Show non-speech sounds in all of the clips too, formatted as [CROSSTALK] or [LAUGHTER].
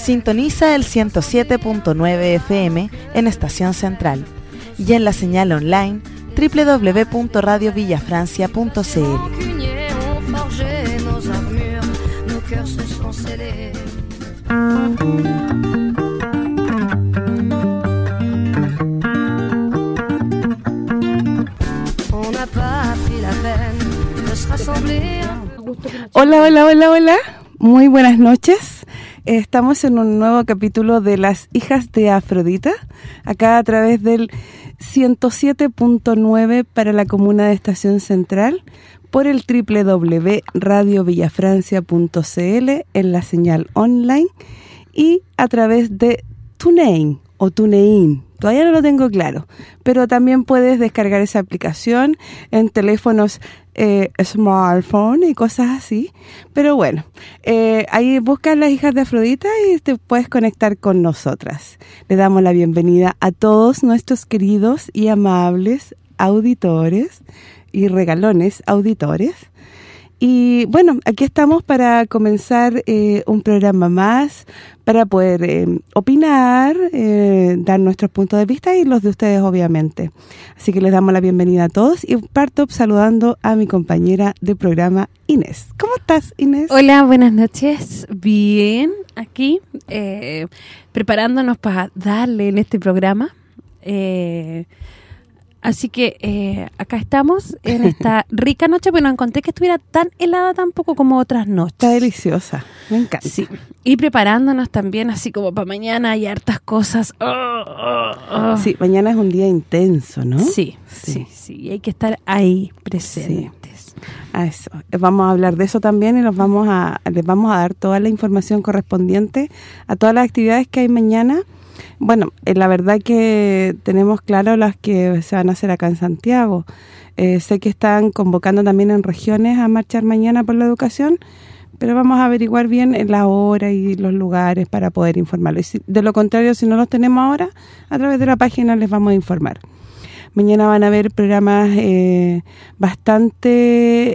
Sintoniza el 107.9 FM en Estación Central y en la señal online www.radiovillafrancia.cl. Hola, hola, hola, hola. Muy buenas noches. Estamos en un nuevo capítulo de Las hijas de Afrodita, acá a través del 107.9 para la comuna de Estación Central, por el www.radiovillafrancia.cl en la señal online y a través de TuneIn o TuneIn, todavía no lo tengo claro, pero también puedes descargar esa aplicación en teléfonos eh, smartphone y cosas así. Pero bueno, eh, ahí buscas las hijas de Afrodita y te puedes conectar con nosotras. Le damos la bienvenida a todos nuestros queridos y amables auditores y regalones auditores y bueno, aquí estamos para comenzar eh, un programa más, para poder eh, opinar, eh, dar nuestros puntos de vista y los de ustedes, obviamente. Así que les damos la bienvenida a todos y parto saludando a mi compañera de programa, Inés. ¿Cómo estás, Inés? Hola, buenas noches. Bien, aquí, preparándonos para darle en este programa. Eh Así que eh, acá estamos en esta [LAUGHS] rica noche, pero no encontré que estuviera tan helada tampoco como otras noches. Está deliciosa, me encanta. Sí, y preparándonos también así como para mañana hay hartas cosas. Oh, oh, oh. Sí, mañana es un día intenso, ¿no? Sí, sí, sí, y hay que estar ahí presentes. A eso. Vamos a hablar de eso también y nos vamos a les vamos a dar toda la información correspondiente a todas las actividades que hay mañana bueno, eh, la verdad que tenemos claro las que se van a hacer acá en Santiago. Eh, sé que están convocando también en regiones a marchar mañana por la educación, pero vamos a averiguar bien la hora y los lugares para poder informarlos. De lo contrario, si no los tenemos ahora, a través de la página les vamos a informar. Mañana van a haber programas eh, bastante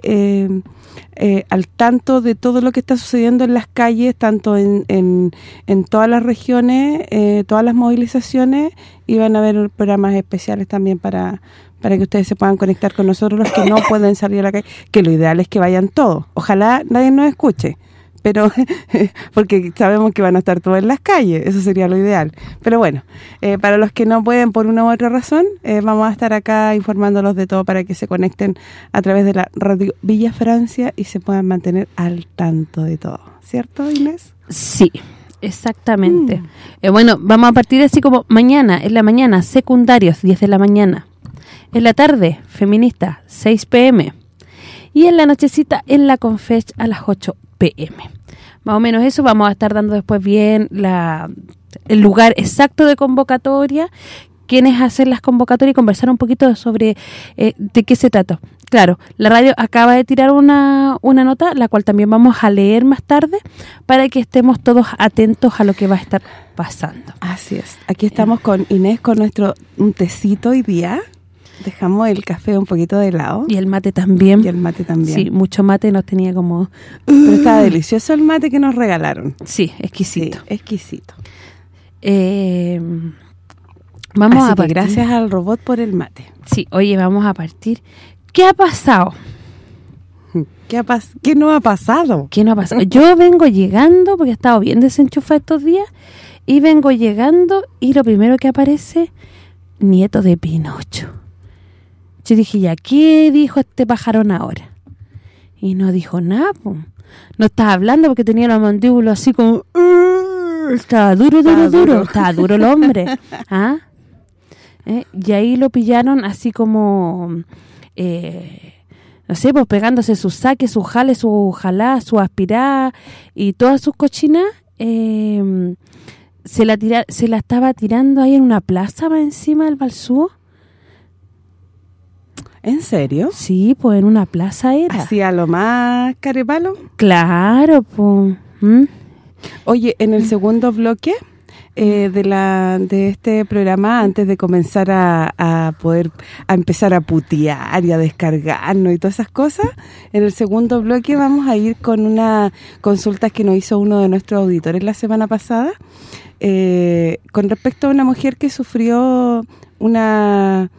eh, eh, al tanto de todo lo que está sucediendo en las calles, tanto en, en, todas las regiones, todas las movilizaciones, y van a haber programas especiales también para para que ustedes se puedan conectar con nosotros los que no [COUGHS] pueden salir a la calle, que lo ideal es que vayan todos. Ojalá nadie nos escuche pero [LAUGHS] porque sabemos que van a estar todos en las calles, eso sería lo ideal. Pero bueno, eh, para los que no pueden por una u otra razón, eh, vamos a estar acá informándolos de todo para que se conecten a través de la radio Villa Francia y se puedan mantener al tanto de todo. ¿Cierto, Inés? Sí, exactamente. Mm. Eh, bueno, vamos a partir así como mañana, en la mañana, secundarios, 10 de la mañana. En la tarde, feminista, 6 pm. Y en la nochecita, en la Confech, a las 8 pm. Más o menos eso, vamos a estar dando después bien la el lugar exacto de convocatoria, quiénes hacen las convocatorias y conversar un poquito sobre eh, de qué se trata. Claro, la radio acaba de tirar una, una nota, la cual también vamos a leer más tarde, para que estemos todos atentos a lo que va a estar pasando. Así es. Aquí estamos con Inés con nuestro un tecito hoy día. Dejamos el café un poquito de lado. Y el mate también. Y el mate también. Sí, mucho mate nos tenía como... Pero estaba delicioso el mate que nos regalaron. Sí, exquisito. exquisito. Eh, vamos a partir. gracias al robot por el mate. Sí, oye, vamos a partir. ¿Qué ha pasado? ¿Qué, ha pas ¿Qué no ha pasado? ¿Qué no ha pasado? Yo vengo llegando, porque he estado bien desenchufada estos días, y vengo llegando y lo primero que aparece, nieto de Pinocho. Yo dije, ¿ya qué dijo este pajarón ahora? Y no dijo nada, No estaba hablando porque tenía la mandíbula así como... estaba duro, duro, duro, Estaba duro el hombre. [LAUGHS] ¿Ah? ¿Eh? Y ahí lo pillaron así como... Eh, no sé, pues pegándose sus saques, sus jales, su jalá, su aspirá y todas sus cochinas. Eh, se la tira, se la estaba tirando ahí en una plaza va encima del Balsúo. ¿En serio? Sí, pues en una plaza era. ¿Hacía lo más carepalo? Claro, pues. Oye, en el segundo bloque eh, de la de este programa, antes de comenzar a, poder a empezar a putear y a descargarnos y todas esas cosas, en el segundo bloque vamos a ir con una consulta que nos hizo uno de nuestros auditores la semana pasada, eh, con respecto a una mujer que sufrió una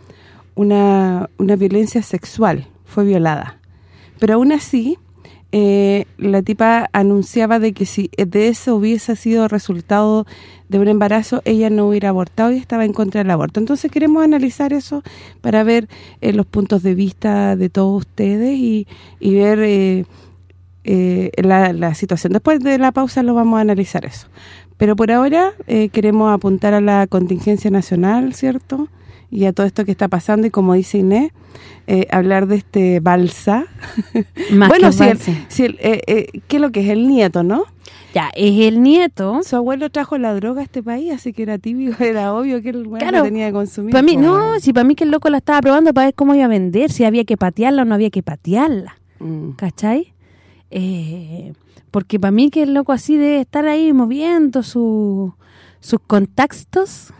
una, una violencia sexual, fue violada. Pero aún así, eh, la tipa anunciaba de que si de eso hubiese sido resultado de un embarazo, ella no hubiera abortado y estaba en contra del aborto. Entonces queremos analizar eso para ver eh, los puntos de vista de todos ustedes y, y ver eh, la, la, situación. Después de la pausa lo vamos a analizar eso. Pero por ahora queremos apuntar a la contingencia nacional, ¿cierto?, y a todo esto que está pasando y como dice Inés, eh, hablar de este balsa. [LAUGHS] bueno, si, si eh, eh, ¿qué es lo que es? El nieto, ¿no? Ya, es el nieto. Su abuelo trajo la droga a este país, así que era típico, [LAUGHS] era obvio que el bueno tenía que consumir. Para mí, no, si para mí que el loco la estaba probando para ver cómo iba a vender, si había que patearla o no había que patearla. Mm. ¿Cachai? porque para mí que el loco así de estar ahí moviendo sus contactos,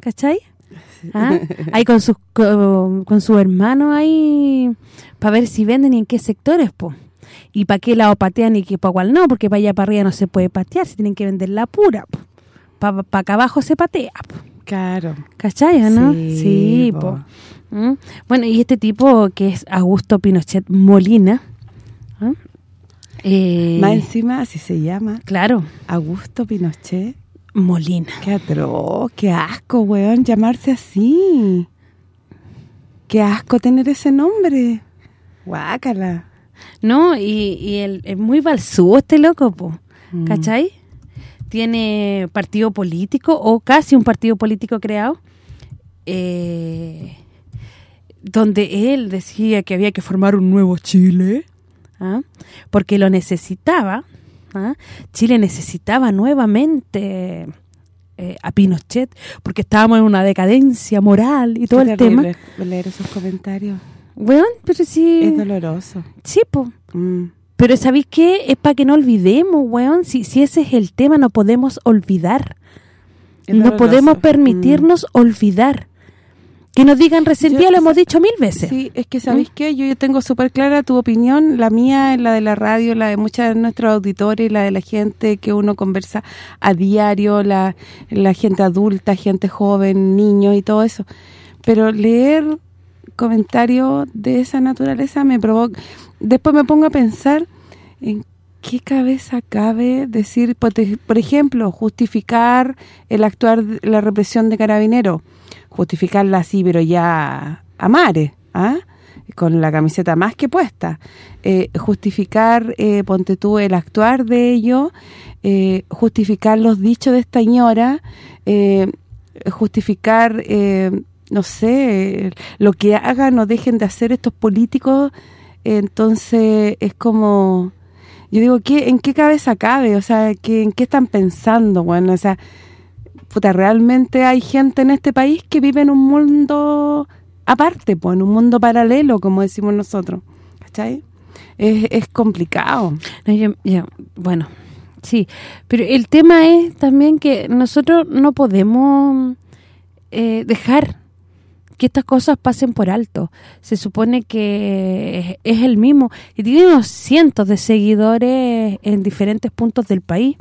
¿cachai? ¿Ah? Ahí con sus con, su hermano ahí para ver si venden y en qué sectores, po. Y para qué lado patean y qué para cuál no, porque para allá para arriba no se puede patear, se tienen que vender la pura, Para acá abajo se patea, Claro. ¿Cachai, no? Sí, po. ¿Mm? Bueno, y este tipo que es Augusto Pinochet Molina, ¿ah? eh, Más encima, así se llama. Claro. Augusto Pinochet Molina. Qué atroz, qué asco, weón, llamarse así. Qué asco tener ese nombre. Guácala. No, y, y el, es muy balsú este loco, po. Mm. ¿cachai? Tiene partido político, o casi un partido político creado, eh, donde él decía que había que formar un nuevo Chile, ¿ah? porque lo necesitaba, ¿ah? Chile necesitaba nuevamente eh, a Pinochet porque estábamos en una decadencia moral y todo el tema. leer esos comentarios. Bueno, pero sí... Es doloroso. Sí, pues. Pero ¿sabéis qué? Es para que no olvidemos, weón. Si, si ese es el tema, no podemos olvidar. no podemos permitirnos mm. olvidar. Que nos digan resentida lo hemos dicho mil veces. Sí, es que ¿sabéis ¿Mm? qué? Yo, tengo súper clara tu opinión, la mía, la de la radio, la de muchos de nuestros auditores, la de la gente que uno conversa a diario, la, la gente adulta, gente joven, niños y todo eso. Pero leer comentarios de esa naturaleza me provoca... Después me pongo a pensar en qué cabeza cabe decir, por ejemplo, justificar el actuar, la represión de carabineros justificarla así, pero ya a mares, ¿ah? con la camiseta más que puesta. Eh, justificar, eh, ponte tú, el actuar de ellos, eh, justificar los dichos de esta señora, justificar, no sé, lo que hagan o dejen de hacer estos políticos, entonces es como... Yo digo, ¿qué, ¿en qué cabeza cabe? O sea, ¿qué, ¿en qué están pensando? Bueno, o sea, puta, realmente hay gente en este país que vive en un mundo aparte, pues, en un mundo paralelo, como decimos nosotros, ¿cachai? Es, es complicado. bueno, sí, pero el tema es también que nosotros no podemos eh, dejar que estas cosas pasen por alto. Se supone que es el mismo y tiene unos cientos de seguidores en diferentes puntos del país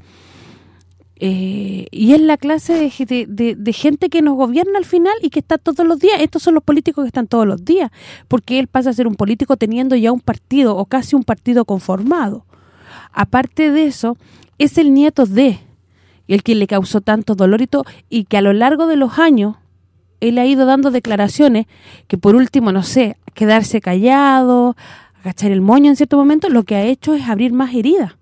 eh, y es la clase de, gente que nos gobierna al final y que está todos los días. Estos son los políticos que están todos los días, porque él pasa a ser un político teniendo ya un partido o casi un partido conformado. Aparte de eso, es el nieto de el que le causó tanto dolor y, y que a lo largo de los años él ha ido dando declaraciones que por último, no sé, quedarse callado, agachar el moño en cierto momento, lo que ha hecho es abrir más heridas.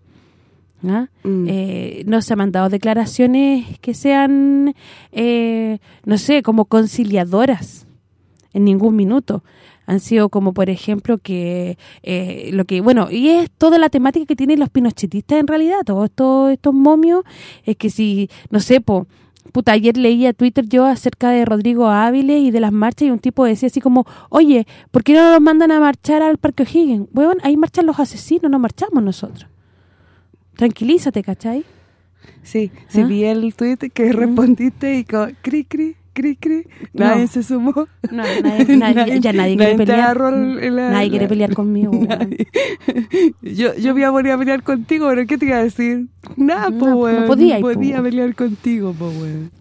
¿Ah? Mm. Eh, no se han dado declaraciones que sean, eh, no sé, como conciliadoras en ningún minuto. Han sido como, por ejemplo, que eh, lo que, bueno, y es toda la temática que tienen los pinochetistas en realidad, todos estos, estos momios, es que si, no sé, po, puta, ayer leía Twitter yo acerca de Rodrigo Áviles y de las marchas y un tipo decía así como, oye, ¿por qué no los mandan a marchar al Parque O'Higgins? Bueno, ahí marchan los asesinos, no marchamos nosotros. Tranquilízate, ¿cachai? Sí, sí ¿Ah? vi el tweet que respondiste y con cri cri cri cri nadie No. se sumó. No, [LAUGHS] nadie, nadie- ya nadie quiere pelear. agarró el- la- nadie quiere pelear conmigo. [LAUGHS] yo yo iba a poner a pelear contigo, pero ¿qué te iba a decir? Nada, No, po, no weón. podía, po, podía pelear contigo, po, weón.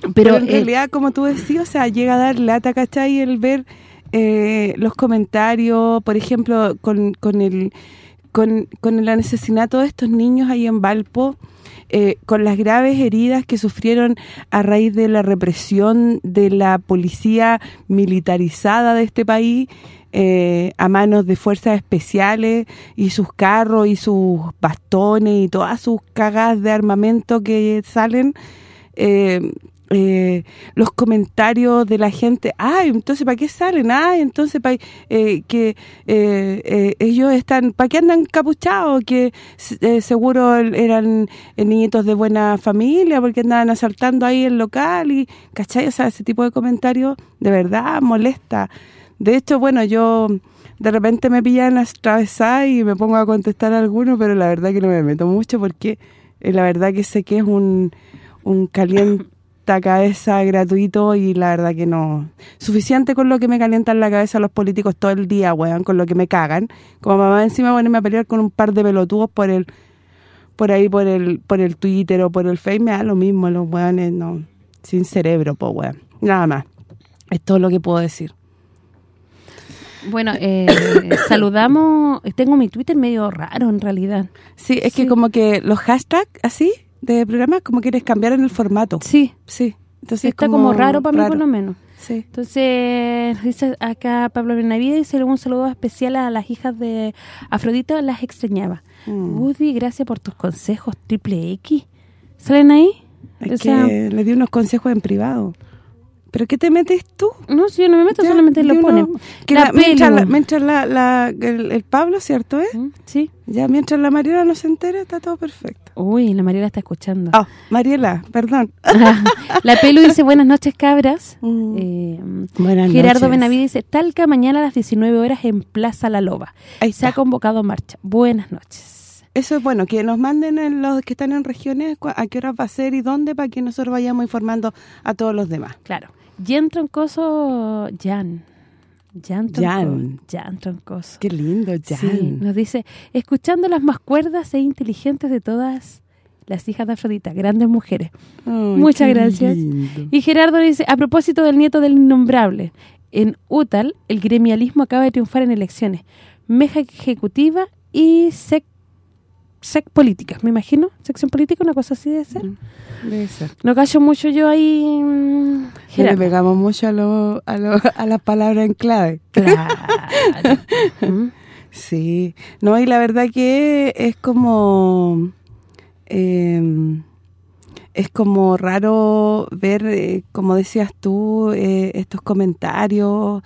Pero, Pero en eh, realidad, como tú decías, o sea, llega a dar lata, ¿cachai? El ver eh, los comentarios, por ejemplo, con, con el con, con el asesinato de estos niños ahí en Valpo, eh, con las graves heridas que sufrieron a raíz de la represión de la policía militarizada de este país eh, a manos de fuerzas especiales y sus carros y sus bastones y todas sus cagas de armamento que salen eh, eh, los comentarios de la gente, ay, entonces ¿para qué salen? Ay, entonces para que eh, eh, ellos están, ¿para qué andan capuchados? Que eh, seguro eran eh, niñitos de buena familia porque andaban asaltando ahí el local y, ¿cachai? O sea, ese tipo de comentarios de verdad molesta. De hecho, bueno, yo de repente me pillan atravesada y me pongo a contestar a algunos, pero la verdad que no me meto mucho porque eh, la verdad que sé que es un, un calienta cabeza gratuito y la verdad que no. Suficiente con lo que me calientan la cabeza los políticos todo el día, weón, con lo que me cagan. Como mamá encima ponerme a pelear con un par de pelotudos por el por ahí, por el por el Twitter o por el Facebook, me da lo mismo, los weones, no. Sin cerebro, po, weón. Nada más. Es todo lo que puedo decir. bueno, eh, [COUGHS] saludamos, tengo mi Twitter medio raro en realidad. Sí, es que como que los hashtags así de programas como quieres cambiar en el formato. Sí, Sí. Entonces está como, raro para mí raro. por lo menos. Sí. Entonces, dice acá Pablo Benavides, dice un saludo especial a las hijas de Afrodita, las extrañaba. Mm. Woody, gracias por tus consejos, triple X. ¿Salen ahí? Es O sea, que le di unos consejos en privado. ¿Pero qué te metes tú? no, si yo no me meto, Ya, solamente lo ponen. que La la- mientras la, mientras la, el, el Pablo, ¿cierto? eh? ¿Mm? Sí. Ya mientras la Mariela no se entere, está todo perfecto. Uy, la Mariela está escuchando. Ah, Mariela, perdón. [LAUGHS] la Pelu dice, buenas noches, cabras. Mm. Eh, Buenas Gerardo noches. Benavides dice, Talca mañana a las 19 horas en Plaza La Loba. Ahí Se ha convocado marcha. Buenas noches. Eso es bueno, que nos manden en los que están en regiones a qué horas va a ser y dónde para que nosotros vayamos informando a todos los demás. Claro. Jan Troncoso, Jan. Jan Troncoso. Jan. Jan Troncoso. Qué lindo, Jan. Sí, nos dice, escuchando las más cuerdas e inteligentes de todas las hijas de Afrodita, grandes mujeres. Muchas gracias. lindo. Y Gerardo dice, a propósito del nieto del innombrable, en UTAL el gremialismo acaba de triunfar en elecciones. Meja ejecutiva y sec, sec política, me imagino. Sección política, una cosa así debe ser. Debe ser. No callo mucho yo ahí, mm, le Gerardo. pegamos mucho a, lo, a, lo- a las palabras en clave. Claro. [LAUGHS] Mm. Sí, no, y la verdad que es como... eh, es como raro ver, eh, como decías tú, eh, estos comentarios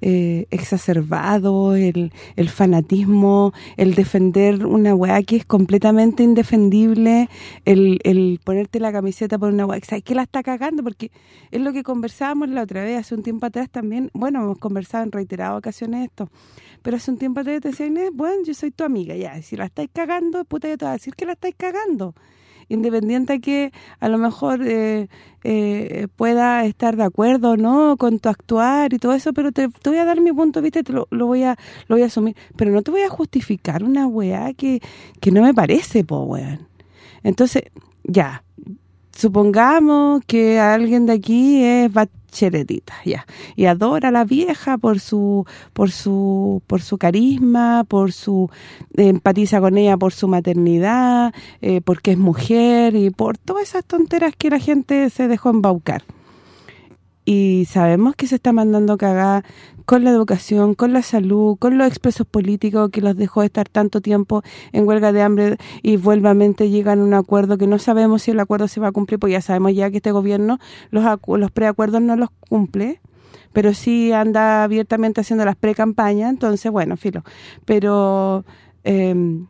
eh, exacerbados, el, el fanatismo, el defender una weá que es completamente indefendible, el, el ponerte la camiseta por una weá, ¿sabes que la está cagando? Porque es lo que conversábamos la otra vez, hace un tiempo atrás también, bueno, hemos conversado en reiteradas ocasiones esto, pero hace un tiempo atrás te decía, bueno, yo soy tu amiga, ya, si la estáis cagando, puta, yo te voy a decir que la estáis cagando. Independiente que a lo mejor eh, eh, pueda estar de acuerdo no con tu actuar y todo eso, pero te, te voy a dar mi punto de vista y te lo, lo voy a lo voy a asumir. Pero no te voy a justificar una weá que, que no me parece, po, weón. Entonces, ya, supongamos que alguien de aquí es bacheletita, ya, y adora a la vieja por su por su por su carisma, por su empatiza con ella por su maternidad, eh, porque es mujer y por todas esas tonteras que la gente se dejó embaucar. Y sabemos que se está mandando cagada con la educación, con la salud, con los expresos políticos que los dejó estar tanto tiempo en huelga de hambre y vuelvamente llegan a un acuerdo que no sabemos si el acuerdo se va a cumplir, pues ya sabemos ya que este gobierno los, los preacuerdos no los cumple, pero sí anda abiertamente haciendo las pre-campañas, entonces, bueno, filo. Pero eh,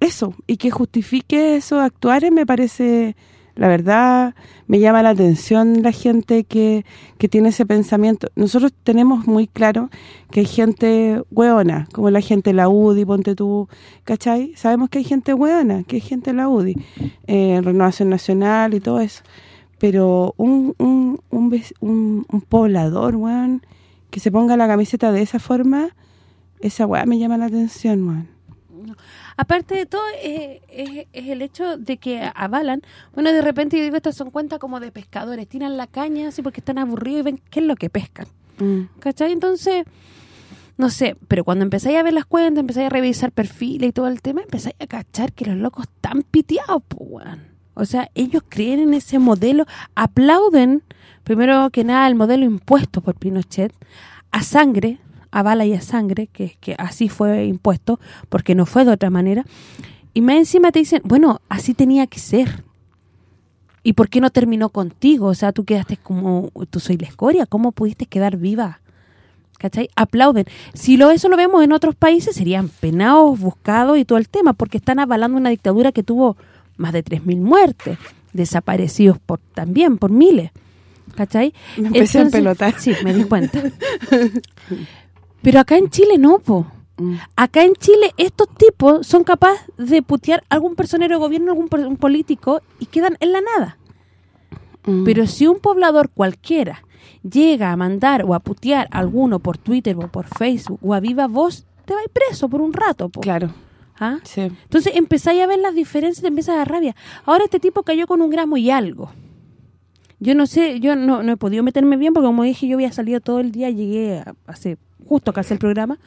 eso, y que justifique esos actuares me parece la verdad me llama la atención la gente que, que tiene ese pensamiento. Nosotros tenemos muy claro que hay gente hueona, como la gente de la UDI, ponte tú, ¿cachai? Sabemos que hay gente hueona, que hay gente de la UDI, eh, Renovación Nacional y todo eso. Pero un, un, un, un, poblador, weón, que se ponga la camiseta de esa forma, esa weá me llama la atención, weón. Aparte de todo, es, el hecho de que avalan, bueno, de repente yo digo, estas son cuentas como de pescadores, tiran la caña así porque están aburridos y ven qué es lo que pescan. Mm. ¿Cachai? Entonces, no sé, pero cuando empezáis a ver las cuentas, empezáis a revisar perfiles y todo el tema, empezáis a cachar que los locos están piteados, pues, O sea, ellos creen en ese modelo, aplauden, primero que nada, el modelo impuesto por Pinochet, a sangre, a bala y a sangre, que, que así fue impuesto, porque no fue de otra manera. Y más encima te dicen, bueno, así tenía que ser. ¿Y por qué no terminó contigo? O sea, tú quedaste como, tú soy la escoria, ¿cómo pudiste quedar viva? ¿Cachai? Aplauden. Si lo eso lo vemos en otros países, serían penados, buscados y todo el tema, porque están avalando una dictadura que tuvo más de 3.000 muertes, desaparecidos por también por miles. ¿Cachai? Me empecé a pelotar. Sí, me di cuenta. [LAUGHS] Pero acá en Chile no, po. Mm. Acá en Chile estos tipos son capaces de putear algún personero de gobierno, algún un político y quedan en la nada. Mm. Pero si un poblador cualquiera llega a mandar o a putear a alguno por Twitter o por Facebook o a viva voz, te ir preso por un rato. Po. Claro. ¿Ah? Entonces empezáis a ver las diferencias y te empiezas a dar rabia. Ahora este tipo cayó con un gramo y algo. Yo no sé, yo no, no he podido meterme bien porque como dije yo había salido todo el día, llegué hace justo que hace el programa.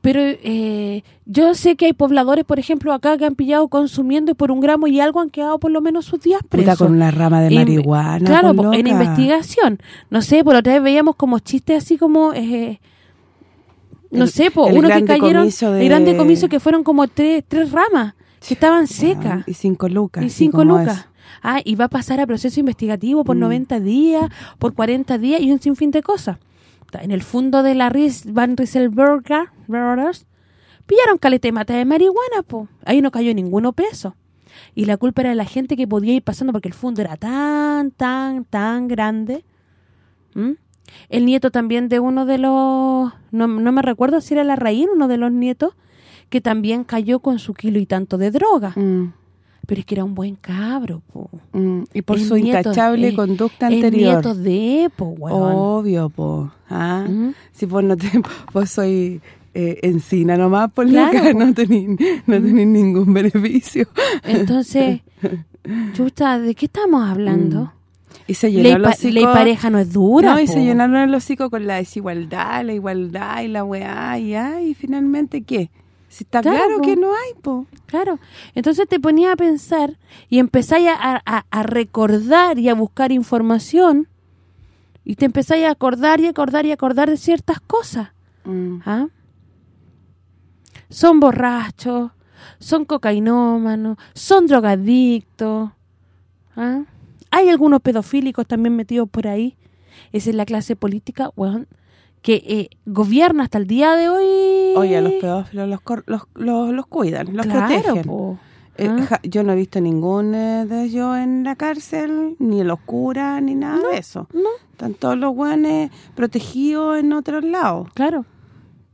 Pero eh, yo sé que hay pobladores, por ejemplo, acá que han pillado consumiendo y por un gramo y algo han quedado por lo menos sus días presos. con una rama de marihuana. claro, en investigación. No sé, por otra vez veíamos como chistes así como... Eh, no sé, po, uno que cayeron, el gran decomiso que fueron como tres, tres ramas, que estaban secas. y cinco lucas. Y cinco lucas. Ah, y va a pasar a proceso investigativo por 90 mm. días, por 40 días y un sinfín de cosas en el fondo de la Van Rieselberger pillaron caleta de mata de marihuana, po. Ahí no cayó ninguno peso. Y la culpa era de la gente que podía ir pasando porque el fondo era tan, tan, tan grande. El nieto también de uno de los... No, me recuerdo si era la raíz, uno de los nietos, que también cayó con su kilo y tanto de droga. Mm. Pero es que era un buen cabro, po. Mm, y por su intachable conducta anterior. El nieto de, po, Obvio, po. ¿Ah? Si vos no te... [LAUGHS] Vos soy eh, encina nomás, por claro, [LAUGHS] no tenés no ningún beneficio. Entonces, [LAUGHS] chuta, ¿de qué estamos hablando? Mm. Y se llenó los hocico, Ley pareja no es dura, No, y se llenaron el hocico con la desigualdad, la igualdad y la weá, y, ay, y finalmente, ¿qué? Si está claro, que no hay, po. Claro. Entonces te ponía a pensar y empezáis a, recordar y a buscar información y te empezáis a acordar y acordar y acordar de ciertas cosas. Mm. ¿Ah? Son borrachos, son cocainómanos, son drogadictos. ¿ah? Hay algunos pedofílicos también metidos por ahí. Esa es la clase política, bueno, que eh, gobierna hasta el día de hoy. Oye, los pedófilos los, los, los, cuidan, los protegen. Eh, ah. Yo no he visto ningún eh, de ellos en la cárcel, ni los curas, ni nada de eso. No. Están todos los buenos protegidos en otros lados. Claro.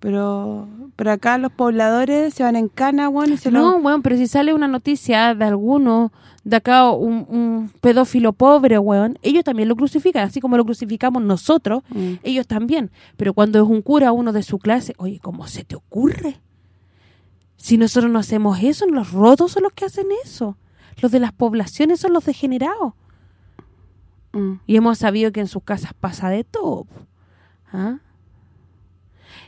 Pero pero acá los pobladores se van en cana, bueno, y se No, bueno, pero si sale una noticia de alguno de acá un, pedófilo pobre, weón, ellos también lo crucifican, así como lo crucificamos nosotros, mm. ellos también. Pero cuando es un cura uno de su clase, oye, ¿cómo se te ocurre? Si nosotros no hacemos eso, los rotos son los que hacen eso. Los de las poblaciones son los degenerados. Mm. Y hemos sabido que en sus casas pasa de todo. ¿Ah?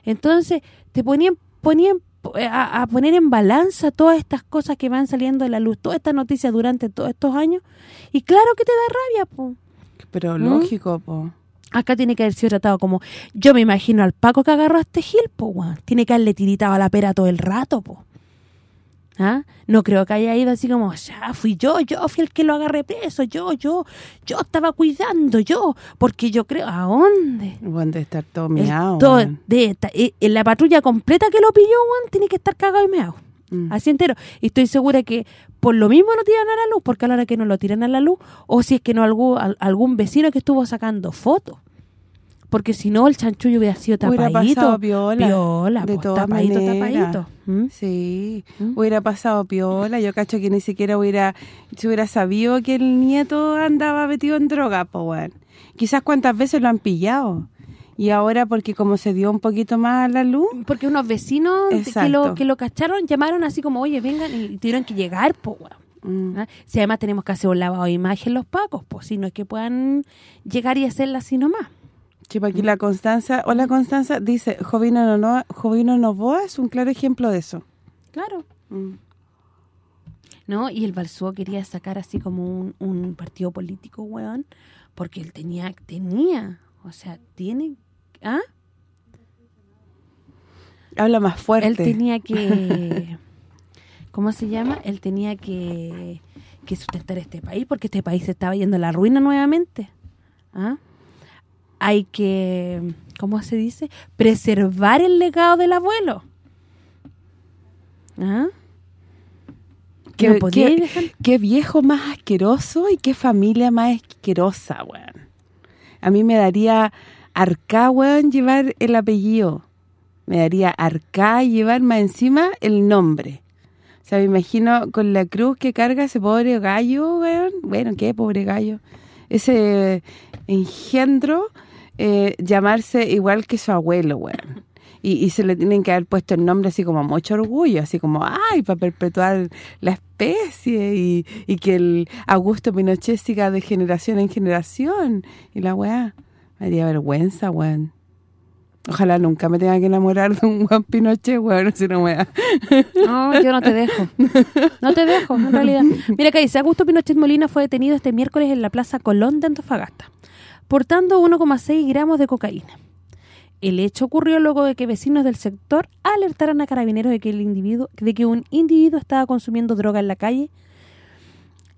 Entonces, te ponían, ponían eh, a, poner en balanza todas estas cosas que van saliendo de la luz, todas estas noticias durante todos estos años, y claro que te da rabia, po. Pero ¿Mm? lógico, po. Acá tiene que haber sido tratado como... Yo me imagino al Paco que agarró a este Gil, po, Tiene que haberle tiritado a la pera todo el rato, po. ¿Ah? No creo que haya ido así como, ya fui yo, yo fui el que lo agarré preso, yo, yo, yo estaba cuidando, yo, porque yo creo, ¿a dónde? Bueno, de estar todo meado. de eh, en la patrulla completa que lo pilló, Juan, tiene que estar cagado y meado. Mm. así entero. Y estoy segura que por lo mismo lo tiran a la luz, porque a la hora que no lo tiran a la luz, o si es que no algún, al- algún vecino que estuvo sacando fotos. Porque si no, el chanchullo hubiera sido Hubiera tapadito. pasado piola, Piola, de pues, todas tapadito, maneras. tapadito. ¿Mm? Sí, ¿Mm? hubiera pasado piola. Yo cacho que ni siquiera hubiera se hubiera sabido que el nieto andaba metido en droga, pues bueno. Quizás cuántas veces lo han pillado. Y ahora porque como se dio un poquito más a la luz, Porque unos vecinos que lo, que lo cacharon llamaron así como, oye, vengan, y tuvieron que llegar, pues, weón. mm, ¿Ah? Si además tenemos que hacer un lavado de imagen los pacos, pues si no es que puedan llegar y hacerla así nomás. Sí, aquí la Constanza, hola Constanza, dice, Jovino Novoa, Jovino Novoa es un claro ejemplo de eso. Claro. Mm. ¿No? Y el Balsúa quería sacar así como un, un partido político, weón, porque él tenía, tenía, o sea, tiene, ¿ah? Habla más fuerte. Él tenía [LAUGHS] que, ¿cómo se llama? Él tenía que, que sustentar este país, porque este país se estaba yendo a la ruina nuevamente. ¿Ah? Hay que, ¿cómo se dice? Preservar el legado del abuelo. ¿Ah? Qué, No podía qué- dejar- qué viejo más asqueroso y qué familia más asquerosa, weón. A mí me daría arca, weón, llevar el apellido. Me daría arca llevar más encima el nombre. O sea, me imagino con la cruz que carga ese pobre gallo, weón. Bueno, qué pobre gallo. Ese engendro eh, llamarse igual que su abuelo, weón. Y, y se le tienen que haber puesto el nombre así como mucho orgullo, así como, ay, para perpetuar la especie y, y que el Augusto Pinochet siga de generación en generación. Y la weá, me daría vergüenza, weón. Ojalá nunca me tenga que enamorar de un Juan Pinochet, weón, si no weá. No, yo no te dejo. No te dejo, en realidad. Mira que dice, Augusto Pinochet Molina fue detenido este miércoles en la Plaza Colón de Antofagasta, portando 1,6 gramos de cocaína. El hecho ocurrió luego de que vecinos del sector alertaran a carabineros de que el individuo de que un individuo estaba consumiendo droga en la calle.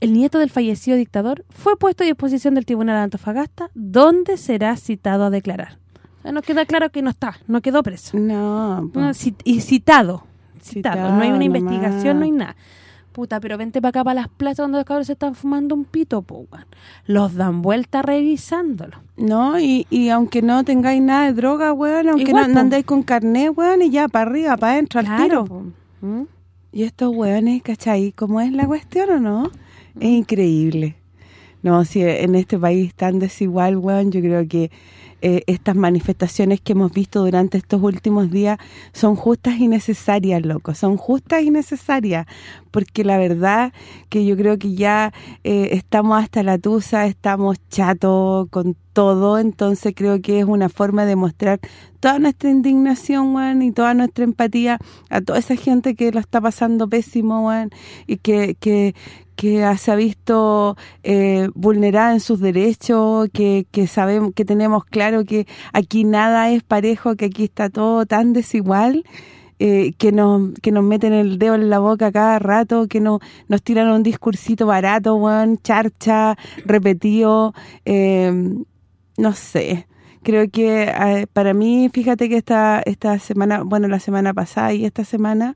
El nieto del fallecido dictador fue puesto a disposición del Tribunal de Antofagasta, donde será citado a declarar. O sea, nos queda claro que no está, no quedó preso. No, cit- y citado. Citado. Citado No hay una nomás. investigación, no hay nada. Puta, pero vente para acá, para las plazas donde los cabros se están fumando un pito, po, weón. Los dan vuelta revisándolo. No, y, y aunque no tengáis nada de droga, weón, aunque Igual, no, no andáis con carnet, weón, y ya para arriba, para adentro, al tiro. po. ¿Mm? Y estos weones, ¿cachai? ¿Cómo es la cuestión o no? Es increíble. No, si en este país tan desigual, weón, yo creo que eh, estas manifestaciones que hemos visto durante estos últimos días son justas y necesarias, loco. Son justas y necesarias. Porque la verdad que yo creo que ya eh, estamos hasta la tusa, estamos chatos con todo. Entonces creo que es una forma de mostrar toda nuestra indignación, weón, y toda nuestra empatía a toda esa gente que lo está pasando pésimo, weón, y que, que, que se ha visto eh, vulnerada en sus derechos, que, que sabemos que tenemos claro que aquí nada es parejo, que aquí está todo tan desigual, eh, que nos que nos meten el dedo en la boca cada rato, que nos, nos tiran un discursito barato, weón, charcha, repetido, eh, no sé. Creo que eh, para mí, fíjate que esta esta semana, bueno, la semana pasada y esta semana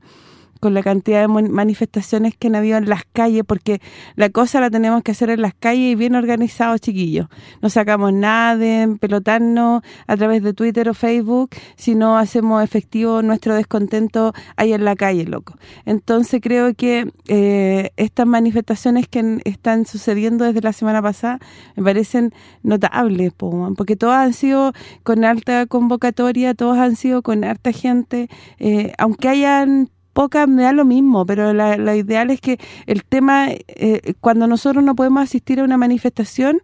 con la cantidad de manifestaciones que han habido en las calles, porque la cosa la tenemos que hacer en las calles y bien organizados, chiquillos. No sacamos nada de pelotarnos a través de Twitter o Facebook, sino hacemos efectivo nuestro descontento ahí en la calle, loco. Entonces creo que eh, estas manifestaciones que están sucediendo desde la semana pasada me parecen notables, porque todas han sido con alta convocatoria, todos han sido con harta gente, eh, aunque hayan pocas me da lo mismo, pero la, la ideal es que el tema, eh, cuando nosotros no podemos asistir a una manifestación,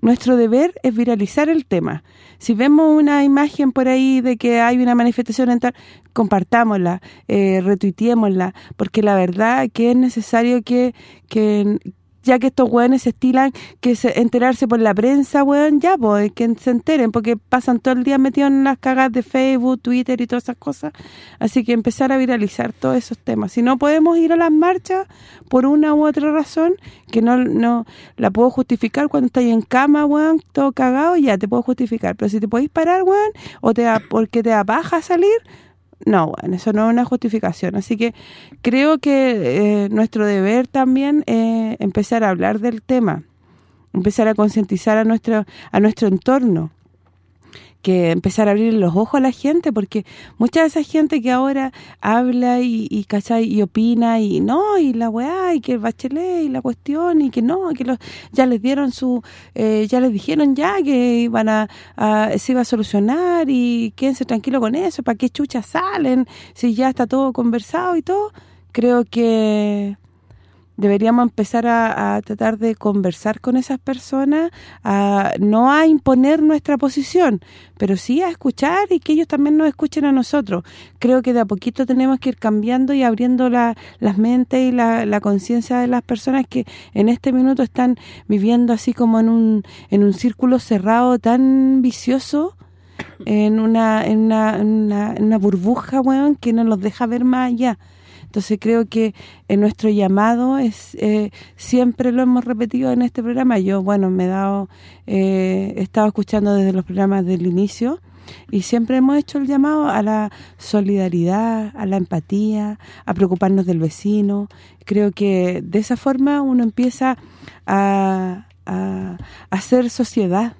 nuestro deber es viralizar el tema. Si vemos una imagen por ahí de que hay una manifestación en tal, compartámosla, eh, retuiteémosla, porque la verdad que es necesario que, que ya que estos hueones se estilan que se, enterarse por la prensa, weón, ya, pues, que se enteren, porque pasan todo el día metidos en las cagas de Facebook, Twitter y todas esas cosas. Así que empezar a viralizar todos esos temas. Si no podemos ir a las marchas por una u otra razón, que no no la puedo justificar cuando estás en cama, weón, todo cagado, ya te puedo justificar. Pero si te podéis parar, weón, o te da, porque te da paja salir, no, eso no es una justificación. Así que creo que eh, nuestro deber también es empezar a hablar del tema, empezar a concientizar a nuestro a nuestro entorno que empezar a abrir los ojos a la gente, porque mucha de esa gente que ahora habla y, y y opina, y no, y la weá, y que el bachelet, y la cuestión, y que no, que los, ya les dieron su, eh, ya les dijeron ya que iban a, se iba a solucionar, y quédense tranquilo con eso, ¿para qué chuchas salen? Si ya está todo conversado y todo, creo que deberíamos empezar a, tratar de conversar con esas personas, a, no a imponer nuestra posición, pero sí a escuchar y que ellos también nos escuchen a nosotros. Creo que de a poquito tenemos que ir cambiando y abriendo las mentes y la, conciencia de las personas que en este minuto están viviendo así como en un, en un círculo cerrado tan vicioso, en una, en una, en una, burbuja, weón, que no los deja ver más allá. Entonces creo que en nuestro llamado es eh, siempre lo hemos repetido en este programa. Yo, bueno, me he dado, eh, he estado escuchando desde los programas del inicio y siempre hemos hecho el llamado a la solidaridad, a la empatía, a preocuparnos del vecino. Creo que de esa forma uno empieza a, hacer sociedad,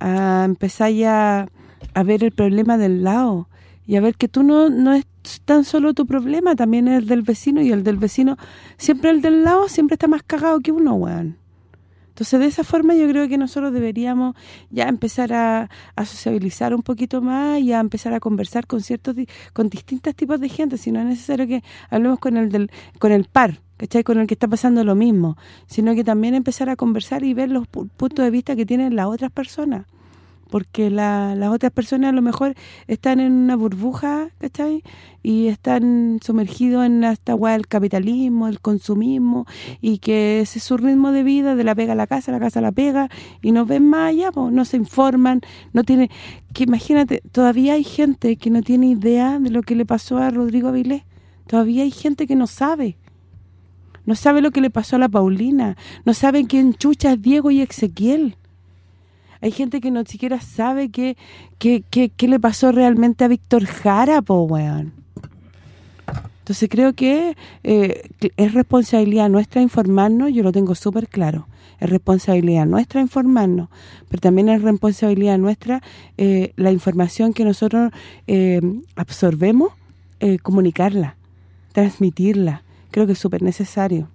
a empezar ya a ver el problema del lado y a ver que tú no, no tan solo tu problema, también es el del vecino y el del vecino, siempre el del lado siempre está más cagado que uno, weón. Entonces, de esa forma yo creo que nosotros deberíamos ya empezar a, sociabilizar un poquito más y a empezar a conversar con ciertos con distintos tipos de gente, si no es necesario que hablemos con el del con el par, ¿cachai? Con el que está pasando lo mismo, sino que también empezar a conversar y ver los puntos de vista que tienen las otras personas porque las otras personas a lo mejor están en una burbuja, ¿cachai? Y están sumergidos en esta hueá del capitalismo, el consumismo, y que ese es su ritmo de vida, de la pega a la casa, la casa a la pega, y no ven más allá, no se informan, no tiene que imagínate, todavía hay gente que no tiene idea de lo que le pasó a Rodrigo Avilés, todavía hay gente que no sabe, no sabe lo que le pasó a la Paulina, no saben quién chucha es Diego y Ezequiel, hay gente que no siquiera sabe qué, qué, qué, le pasó realmente a Víctor Jara, po, weón. Entonces creo que eh, es responsabilidad nuestra informarnos, yo lo tengo súper claro, es responsabilidad nuestra informarnos, pero también es responsabilidad nuestra eh, la información que nosotros eh, absorbemos, comunicarla, transmitirla, creo que es súper necesario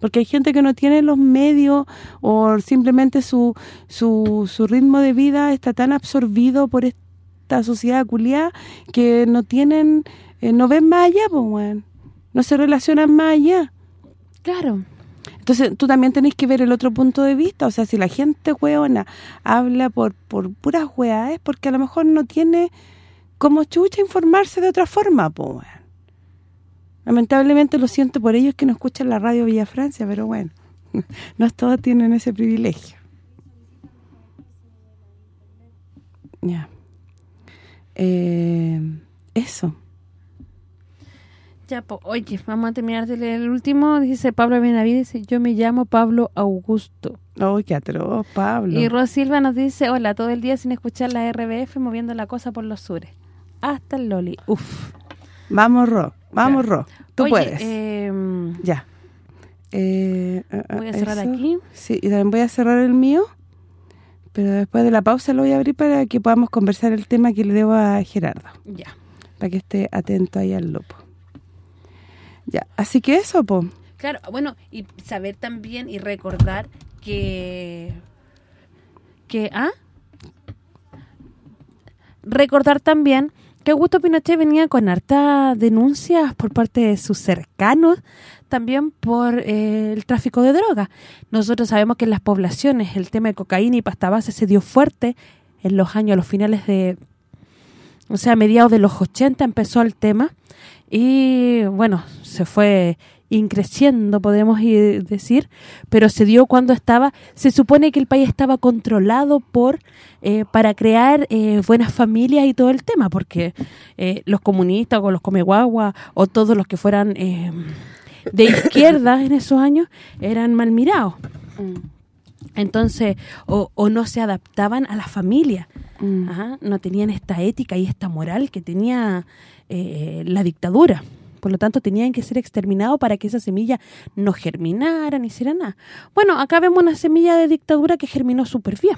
porque hay gente que no tiene los medios o simplemente su, su, su ritmo de vida está tan absorbido por esta sociedad culiada que no tienen, eh, no ven más allá, pues, no se relacionan más allá. Claro. Entonces, tú también tenés que ver el otro punto de vista. O sea, si la gente hueona habla por, por puras hueas, es porque a lo mejor no tiene como chucha informarse de otra forma, pues, Lamentablemente lo siento por ellos que no escuchan la radio Villa Francia, pero bueno, [LAUGHS] no todos tienen ese privilegio. Ya. Eh, eso. Ya, pues, oye, vamos a terminar de leer el último. Dice Pablo Benavides, yo me llamo Pablo Augusto. ¡Ay, qué atroz, Pablo! Y Ros Silva nos dice, hola, todo el día sin escuchar la RBF moviendo la cosa por los sures. Hasta el Loli. Uf. Vamos, Ro. Vamos, Ro. Tú puedes. Em, ya. Eh, voy a cerrar aquí. Sí, y también voy a cerrar el mío. Pero después de la pausa lo voy a abrir para que podamos conversar el tema que le debo a Gerardo. Ya. Para que esté atento ahí al lopo. Ya, así que eso, po. Claro, bueno, y saber también y recordar que... que ¿Ah? Recordar también que Augusto Pinochet venía con hartas denuncias por parte de sus cercanos, también por eh, el tráfico de drogas. Nosotros sabemos que en las poblaciones el tema de cocaína y pasta base se dio fuerte en los años, a los finales de, o sea, a mediados de los 80 empezó el tema y, bueno, se fue increciendo, podemos decir, pero se dio cuando estaba, se supone que el país estaba controlado por eh, para crear eh, buenas familias y todo el tema, porque eh, los comunistas o los comeguagua o todos los que fueran de izquierda en esos años eran mal mirados. Mm. Entonces, o, no se adaptaban a la familia. Mm. Ajá, no tenían esta ética y esta moral que tenía eh, la dictadura. Por lo tanto, tenían que ser exterminados para que esa semilla no germinara ni hiciera nada. Bueno, acá vemos una semilla de dictadura que germinó súper bien.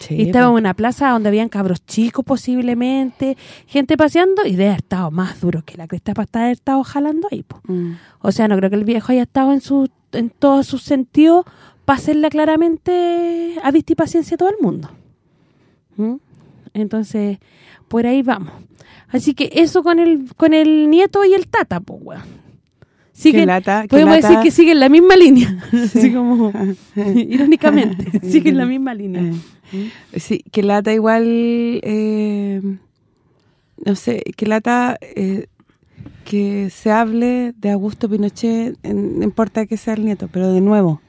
Sí, Y estaba en una plaza donde habían cabros chicos posiblemente, gente paseando y haber estado más duro que la cresta para estar estado jalando ahí. Mm. O sea, no creo que el viejo haya estado en su en todos sus sentidos para hacerla claramente a vista y paciencia a todo el mundo. ¿Mm? Entonces, por ahí vamos. Así que eso con el con el nieto y el tata, pues, weón. Siguen, lata, podemos lata. decir que siguen la misma línea. Sí. [LAUGHS] [LAUGHS] Así como, irónicamente, [LAUGHS] siguen la misma línea. Eh, Sí, que lata igual, eh, no sé, que lata eh, que se hable de Augusto Pinochet, no importa que sea el nieto, pero de nuevo,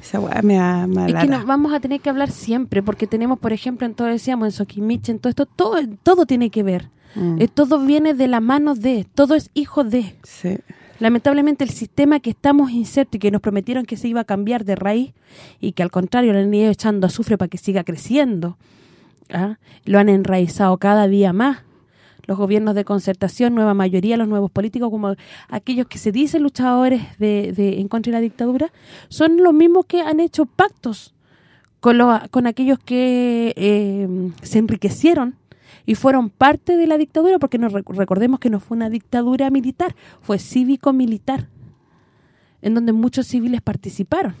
esa weá me da, Es que nos vamos a tener que hablar siempre, porque tenemos, por ejemplo, en todo decíamos, en Soquimich, en todo esto, todo, todo tiene que ver. Mm, Eh, todo viene de la mano de, todo es hijo de. sí. Lamentablemente el sistema que estamos insertos y que nos prometieron que se iba a cambiar de raíz y que al contrario le han ido echando azufre para que siga creciendo, ¿ah? lo han enraizado cada día más. Los gobiernos de concertación, nueva mayoría, los nuevos políticos, como aquellos que se dicen luchadores de, de en contra de la dictadura, son los mismos que han hecho pactos con, los, con aquellos que eh, se enriquecieron y fueron parte de la dictadura, porque nos rec- recordemos que no fue una dictadura militar, fue cívico-militar, en donde muchos civiles participaron.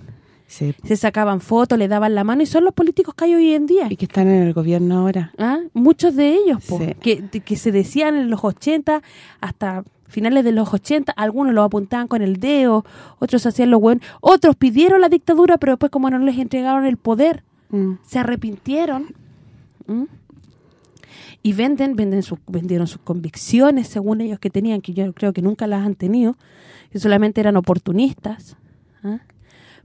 Sí, Se sacaban fotos, le daban la mano, y son los políticos que hay hoy en día. y que están en el gobierno ahora. ¿ah? Muchos de ellos, po, Sí. que, que se decían en los 80, hasta finales de los 80, algunos lo apuntaban con el dedo, otros hacían lo bueno, otros pidieron la dictadura, pero después como no les entregaron el poder, Mm, se arrepintieron ¿m? Y venden venden sus vendieron sus convicciones según ellos que tenían que yo creo que nunca las han tenido que solamente eran oportunistas ¿ah?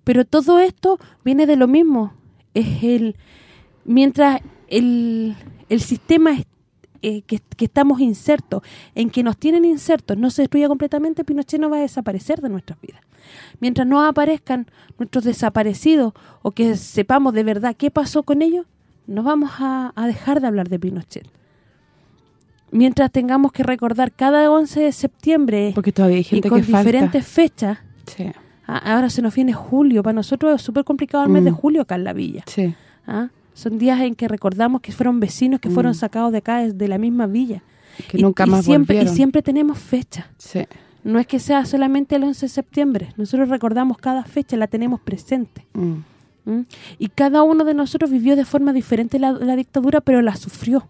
pero todo esto viene de lo mismo es el mientras el, el sistema eh, que, que estamos insertos, en que nos tienen insertos, no se destruya completamente, Pinochet no va a desaparecer de nuestras vidas. Mientras no aparezcan nuestros desaparecidos o que sepamos de verdad qué pasó con ellos, no vamos a, a dejar de hablar de Pinochet. Mientras tengamos que recordar cada 11 de septiembre Porque todavía hay y con que falta. diferentes fechas, Sí, ah, ahora se nos viene julio, para nosotros es súper complicado el mes Mm. de julio acá en la villa. sí. ¿ah? Son días en que recordamos que fueron vecinos que fueron Mm. sacados de acá, de la misma villa. Que Y- nunca y más siempre, volvieron. Y siempre tenemos fecha. Sí, No es que sea solamente el 11 de septiembre. Nosotros recordamos cada fecha, la tenemos presente. mm. Y cada uno de nosotros vivió de forma diferente la, la dictadura, pero la sufrió.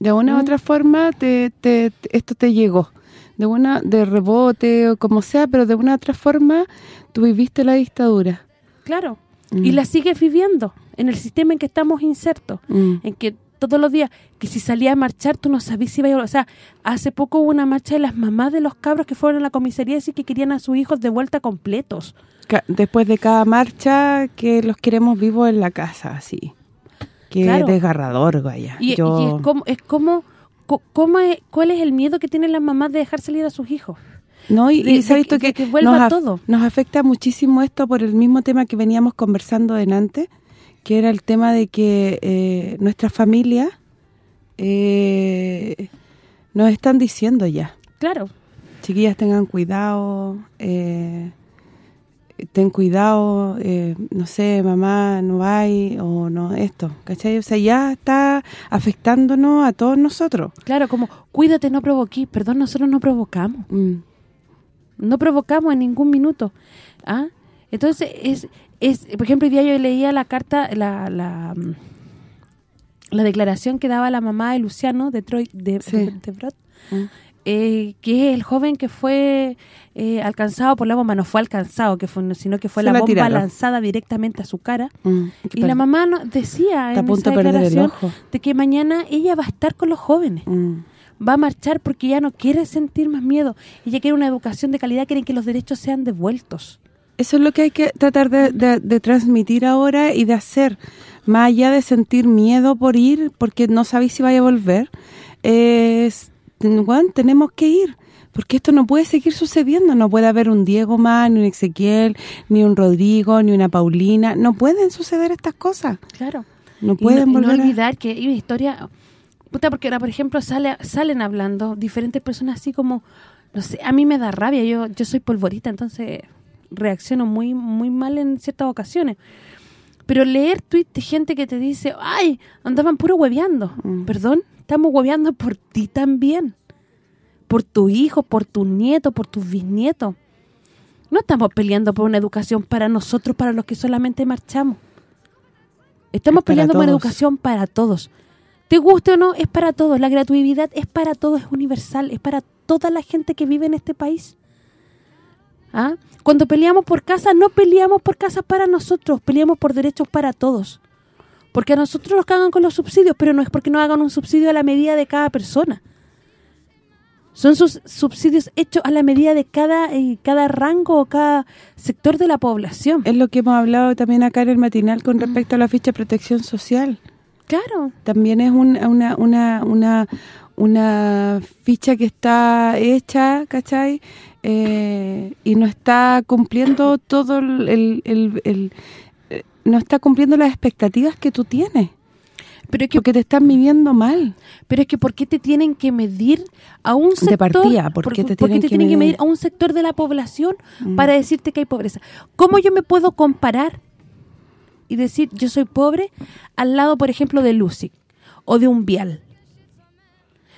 De una u Mm. otra forma te, te- esto te llegó de una de rebote o como sea pero de una u otra forma tú viviste la dictadura Claro. Mm. Y la sigues viviendo en el sistema en que estamos insertos. Mm. En que todos los días, que si salía a marchar, tú no sabías si iba a ir. O sea, hace poco hubo una marcha de las mamás de los cabros que fueron a la comisaría y decir que querían a sus hijos de vuelta completos. Después de cada marcha que los queremos vivos en la casa así qué Claro. desgarrador vaya Y, Yo- y es como, es como, co- cómo es- ¿cuál es el miedo que tienen las mamás de dejar salir a sus hijos? No, y, de- y se ha visto que- que, de que vuelva nos, todo. nos afecta muchísimo esto por el mismo tema que veníamos conversando delante, que era el tema de que eh, nuestra familia eh, nos están diciendo ya, Claro, chiquillas tengan cuidado, eh, ten cuidado, eh, no sé, mamá no hay o no esto, ¿cachai? O sea, ya está afectándonos a todos nosotros. claro, como cuídate, no provoquí. Perdón, nosotros no provocamos. Mm, No provocamos en ningún minuto. ¿ah? Entonces, es, es por ejemplo, hoy día yo leía la carta, la, la, mm, la declaración que daba la mamá de Luciano de Troy, de, Sí. de- de Brot, mm. Eh, que es el joven que fue eh, alcanzado por la bomba, no fue alcanzado, que fue sino que fue la la bomba tiraron. lanzada directamente a su cara. Mm, Y la mamá no- decía en esa declaración de que mañana ella va a estar con los jóvenes Mm. va a marchar porque ya no quiere sentir más miedo. Ella quiere una educación de calidad, quieren que los derechos sean devueltos. Eso es lo que hay que tratar de, de- de transmitir ahora y de hacer. Más allá de sentir miedo por ir, porque no sabéis si vaya a volver, es, bueno, tenemos que ir. Porque esto no puede seguir sucediendo. No puede haber un Diego más, ni un Ezequiel, ni un Rodrigo, ni una Paulina. No pueden suceder estas cosas. Claro. No pueden y volver a- olvidar que hay una historia... Puta, porque ahora, por ejemplo, sale salen hablando diferentes personas así como... No sé, a mí me da rabia. Yo yo soy polvorita, entonces reacciono muy muy mal en ciertas ocasiones. Pero leer tweets de gente que te dice, ay, andaban puro hueveando. Mm. Perdón, estamos hueveando por ti también. Por tu hijo, por tu nieto, por tus bisnietos. No estamos peleando por una educación para nosotros, para los que solamente marchamos. Estamos Es peleando por una educación para todos. Te guste o no, es para todos. La gratuidad es para todos, es universal. Es para toda la gente que vive en este país. ¿Ah? Cuando peleamos por casa, no peleamos por casas para nosotros, peleamos por derechos para todos. Porque a nosotros nos cagan con los subsidios, pero no es porque no hagan un subsidio a la medida de cada persona. Son sus subsidios hechos a la medida de cada eh, cada rango o cada sector de la población. Es lo que hemos hablado también acá en el matinal con respecto a la ficha de protección social. Claro. También es un- una, una, una, una ficha que está hecha, ¿cachai? Eh, y no está cumpliendo todo el, el- el- el- eh, no está cumpliendo las expectativas que tú tienes. Pero es que Porque te están midiendo mal. pero es que ¿por qué te tienen que medir a un sector? partida, ¿por qué te tienen que tienen que medir? medir a un sector de la población Mm. para decirte que hay pobreza? ¿Cómo yo me puedo comparar y decir yo soy pobre al lado, por ejemplo, de Lucy o de un Vial?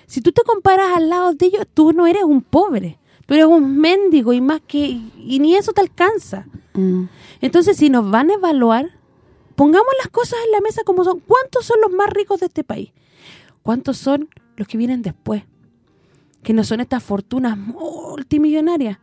Si tú te comparas al lado de ellos, tú no eres un pobre. Tú eres un mendigo y más que y ni eso te alcanza. Mm. Entonces, si nos van a evaluar, pongamos las cosas en la mesa como son. ¿Cuántos son los más ricos de este país? ¿Cuántos son los que vienen después? Que no son estas fortunas multimillonarias,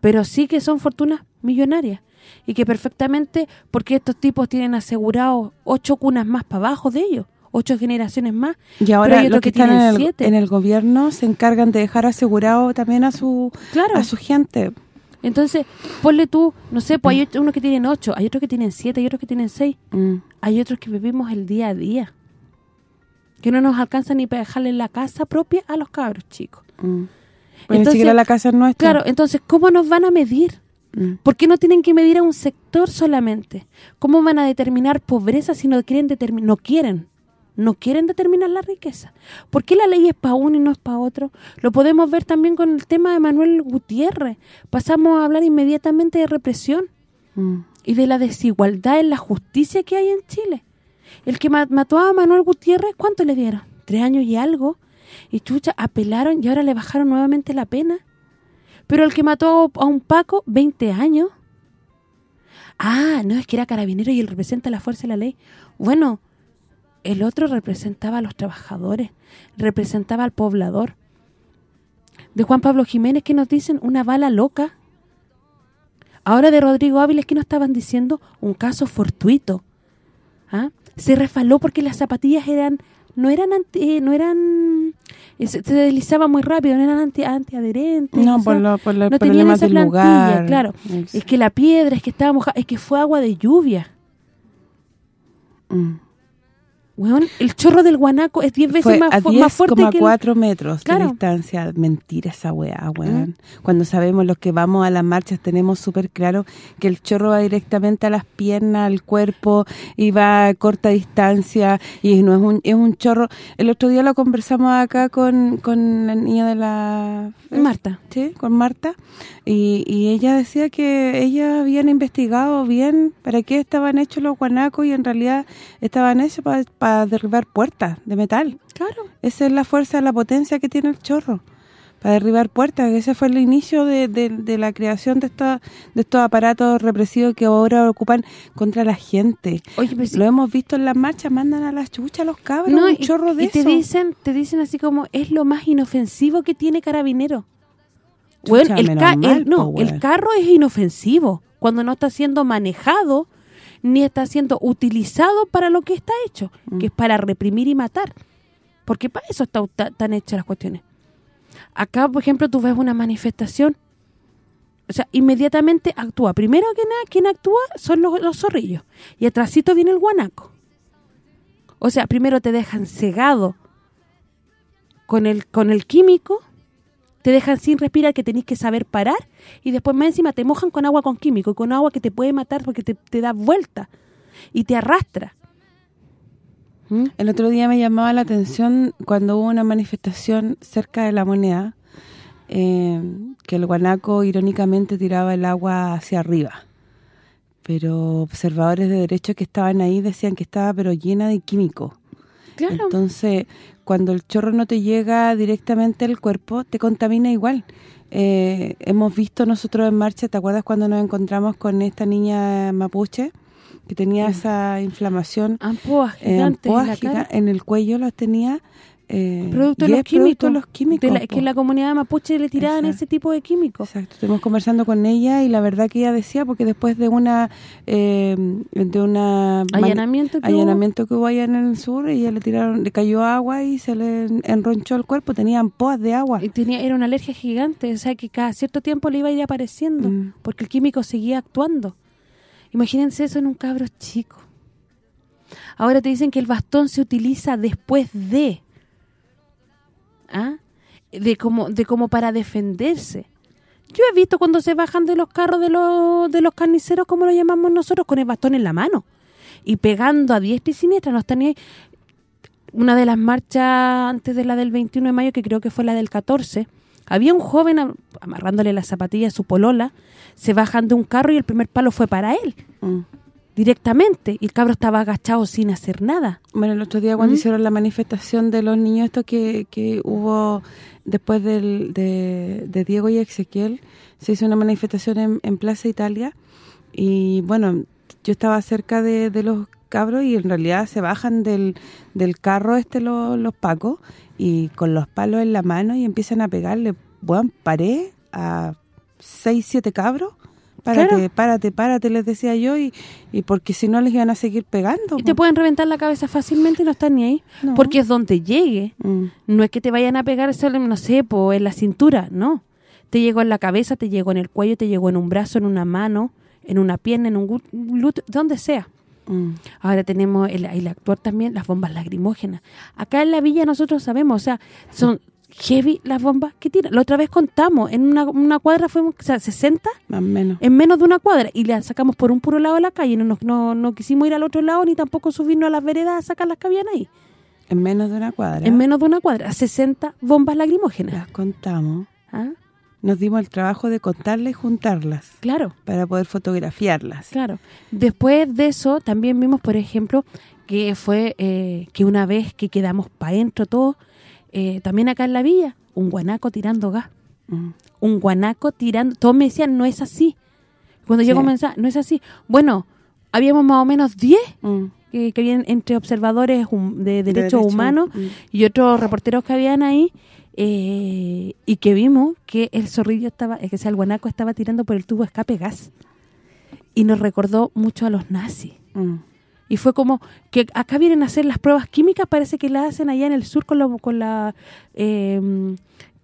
pero sí que son fortunas millonarias. Y que perfectamente, porque estos tipos tienen asegurado ocho cunas más para abajo de ellos, ocho generaciones más. Y ahora los que que están en el, siete. en el gobierno se encargan de dejar asegurado también a su Claro. a su gente. Entonces, ponle tú, no sé, pues hay unos que tienen ocho, hay otros que tienen siete, hay otros que tienen seis. Mm. hay otros que vivimos el día a día. Que no nos alcanza ni para dejarle la casa propia a los cabros chicos. Mm. Pues ni Entonces, siquiera la casa es nuestra. Claro, entonces, ¿cómo nos van a medir? Mm. ¿Por qué no tienen que medir a un sector solamente? ¿Cómo van a determinar pobreza si no quieren determinar no quieren? No quieren determinar la riqueza. ¿Por qué la ley es para uno y no es para otro? Lo podemos ver también con el tema de Manuel Gutiérrez. Pasamos a hablar inmediatamente de represión Mm. y de la desigualdad en la justicia que hay en Chile. El que ma- mató a Manuel Gutiérrez, ¿cuánto le dieron? Tres años y algo. Y chucha, apelaron y ahora le bajaron nuevamente la pena. Pero el que mató a un Paco, 20 años. Ah, no, es que era carabinero y él representa la fuerza de la ley. Bueno, el otro representaba a los trabajadores, representaba al poblador. De Juan Pablo Jiménez, que nos dicen? Una bala loca. Ahora de Rodrigo Áviles, que nos estaban diciendo? Un caso fortuito. ¿Ah? Se resbaló porque las zapatillas eran no eran anti- eh, no eran eh, se, deslizaban muy rápido, no eran anti, antiadherentes. No, por, sea, lo, por los no tenían problemas esa del lugar. claro. Es- Es que la piedra, es que estaba mojada, es que fue agua de lluvia. mm. Weón, el chorro del guanaco es 10 veces Fue más, a fu- más fuerte que el- 10,4 metros Claro. de distancia. Mentira esa weá, weón. Cuando sabemos los que vamos a las marchas tenemos súper claro que el chorro va directamente a las piernas, al cuerpo y va a corta distancia y no es un es un chorro. El otro día lo conversamos acá con, con la niña de la... Marta. Sí, con Marta. Y, y ella decía que ellas habían investigado bien para qué estaban hechos los guanacos y en realidad estaban hechos para derribar puertas de metal. Claro. Esa es la fuerza, la potencia que tiene el chorro para derribar puertas. Ese fue el inicio de, de- de la creación de estos de estos aparatos represivos que ahora ocupan contra la gente. Oye, si- Lo hemos visto en las marchas, mandan a las chuchas a los cabros, no, un y, chorro de y te eso. dicen te dicen así como es lo más inofensivo que tiene Carabinero. Chucha, Weón, el, ca- mal, el- no, el carro es inofensivo cuando no está siendo manejado ni está siendo utilizado para lo que está hecho, Mm. que es para reprimir y matar. Porque para eso está, ta- tan hechas las cuestiones. Acá, por ejemplo, tú ves una manifestación, o sea, inmediatamente actúa. Primero que nada, quien actúa son los, los zorrillos. Y atrásito viene el guanaco. O sea, primero te dejan cegado con el con el químico, te dejan sin respirar que tenés que saber parar y después más encima te mojan con agua con químico, con agua que te puede matar porque te, te da vuelta y te arrastra. ¿Mm? El otro día me llamaba la atención cuando hubo una manifestación cerca de la moneda, eh, que el guanaco irónicamente tiraba el agua hacia arriba. Pero observadores de derechos que estaban ahí decían que estaba pero llena de químicos. Claro. Entonces, cuando el chorro no te llega directamente al cuerpo, te contamina igual. Eh, hemos visto nosotros en marcha, ¿te acuerdas cuando nos encontramos con esta niña mapuche? Que tenía esa inflamación Ampoas eh, en la cara. en el cuello las tenía eh, Producto de los químicos. de los químicos de la- que la comunidad mapuche le tiraban Exacto. ese tipo de químicos. Exacto, estuvimos conversando con ella y la verdad que ella decía, porque después de una eh, de una Allanamiento que hubo. allanamiento que hubo allá en el sur, ella le tiraron, le cayó agua y se le enronchó el cuerpo, tenía ampoas de agua. Y tenía era una alergia gigante, o sea que cada cierto tiempo le iba a ir apareciendo, Mm. porque el químico seguía actuando. Imagínense eso en un cabro chico. Ahora te dicen que el bastón se utiliza después de ¿ah? de como de como para defenderse. Yo he visto cuando se bajan de los carros de los de los carniceros, como lo llamamos nosotros, con el bastón en la mano y pegando a diestra y siniestra, no están ni ahí. Una de las marchas antes de la del 21 de mayo, que creo que fue la del 14, había un joven am- amarrándole la zapatilla a su polola, se bajan de un carro y el primer palo fue para él, Mm. Directamente, y el cabro estaba agachado sin hacer nada. Bueno, el otro día cuando ¿Mm? hicieron la manifestación de los niños, esto que, que hubo después del, de, de Diego y Ezequiel, se hizo una manifestación en, en Plaza Italia y bueno, yo estaba cerca de, de los cabros y en realidad se bajan del, del carro este los, los pacos y con los palos en la mano y empiezan a pegarle, buen paré a seis, siete cabros. Párate, Claro. párate, párate, les decía yo, y, y porque si no les iban a seguir pegando. Y te pueden reventar la cabeza fácilmente y no están ni ahí, No. porque es donde llegue. Mm. No es que te vayan a pegar, solo, no sé, po, en la cintura, no. Te llegó en la cabeza, te llegó en el cuello, te llegó en un brazo, en una mano, en una pierna, en un glúteo, donde sea. Mm. Ahora tenemos el, el actuar también las bombas lacrimógenas. Acá en la villa nosotros sabemos, o sea, son heavy las bombas que tiran. La otra vez contamos, en una, una cuadra fuimos, o sea, 60 Más menos. en menos de una cuadra y la sacamos por un puro lado de la calle. No, nos- no, no quisimos ir al otro lado ni tampoco subirnos a las veredas a sacar las que habían ahí. En menos de una cuadra. En menos de una cuadra, 60 bombas lacrimógenas. Las contamos. ¿Ah? Nos dimos el trabajo de contarlas y juntarlas Claro. para poder fotografiarlas. Claro. Después de eso, también vimos, por ejemplo, que fue eh, que una vez que quedamos para adentro todos, eh, también acá en la villa, un guanaco tirando gas. Mm. Un guanaco tirando... Todos me decían, no es así. Cuando yo comenzaba, no es así. Bueno, habíamos más o menos 10 Mm. que, que habían entre observadores hum- de derechos derecho, humanos mm. y otros reporteros que habían ahí eh, y que vimos que el zorrillo estaba, es que sea, el guanaco estaba tirando por el tubo escape gas y nos recordó mucho a los nazis. Y fue como que acá vienen a hacer las pruebas químicas, parece que las hacen allá en el sur con, lo- con la eh,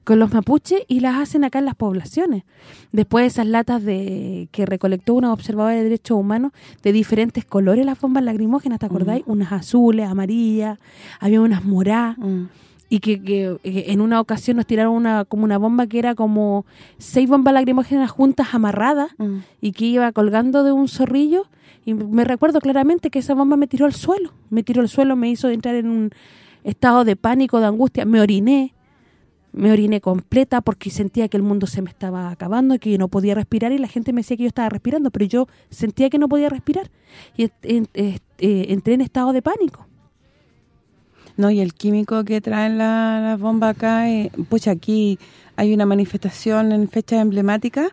con los mapuches y las hacen acá en las poblaciones. Después de esas latas de que recolectó una observadora de derechos humanos de diferentes colores las bombas lacrimógenas, ¿te acordáis? Unas azules, amarillas, había unas moradas Mm. y que, que, que en una ocasión nos tiraron una como una bomba que era como seis bombas lacrimógenas juntas amarradas Mm. y que iba colgando de un zorrillo y me recuerdo claramente que esa bomba me tiró al suelo, me tiró al suelo, me hizo entrar en un estado de pánico, de angustia, me oriné, me oriné completa porque sentía que el mundo se me estaba acabando que no podía respirar y la gente me decía que yo estaba respirando, pero yo sentía que no podía respirar y en- eh, entré en estado de pánico. No, y el químico que traen la- las bombas acá, eh, pucha, aquí hay una manifestación en fechas emblemáticas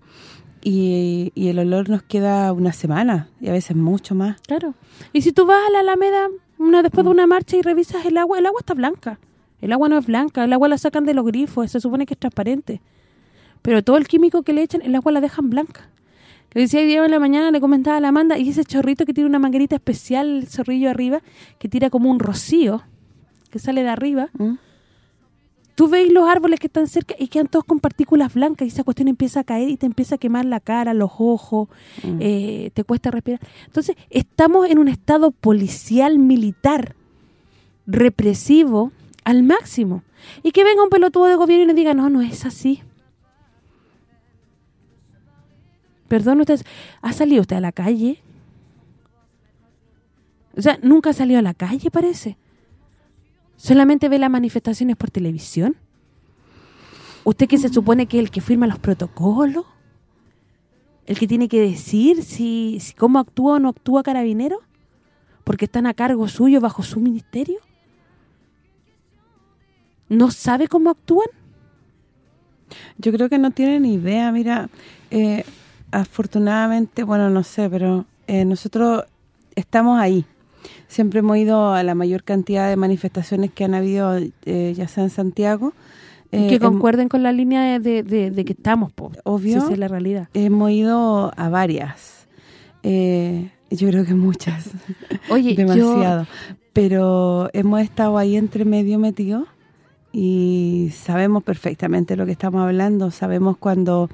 y, y el olor nos queda una semana y a veces mucho más. Claro. Y si tú vas a la Alameda una después de una marcha y revisas el agua, el agua está blanca. El agua no es blanca, el agua la sacan de los grifos, se supone que es transparente. Pero todo el químico que le echan, el agua la dejan blanca. Le decía hoy día en la mañana, le comentaba a la Amanda, y ese chorrito que tiene una manguerita especial, el zorrillo arriba, que tira como un rocío, que sale de arriba, ¿Mm? Tú veis los árboles que están cerca y quedan todos con partículas blancas y esa cuestión empieza a caer y te empieza a quemar la cara, los ojos, Mm. eh, te cuesta respirar. Entonces, estamos en un estado policial militar represivo al máximo. Y que venga un pelotudo de gobierno y nos diga, no, no es así. Perdón, usted, ¿ha salido usted a la calle? O sea, nunca ha salido a la calle, parece. ¿Solamente ve las manifestaciones por televisión? ¿Usted que se supone que es el que firma los protocolos? ¿El que tiene que decir si, cómo actúa o no actúa Carabinero? ¿Porque están a cargo suyo, bajo su ministerio? ¿No sabe cómo actúan? Yo creo que no tienen idea, mira, eh, afortunadamente, bueno, no sé, pero eh, nosotros estamos ahí. Siempre hemos ido a la mayor cantidad de manifestaciones que han habido, eh, ya sea en Santiago. que concuerden con la línea de, de, que estamos, obvio. esa es la realidad. Hemos ido a varias. yo creo que muchas. [LAUGHS] Oye, Demasiado. Pero hemos estado ahí entre medio metidos y sabemos perfectamente lo que estamos hablando, sabemos cuando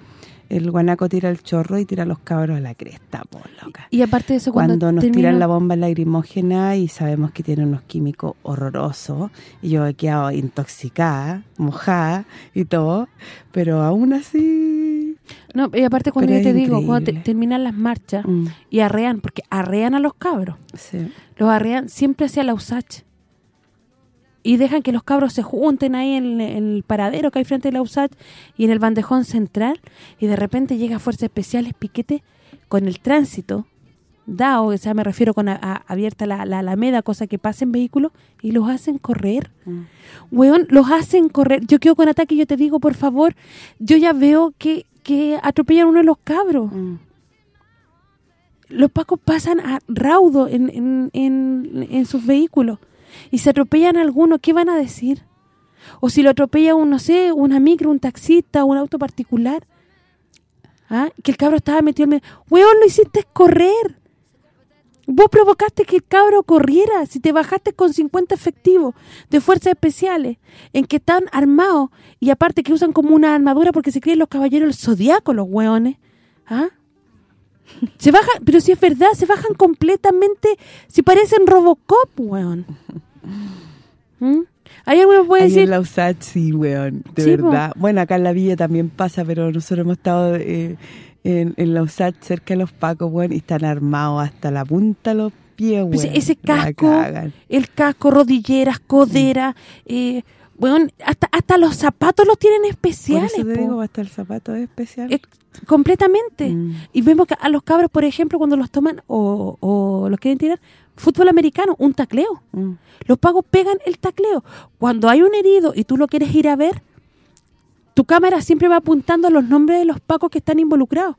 el guanaco tira el chorro y tira los cabros a la cresta, por loca. Y aparte de eso, cuando, nos tiran la bomba lagrimógena y sabemos que tiene unos químicos horrorosos, y yo he quedado intoxicada, mojada y todo, pero aún así... No, y aparte cuando yo te digo, cuando terminan las marchas mm. y arrean, porque arrean a los cabros, sí. los arrean siempre hacia la USACH, y dejan que los cabros se junten ahí en, el paradero que hay frente a la USACH y en el bandejón central y de repente llega Fuerzas Especiales Piquete con el tránsito dado, o sea, me refiero con abierta la, alameda, cosa que pasen vehículos y los hacen correr. Mm. Weón, los hacen correr. Yo quedo con ataque y yo te digo, por favor, yo ya veo que, que atropellan uno de los cabros. Mm. Los pacos pasan a raudo en, en, en, en sus vehículos y se atropellan a alguno, ¿qué van a decir? O si lo atropella un, no sé, una micro, un taxista, un auto particular. ¿Ah? Que el cabro estaba metido en medio. ¡Weón, lo hiciste correr! Vos provocaste que el cabro corriera. Si te bajaste con 50 efectivos de fuerzas especiales, en que están armados, y aparte que usan como una armadura porque se creen los caballeros del zodiaco, los weones. ¿Ah? Se bajan, pero si es verdad, se bajan completamente, si parecen Robocop, weón. ¿Mm? ¿Hay puede decir? en la USACH, sí, weón, de verdad. Bueno, acá en la villa también pasa, pero nosotros hemos estado eh, en, en, la USACH cerca de los pacos, weón, y están armados hasta la punta de los pies, pues weón. ese casco, el casco, rodilleras, codera, eh, weón, hasta hasta los zapatos los tienen especiales. Por eso te digo, hasta el zapato es especial. completamente. Mm. Y vemos que a los cabros, por ejemplo, cuando los toman o, o los quieren tirar, fútbol americano, un tacleo. Mm. Los pagos pegan el tacleo. Cuando hay un herido y tú lo quieres ir a ver, tu cámara siempre va apuntando a los nombres de los pacos que están involucrados.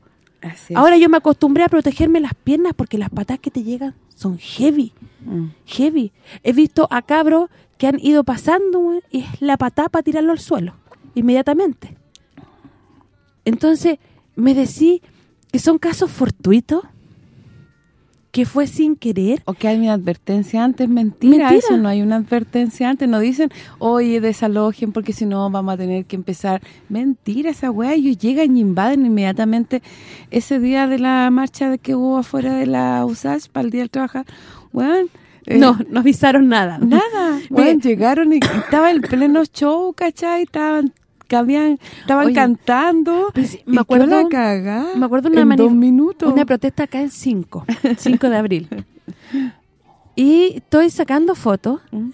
Ahora yo me acostumbré a protegerme las piernas porque las patas que te llegan son heavy. Mm. Heavy. He visto a cabros que han ido pasando y es la patada para tirarlo al suelo. Inmediatamente. Entonces, me decís que son casos fortuitos que fue sin querer. O que hay una advertencia antes, mentira, eso no hay una advertencia antes, no dicen, oye, desalojen porque si no vamos a tener que empezar. Mentira, esa weá, ellos llegan y invaden inmediatamente ese día de la marcha que hubo afuera de la USACH para el día del trabajar. Bueno, eh, no, no avisaron nada. Nada. [LAUGHS] Bueno, llegaron y estaba el pleno show, ¿cachai? Estaban estaban cantando. Pues me acuerdo la caga Me acuerdo una en dos minutos. Una protesta acá en 5, 5 [LAUGHS] de abril. Y estoy sacando fotos. Mm.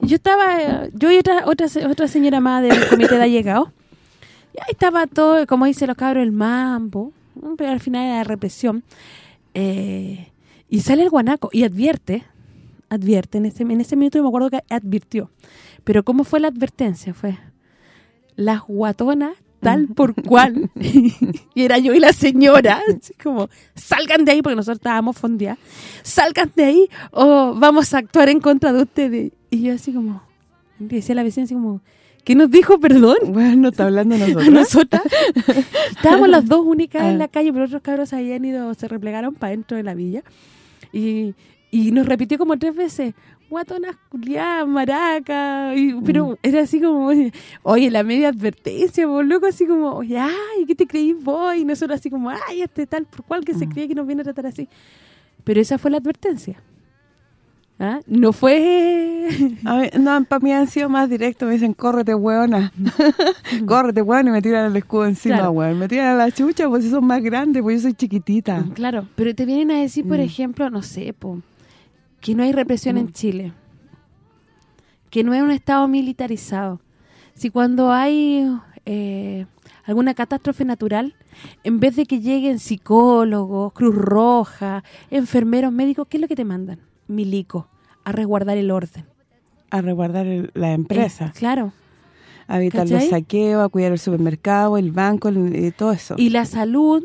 Yo estaba, yo y otra otra otra señora más del comité de llegado. Y ahí estaba todo, como dice los cabros, el mambo. Pero al final era represión. Eh, y sale el guanaco y advierte, advierte, en ese, en ese minuto yo me acuerdo que advirtió. Pero ¿cómo fue la advertencia? Fue, las guatonas tal por cual. [LAUGHS] [LAUGHS] y era yo y la señora, [LAUGHS] así como, salgan de ahí, porque nosotros estábamos fondeadas, salgan de ahí o vamos a actuar en contra de ustedes. Y yo así como, decía la vecina así como, ¿qué nos dijo, perdón? Bueno, está hablando nosotros. nosotras. Estábamos las dos únicas en ah. la calle, pero otros cabros habían ido, se replegaron para dentro de la villa. Y, y nos repitió como tres veces, guatonas culiadas, maraca, pero mm. era así como, [LAUGHS] oye, la media advertencia, por loco, así como, oye, ay, ¿qué te creís vos? Y nosotros así como, ay, este tal, por cual que se mm. cree que nos viene a tratar así. Pero esa fue la advertencia. ¿Ah? No fue... [LAUGHS] no, para mí han sido más directos, me dicen, córrete, hueona. Mm. [LAUGHS] córrete, hueona, y me tiran el escudo encima, hueón. Me tiran a la chucha, pues si son más grandes, pues yo soy chiquitita. Claro, pero te vienen a decir, por ejemplo, no sé, po, que no hay represión en Chile. que no es un Estado militarizado. Si cuando hay eh, alguna catástrofe natural, en vez de que lleguen psicólogos, Cruz Roja, enfermeros, médicos, ¿qué es lo que te mandan? Milico, a resguardar el orden. A resguardar el- la empresa. Eh, claro. a evitar los saqueos, a cuidar el supermercado, el banco, el- y todo eso. Y la salud,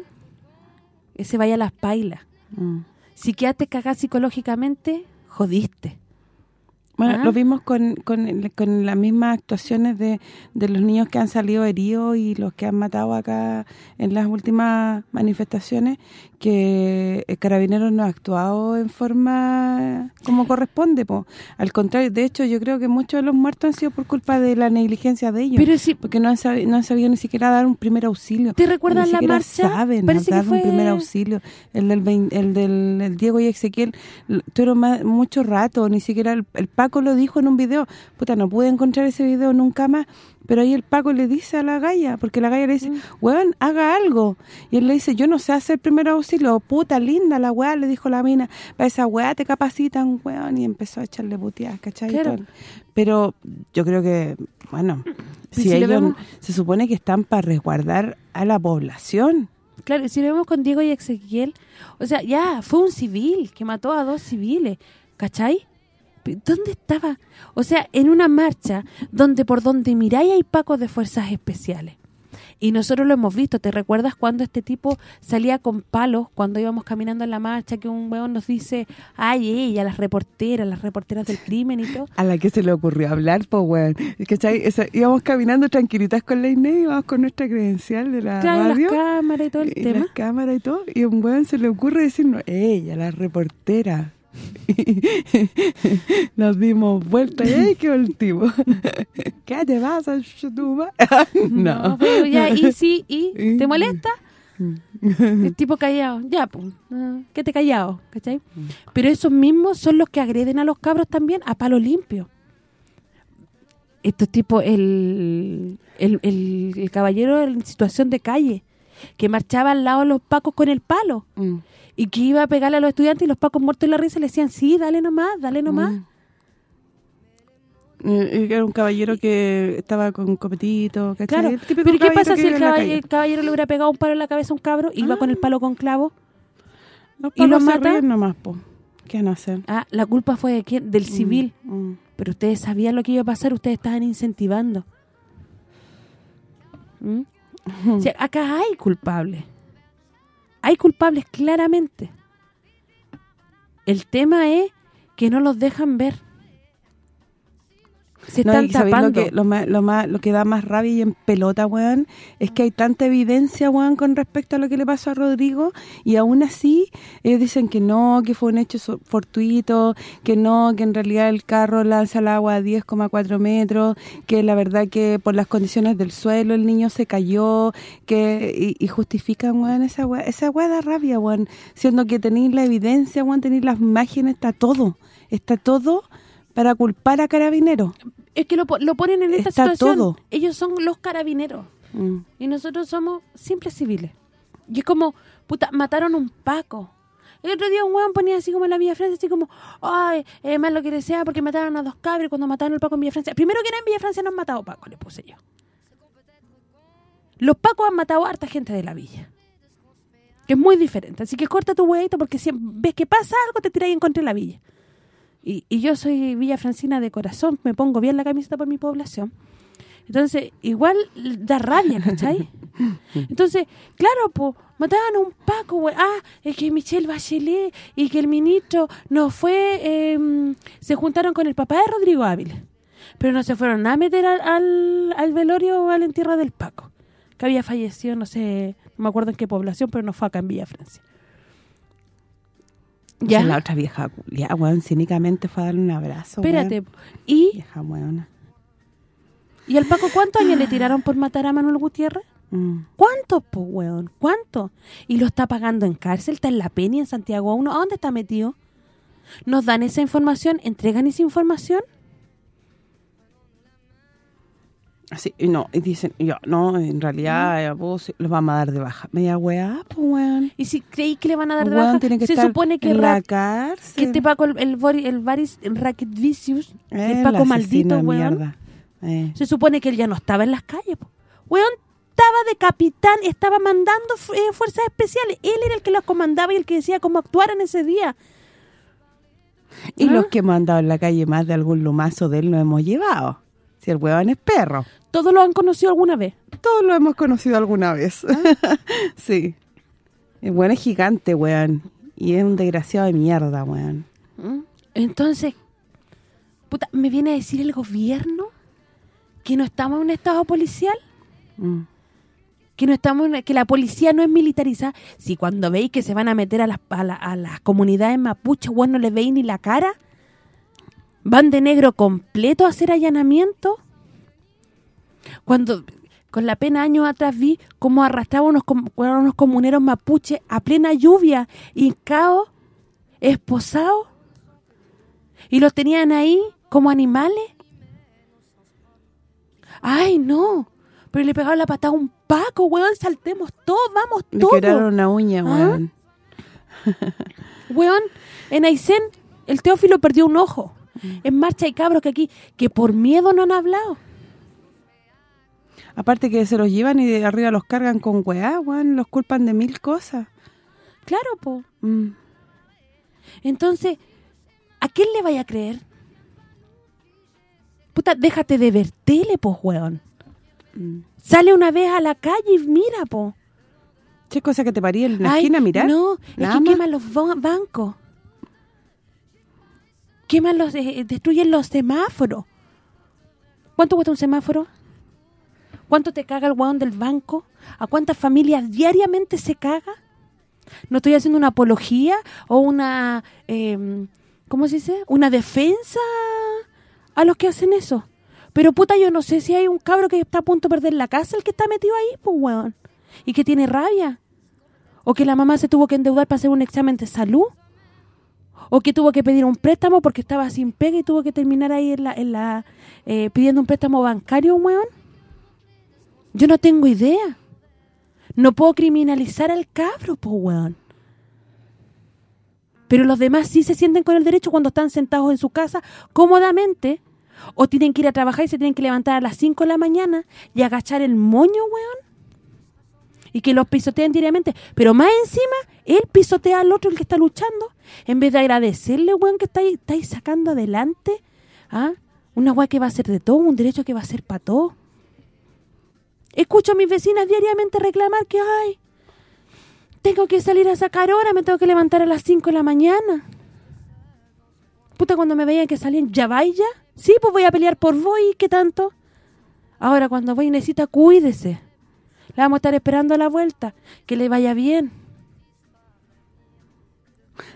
ese vaya a las pailas. Mm. Si quedaste cagada psicológicamente, jodiste. Bueno, Ah. lo vimos con, con, con las mismas actuaciones de, de los niños que han salido heridos y los que han matado acá en las últimas manifestaciones, que el Carabineros no ha actuado en forma como corresponde. po. Al contrario, de hecho, yo creo que muchos de los muertos han sido por culpa de la negligencia de ellos. Pero si porque no han, sabi- no han sabido ni siquiera dar un primer auxilio. ¿Te recuerdas Ni la marcha? saben Parece que dar fue- un primer auxilio. El del vein- el del el Diego y Ezequiel tuvieron más- mucho rato, ni siquiera el, el Paco lo dijo en un video. Puta, no pude encontrar ese video nunca más, pero ahí el Paco le dice a la galla, porque la galla le dice, Mm. weón, haga algo. Y él le dice, yo no sé hacer primer auxilio. Puta, linda la weá, le dijo la mina. Para esa weá te capacitan, weón. Y empezó a echarle puteadas, ¿cachai? Claro. Pero yo creo que, bueno, si si ellos vemos- se supone que están para resguardar a la población. Claro, y si lo vemos con Diego y Ezequiel, o sea, ya, fue un civil que mató a dos civiles, ¿cachai? ¿Dónde estaba? O sea, en una marcha donde por donde miráis hay pacos de fuerzas especiales. Y nosotros lo hemos visto, ¿te recuerdas cuando este tipo salía con palos cuando íbamos caminando en la marcha que un weón nos dice, ay, ella, las reporteras, las reporteras del crimen y todo? [LAUGHS] A la que se le ocurrió hablar, pues, weón. ¿Cachai? Esa- íbamos caminando tranquilitas con la Inés, íbamos con nuestra credencial de la Claro, radio. las cámaras y todo el y tema. las cámaras y todo. Y a un weón se le ocurre decirnos, ella, la reportera. [LAUGHS] Nos dimos vuelta y ¡ay, qué último! ¿Qué te chutuba? [LAUGHS] no. pero ya, y sí, [LAUGHS] y ¿te molesta? El tipo callado, ya, pues, ah, quédate callado, ¿cachai? Pero esos mismos son los que agreden a los cabros también a palo limpio. Estos tipos, el, el, el, el caballero en situación de calle, que marchaba al lado de los pacos con el palo, Mm. Y que iba a pegarle a los estudiantes y los pacos muertos en la risa le decían, sí, dale nomás, dale nomás. Mm. Eh, Era un caballero que estaba con copetito, ¿cachai? Claro, pero ¿y qué pasa si el, caballero le hubiera pegado un palo en la cabeza a un cabro, iba Ah. con el palo con clavo? Los ¿Y se mata? nomás, po. ¿Qué van a hacer? Ah, la culpa fue de quién? Del civil. Mm. Pero ustedes sabían lo que iba a pasar, ustedes estaban incentivando. ¿Mm? [LAUGHS] O sea, acá hay culpables. Hay culpables claramente. El tema es que no los dejan ver. Se No, están y ¿sabéis tapando. Lo que, lo, más, lo, más, lo que da más rabia y en pelota, weón, es que hay tanta evidencia, weón, con respecto a lo que le pasó a Rodrigo y aún así ellos dicen que no, que fue un hecho fortuito, que no, que en realidad el carro lanza el agua a 10,4 metros, que la verdad que por las condiciones del suelo el niño se cayó, que y, y justifican, weón, esa weá, esa weá da rabia, weón, siendo que tenéis la evidencia, weón, tenéis las imágenes, está todo, está todo para culpar a Carabineros. Es que lo, lo ponen en esta Está situación. todo. Ellos son los carabineros. Mm. Y nosotros somos simples civiles. Y es como, puta, mataron a un Paco. El otro día un weón ponía así como en la Villa Francia, así como, ay, eh, más lo que desea porque mataron a dos cabros cuando mataron al Paco en Villa Francia. Primero que nada en Villa Francia no han matado Paco, le puse yo. Los Pacos han matado a harta gente de la villa. Que es muy diferente. Así que corta tu huevito porque si ves que pasa algo te tiráis en contra de la villa. Y, y yo soy Villa Francina de corazón, me pongo bien la camiseta por mi población. Entonces, igual da rabia, ¿cachai? [LAUGHS] Entonces, claro, pues, mataban a un Paco, güey. Ah, es que Michelle Bachelet y que el ministro no fue... eh, se juntaron con el papá de Rodrigo Ávila. Pero no se fueron a meter al, al, al velorio o al entierro del Paco. Que había fallecido, no sé, no me acuerdo en qué población, pero no fue acá en Villa Francia. Ya. la otra vieja culia, weón, cínicamente fue a darle un abrazo, Espérate. weón. Y, Vieja weona. ¿Y al Paco cuántos años le tiraron por matar a Manuel Gutiérrez? Mm. ¿Cuántos, po, weón? ¿Cuánto? Y lo está pagando en cárcel, está en La Peña, en Santiago 1. ¿A dónde está metido? ¿Nos dan esa información? ¿Entregan esa información? Así, y no, y dicen, ya, no, en realidad a vos los vamos a dar de baja. Media weá, pues weón. Y si creí que le van a dar de baja, tiene que se estar supone que en la cárcel. que este Paco, el, el, Bori- el Baris Racket Vicious, el Eh, Paco maldito, weón. Eh. se supone que él ya no estaba en las calles, po. Weón, estaba de capitán, estaba mandando eh, fuerzas especiales. Él era el que los comandaba y el que decía cómo actuar en ese día. Y ¿Ah? los que hemos andado en la calle más de algún lumazo de él nos hemos llevado. Si el weón es perro. Todos lo han conocido alguna vez. Todos lo hemos conocido alguna vez. ¿Ah? [LAUGHS] sí. El weón es gigante, weón. Y es un desgraciado de mierda, weón. ¿Mm? Entonces, puta, ¿me viene a decir el gobierno que no estamos en un estado policial? Mm. que no estamos que la policía no es militarizada si cuando veis que se van a meter a las, a, la- a las comunidades mapuches vos no les veis ni la cara van de negro completo a hacer allanamiento cuando con la pena años atrás vi cómo arrastraban unos, com- unos comuneros mapuches a plena lluvia hincados, esposados y los tenían ahí como animales ay no pero le pegaron la patada a un Paco, weón, saltemos todos, vamos Le todos. quebraron una uña, ¿Ah? weón. Weón, en Aysén, el Teófilo perdió un ojo. En marcha hay cabros que aquí, que por miedo no han hablado. Aparte que se los llevan y de arriba los cargan con weá, weón. Los culpan de mil cosas. Claro, po. Mm. Entonces, ¿a quién le vaya a creer? Puta, déjate de ver tele, po, weón. Mm. Sale una vez a la calle y mira, po. ¿Qué cosa que te paría en la Ay, esquina a mirar? No, es que más. queman los ba- bancos. Queman los, destruyen los semáforos. ¿Cuánto cuesta un semáforo? ¿Cuánto te caga el hueón del banco? ¿A cuántas familias diariamente se caga? No estoy haciendo una apología o una, eh, ¿cómo se dice? Una defensa a los que hacen eso. Pero puta, yo no sé si hay un cabro que está a punto de perder la casa, el que está metido ahí, pues weón. Y que tiene rabia. O que la mamá se tuvo que endeudar para hacer un examen de salud. O que tuvo que pedir un préstamo porque estaba sin pega y tuvo que terminar ahí en la, en la eh, pidiendo un préstamo bancario, weón. Yo no tengo idea. No puedo criminalizar al cabro, po, weón. Pero los demás sí se sienten con el derecho cuando están sentados en su casa cómodamente o tienen que ir a trabajar y se tienen que levantar a las 5 de la mañana y agachar el moño, weón. Y que los pisoteen diariamente. Pero más encima, él pisotea al otro, el que está luchando, en vez de agradecerle, weón, que está ahí, está ahí sacando adelante. ¿ah? Una weá que va a ser de todo, un derecho que va a ser para todo. Escucho a mis vecinas diariamente reclamar que, ay, tengo que salir a sacar hora, me tengo que levantar a las 5 de la mañana. Puta, cuando me veían que salían, ¿ya vaya? Sí, pues voy a pelear por vos y qué tanto. Ahora, cuando voy necesita, cuídese. La vamos a estar esperando a la vuelta. Que le vaya bien.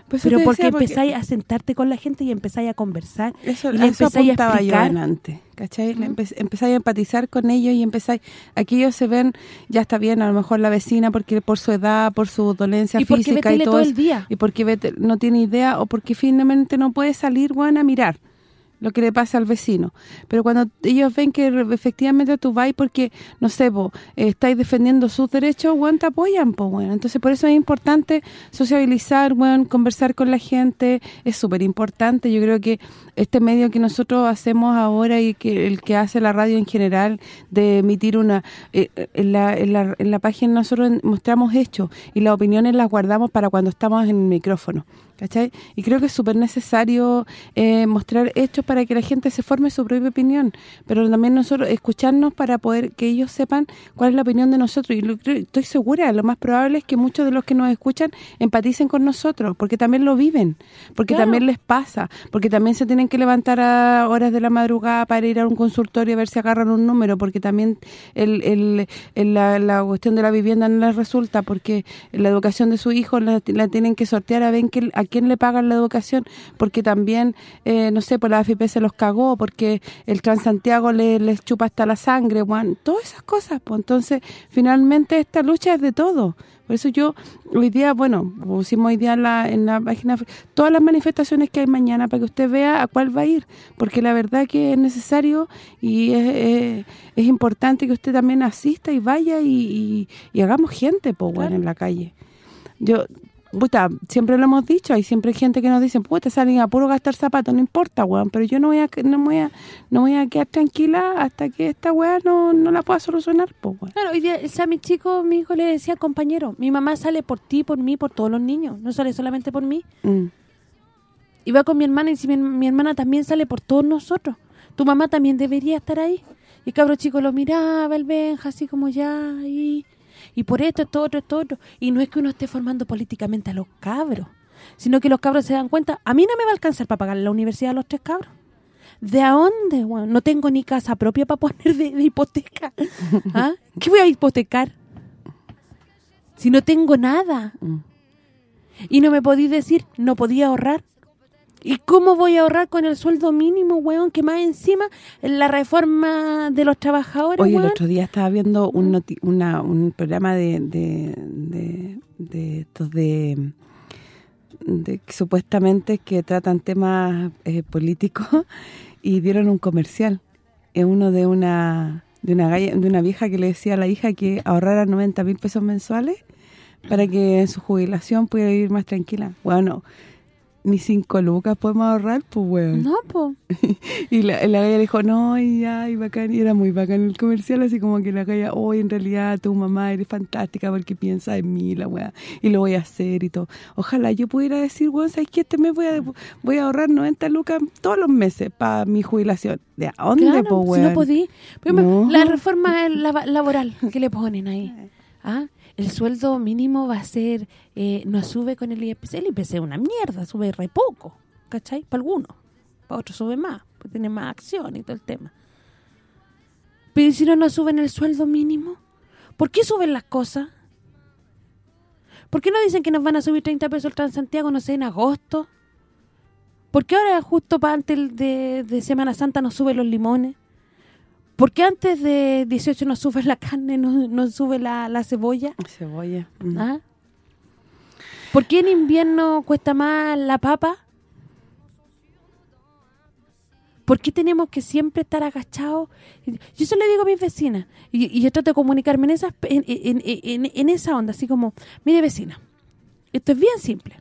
Pues Pero porque empezáis a sentarte con la gente y empezáis a conversar. Eso, y le eso empezáis a yo antes, ¿cachai? Empe- empezáis a empatizar con ellos y empezáis... Aquí ellos se ven, ya está bien, a lo mejor la vecina, porque por su edad, por su dolencia Y porque física y todo todo eso, el día. y porque ve te- no tiene idea o porque finalmente no puede salir, bueno, a mirar lo que le pasa al vecino. Pero cuando ellos ven que efectivamente tú vas porque, no sé, vos, eh, estáis defendiendo sus derechos, bueno, te apoyan, pues, bueno. Entonces, por eso es importante sociabilizar, bueno, conversar con la gente, es súper importante. Yo creo que este medio que nosotros hacemos ahora y que el que hace la radio en general, de emitir una... eh, en, la, en, la, en la página nosotros mostramos hechos y las opiniones las guardamos para cuando estamos en el micrófono. ¿Cachai? Y creo que es súper necesario eh, mostrar hechos para que la gente se forme su propia opinión, pero también nosotros escucharnos para poder que ellos sepan cuál es la opinión de nosotros. Y lo estoy segura, lo más probable es que muchos de los que nos escuchan empaticen con nosotros, porque también lo viven, porque Claro. también les pasa, porque también se tienen que levantar a horas de la madrugada para ir a un consultorio a ver si agarran un número, porque también el, el- el- la, la cuestión de la vivienda no les resulta, porque la educación de su hijo la, la tienen que sortear a ver, que, a quién le pagan la educación, porque también, eh, no sé, por la AFP se los cagó, porque el Transantiago le, les chupa hasta la sangre, bueno, todas esas cosas, pues entonces finalmente esta lucha es de todo. Por eso yo hoy día, bueno, pusimos hoy día en la, en la página todas las manifestaciones que hay mañana para que usted vea a cuál va a ir, porque la verdad que es necesario y es, es, importante que usted también asista y vaya y, hagamos gente, pues, bueno, en la calle. Yo puta, siempre lo hemos dicho, hay siempre gente que nos dice, puta, salen a puro gastar zapatos, no importa, weón, pero yo no voy a no voy a no voy a quedar tranquila hasta que esta weá no, no la pueda solucionar, pues, weón. Claro, hoy día, o sea, mi chico, mi hijo le decía, compañero, mi mamá sale por ti, por mí, por todos los niños, no sale solamente por mí. Mm. Y va con mi hermana y si mi, hermana también sale por todos nosotros. Tu mamá también debería estar ahí. Y cabro chico lo miraba, el Benja, así como ya, y y por esto, esto, otro, esto, otro. Y no es que uno esté formando políticamente a los cabros, sino que los cabros se dan cuenta, a mí no me va a alcanzar para pagar la universidad a los tres cabros. ¿De dónde? Bueno, no tengo ni casa propia para poner de, hipoteca. [LAUGHS] ¿Ah? ¿Qué voy a hipotecar? Si no tengo nada. Mm. Y no me podí decir, no podía ahorrar. ¿Y cómo voy a ahorrar con el sueldo mínimo, weón? Que más encima la reforma de los trabajadores, Oye, el otro día estaba viendo un, un programa de, de, de, estos de, de supuestamente que tratan temas eh, políticos [LAUGHS] y dieron un comercial. Es uno de una de una de una vieja que le decía a la hija que ahorrara 90 mil pesos mensuales para que en su jubilación pudiera vivir más tranquila. Bueno, ni cinco lucas podemos ahorrar, pues, weón. No, pues. [LAUGHS] y la, la galla dijo, no, y ya, y bacán, y era muy bacán el comercial, así como que la galla, hoy en realidad tu mamá eres fantástica porque piensa en mí, la weá, y lo voy a hacer y todo. Ojalá yo pudiera decir, weón, ¿sabes qué? Este mes voy a, voy a ahorrar 90 lucas todos los meses para mi jubilación. ¿De dónde, claro, weón? si no podí. No. La reforma laboral que le ponen ahí, [LAUGHS] ¿ah? El sueldo mínimo va a ser, eh, no sube con el IPC, el IPC es una mierda, sube re poco, ¿cachai? Para algunos, para otros sube más, porque tiene más acción y todo el tema. Pero si no nos suben el sueldo mínimo? ¿Por qué suben las cosas? ¿Por qué no dicen que nos van a subir 30 pesos el Transantiago, no sé, en agosto? ¿Por qué ahora justo para antes de, de Semana Santa nos suben los limones? ¿Por qué antes de 18 no sube la carne, no, sube la, cebolla? Cebolla. Mm. ¿Ah? ¿Por qué en invierno cuesta más la papa? ¿Por qué tenemos que siempre estar agachados? Yo eso le digo a mis vecinas, y, yo trato de comunicarme en esa, en, esa onda, así como, mire vecina, esto es bien simple.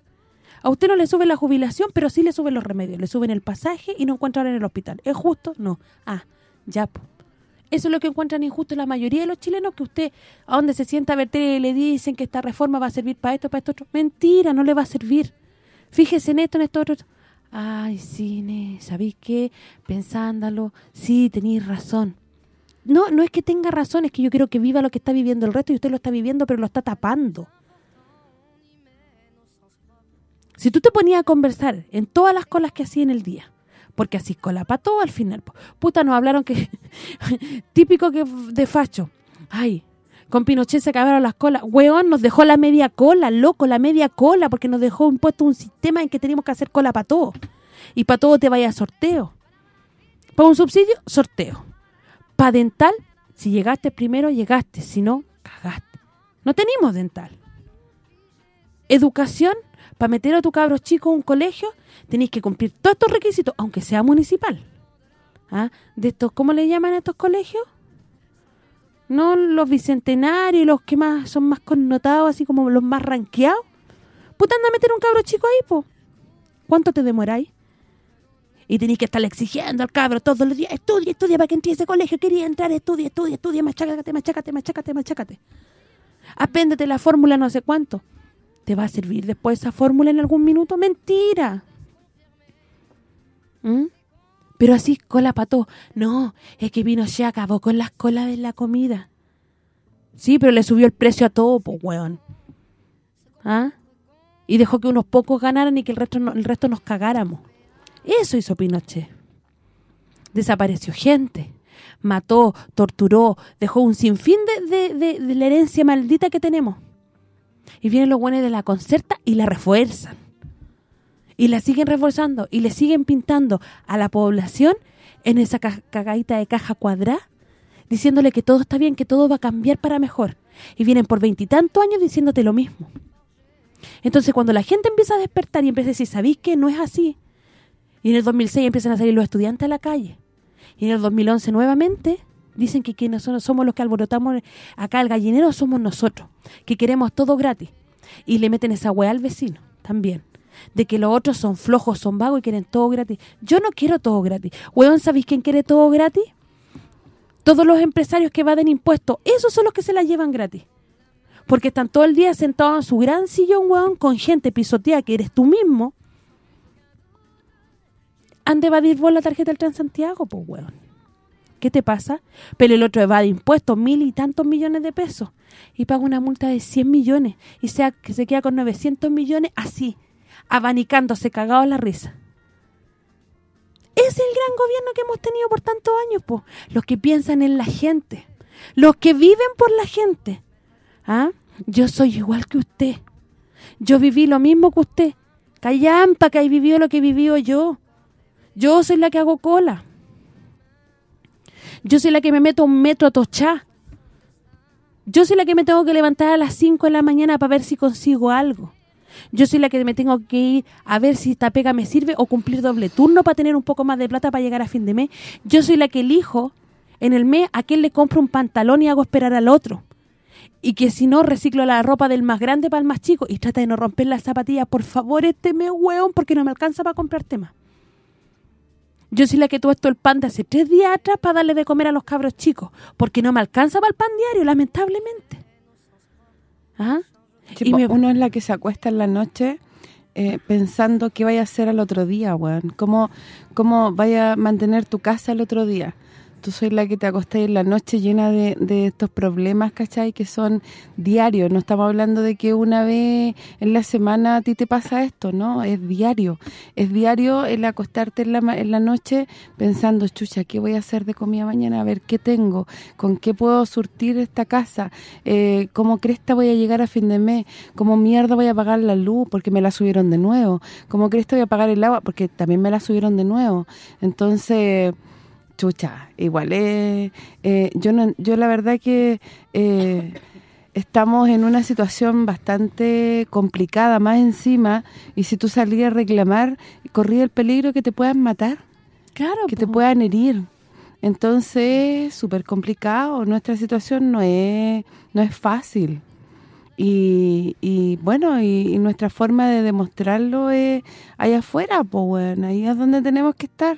A usted no le sube la jubilación, pero sí le suben los remedios, le suben el pasaje y no encuentran en el hospital. ¿Es justo? No. Ah, ya, pues. Eso es lo que encuentran injusto la mayoría de los chilenos, que usted a donde se sienta a ver le dicen que esta reforma va a servir para esto, para esto otro. Mentira, no le va a servir. Fíjese en esto, en esto otro. Ay, cine, ¿sabéis qué? Pensándolo, sí, tenéis razón. No, no es que tenga razón, es que yo quiero que viva lo que está viviendo el resto y usted lo está viviendo, pero lo está tapando. Si tú te ponías a conversar en todas las colas que hacía en el día, porque así colapató al final. Puta, nos hablaron que... [LAUGHS] típico que de facho. Ay, con Pinochet se acabaron las colas. Weón, nos dejó la media cola, loco, la media cola, porque nos dejó impuesto un sistema en que teníamos que hacer cola para todo. Y para todo te vaya a sorteo. Para un subsidio, sorteo. Para dental, si llegaste primero, llegaste. Si no, cagaste. No tenemos dental. Educación, para meter a tu cabro chico a un colegio, tenéis que cumplir todos estos requisitos, aunque sea municipal. ¿Ah? De estos, ¿cómo le llaman a estos colegios? No los bicentenarios, los que más son más connotados, así como los más ranqueados. Puta, anda a meter un cabro chico ahí, po. ¿Cuánto te demoráis? Y tenéis que estarle exigiendo al cabro todos los días, estudia, estudia para que entre ese colegio, quería entrar, estudia, estudia, estudia, machácate, machácate, machácate, machácate. Apéndete la fórmula no sé cuánto. ¿Te va a servir después esa fórmula en algún minuto? ¡Mentira! ¿Mm? Pero así, cola pató. No, es que vino se acabó con las colas de la comida. Sí, pero le subió el precio a todo, pues, weón. ¿Ah? Y dejó que unos pocos ganaran y que el resto el resto nos cagáramos. Eso hizo Pinochet. Desapareció gente, mató, torturó, dejó un sinfín de, de, de la herencia maldita que tenemos y vienen los buenos de la concerta y la refuerzan. Y la siguen reforzando y le siguen pintando a la población en esa cagadita de caja cuadrada, diciéndole que todo está bien, que todo va a cambiar para mejor. Y vienen por veintitantos años diciéndote lo mismo. Entonces, cuando la gente empieza a despertar y empieza a decir, ¿sabéis que no es así? Y en el 2006 empiezan a salir los estudiantes a la calle. Y en el 2011 nuevamente dicen que quienes somos los que alborotamos acá el gallinero somos nosotros, que queremos todo gratis. Y le meten esa weá al vecino también. De que los otros son flojos, son vagos y quieren todo gratis. Yo no quiero todo gratis. Weón, ¿sabéis quién quiere todo gratis? Todos los empresarios que evaden impuestos, esos son los que se la llevan gratis. Porque están todo el día sentados en su gran sillón, weón, con gente pisoteada que eres tú mismo. Han de evadir vos la tarjeta del Transantiago, pues, weón. ¿Qué te pasa? Pero el otro evade impuestos, mil y tantos millones de pesos. Y paga una multa de 100 millones. Y sea que se queda con 900 millones así, abanicándose, cagado la risa. Es el gran gobierno que hemos tenido por tantos años, pues. Los que piensan en la gente. Los que viven por la gente. ¿Ah? Yo soy igual que usted. Yo viví lo mismo que usted. Callampa que hay vivido lo que vivido yo. Yo soy la que hago cola. Yo soy la que me meto un metro a tochá. Yo soy la que me tengo que levantar a las 5 de la mañana para ver si consigo algo. Yo soy la que me tengo que ir a ver si esta pega me sirve o cumplir doble turno para tener un poco más de plata para llegar a fin de mes. Yo soy la que elijo en el mes a quién le compro un pantalón y hago esperar al otro. Y que si no, reciclo la ropa del más grande para el más chico y trata de no romper las zapatillas. Por favor, este me hueón porque no me alcanza para comprarte más. Yo soy la que tuve esto el pan de hace tres días atrás para darle de comer a los cabros chicos, porque no me alcanza para el pan diario, lamentablemente. ¿Ah? Uno es la que se acuesta en la noche eh, pensando qué vaya a hacer al otro día, weón. Cómo, cómo vaya a mantener tu casa el otro día tú soy la que te acostáis en la noche llena de, de, estos problemas, ¿cachai? Que son diarios, no estamos hablando de que una vez en la semana a ti te pasa esto, ¿no? Es diario, es diario el acostarte en la, en la noche pensando, chucha, ¿qué voy a hacer de comida mañana? A ver, ¿qué tengo? ¿Con qué puedo surtir esta casa? Eh, ¿Cómo cresta voy a llegar a fin de mes? ¿Cómo mierda voy a pagar la luz? Porque me la subieron de nuevo. ¿Cómo cresta voy a pagar el agua? Porque también me la subieron de nuevo. Entonces chucha, igual es, eh, yo no, yo la verdad que eh, estamos en una situación bastante complicada más encima y si tú salías a reclamar, corría el peligro que te puedan matar, claro que te puedan herir. Entonces, súper complicado, nuestra situación no es no es fácil. Y, y bueno, y, nuestra forma de demostrarlo es allá afuera, pues bueno, ahí es donde tenemos que estar.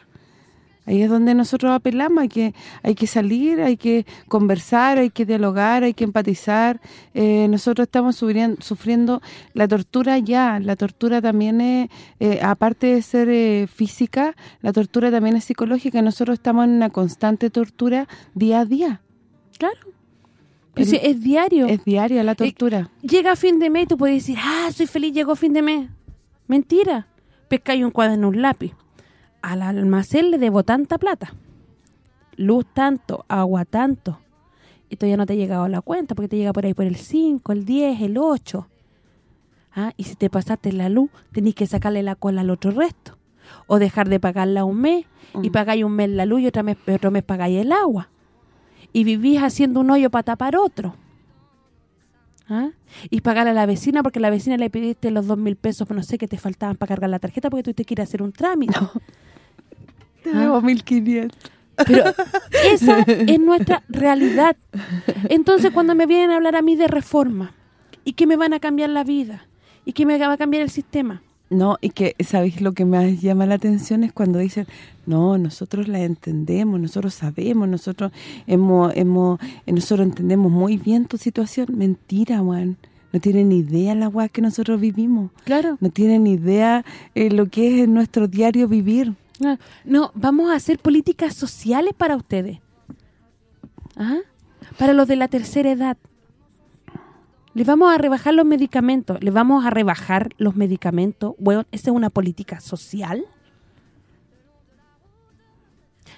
Ahí es donde nosotros apelamos, hay que hay que salir, hay que conversar, hay que dialogar, hay que empatizar. Eh, nosotros estamos sufriendo, la tortura ya, la tortura también es, eh, aparte de ser eh, física, la tortura también es psicológica. Nosotros estamos en una constante tortura día a día. Claro. es diario. Es diaria la tortura. llega fin de mes y tú puedes decir, ah, soy feliz, llegó fin de mes. Mentira. Pesca y un cuaderno, un lápiz al almacén le debo tanta plata. Luz tanto, agua tanto. Y todavía no te ha llegado la cuenta porque te llega por ahí por el 5, el 10, el 8. Ah, y si te pasaste la luz, tenés que sacarle la cola al otro resto. O dejar de pagarla un mes y mm. pagáis un mes la luz y otro mes, otro mes pagáis el agua. Y vivís haciendo un hoyo para tapar otro. ¿Ah? Y pagar a la vecina porque a la vecina le pidiste los dos mil pesos, no sé, que te faltaban para cargar la tarjeta porque tú te quieres hacer un trámite. Te debo 1.500. Pero [LAUGHS] esa es nuestra realidad. Entonces, cuando me vienen a hablar a mí de reforma y que me van a cambiar la vida y que me va a cambiar el sistema. No, y que, ¿sabéis lo que más llama la atención? Es cuando dicen, no, nosotros la entendemos, nosotros sabemos, nosotros hemos, hemos nosotros entendemos muy bien tu situación. Mentira, Juan. No tienen ni idea la guay que nosotros vivimos. Claro. No tienen ni idea eh, lo que es nuestro diario vivir. No, vamos a hacer políticas sociales para ustedes. ¿Ah? Para los de la tercera edad. Les vamos a rebajar los medicamentos. Les vamos a rebajar los medicamentos. Bueno, ¿esa es una política social?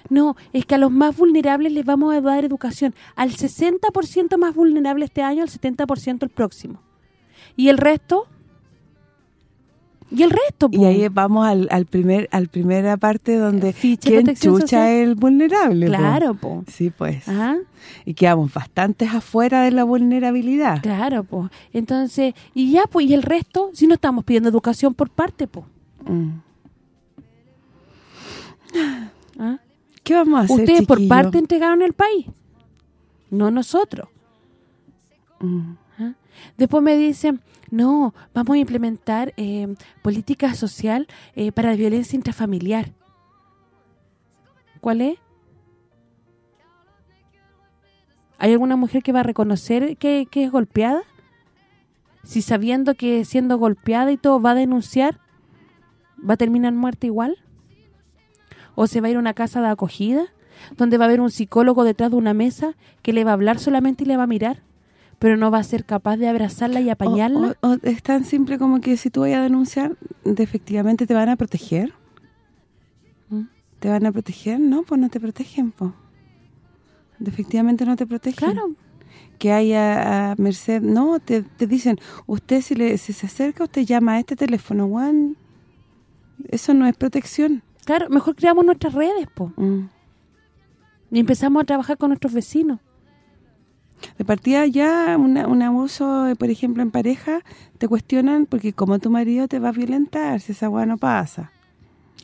No, es que a los más vulnerables les vamos a dar educación. Al 60% más vulnerable este año, al 70% el próximo. ¿Y el resto? Y el resto, po. Y ahí vamos al, al primer al primera parte donde Ficha de quién chucha social. el vulnerable. Claro, po. Sí, pues. Ajá. Y quedamos bastantes afuera de la vulnerabilidad. Claro, pues. Entonces, y ya, pues, y el resto, si no estamos pidiendo educación por parte, pues. Mm. ¿Ah? ¿Qué vamos a hacer, Ustedes por parte entregaron el país, no nosotros. Mm. ¿ah? Después me dicen, no, vamos a implementar eh, política social eh, para la violencia intrafamiliar. ¿Cuál es? ¿Hay alguna mujer que va a reconocer que, que es golpeada? Si sabiendo que siendo golpeada y todo va a denunciar, ¿va a terminar muerta igual? ¿O se va a ir a una casa de acogida donde va a haber un psicólogo detrás de una mesa que le va a hablar solamente y le va a mirar? Pero no va a ser capaz de abrazarla y apañarla. O, o- o es tan simple como que si tú vayas a denunciar, de efectivamente te van a proteger. ¿Mm? ¿Te van a proteger? No, pues no te protegen, pues. Efectivamente no te protegen. Claro, Que haya a merced... No, te, te dicen, usted si, le, si se acerca, usted llama a este teléfono, Juan. Eso no es protección. claro, mejor creamos nuestras redes. Mm. Y empezamos a trabajar con nuestros vecinos. De partida ya una- un abuso, eh, por ejemplo, en pareja, te cuestionan porque como tu marido te va a violentar, si esa hueá no pasa.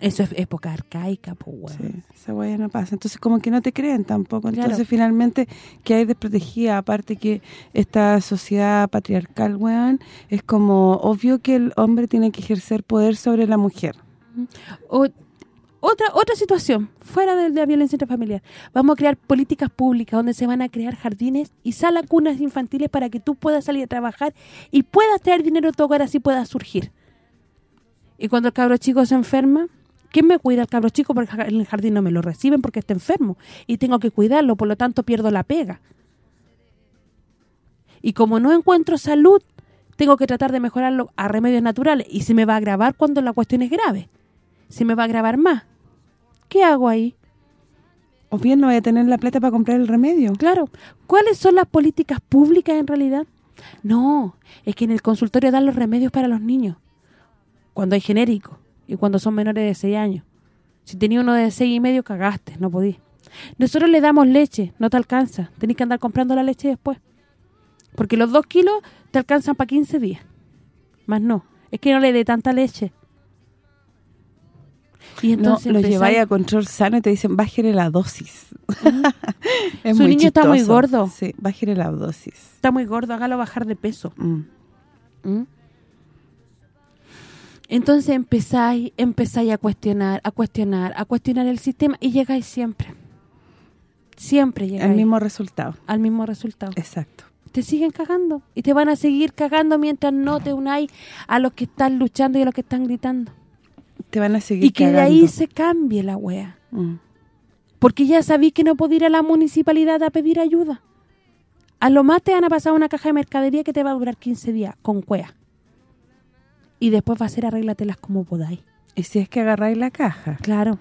Eso es época arcaica, weón. Sí, esa hueá no pasa. Entonces como que no te creen tampoco. Claro. Entonces finalmente que hay desprotegida, aparte que esta sociedad patriarcal, weón, es como obvio que el hombre tiene que ejercer poder sobre la mujer. O- otra otra situación, fuera de, la violencia intrafamiliar. Vamos a crear políticas públicas donde se van a crear jardines y salas cunas infantiles para que tú puedas salir a trabajar y puedas traer dinero a tu hogar, así puedas surgir. Y cuando el cabro chico se enferma, ¿quién me cuida al cabro chico? Porque en el jardín no me lo reciben porque está enfermo y tengo que cuidarlo, por lo tanto pierdo la pega. Y como no encuentro salud, tengo que tratar de mejorarlo a remedios naturales y se me va a agravar cuando la cuestión es grave. Se me va a agravar más. ¿Qué hago ahí? O bien no voy a tener la plata para comprar el remedio. Claro, ¿cuáles son las políticas públicas en realidad? No, es que en el consultorio dan los remedios para los niños. Cuando hay genérico y cuando son menores de 6 años. Si tenía uno de seis y medio, cagaste, no podí. Nosotros le damos leche, no te alcanza. Tenés que andar comprando la leche después. Porque los dos kilos te alcanzan para 15 días. Más no. Es que no le dé tanta leche. Y entonces no, los empezáis- lleváis a control sano y te dicen, bájele la dosis. [LAUGHS] Es Su muy niño está muy gordo. Sí, bájele la dosis. está muy gordo, hágalo bajar de peso. Mm. ¿Mm? Entonces empezáis, empezáis a cuestionar, a cuestionar, a cuestionar el sistema y llegáis siempre. Siempre llegáis El mismo resultado. al mismo resultado. Exacto. Te siguen cagando y te van a seguir cagando mientras no te unáis a los que están luchando y a los que están gritando. Te van a seguir Y que de ahí se cambie la wea. Mm. Porque ya sabí que no podía ir a la municipalidad a pedir ayuda. A lo más te van a pasar una caja de mercadería que te va a durar 15 días con cuea. Y después va a ser arréglatelas como podáis. Y si es que agarráis la caja. Claro.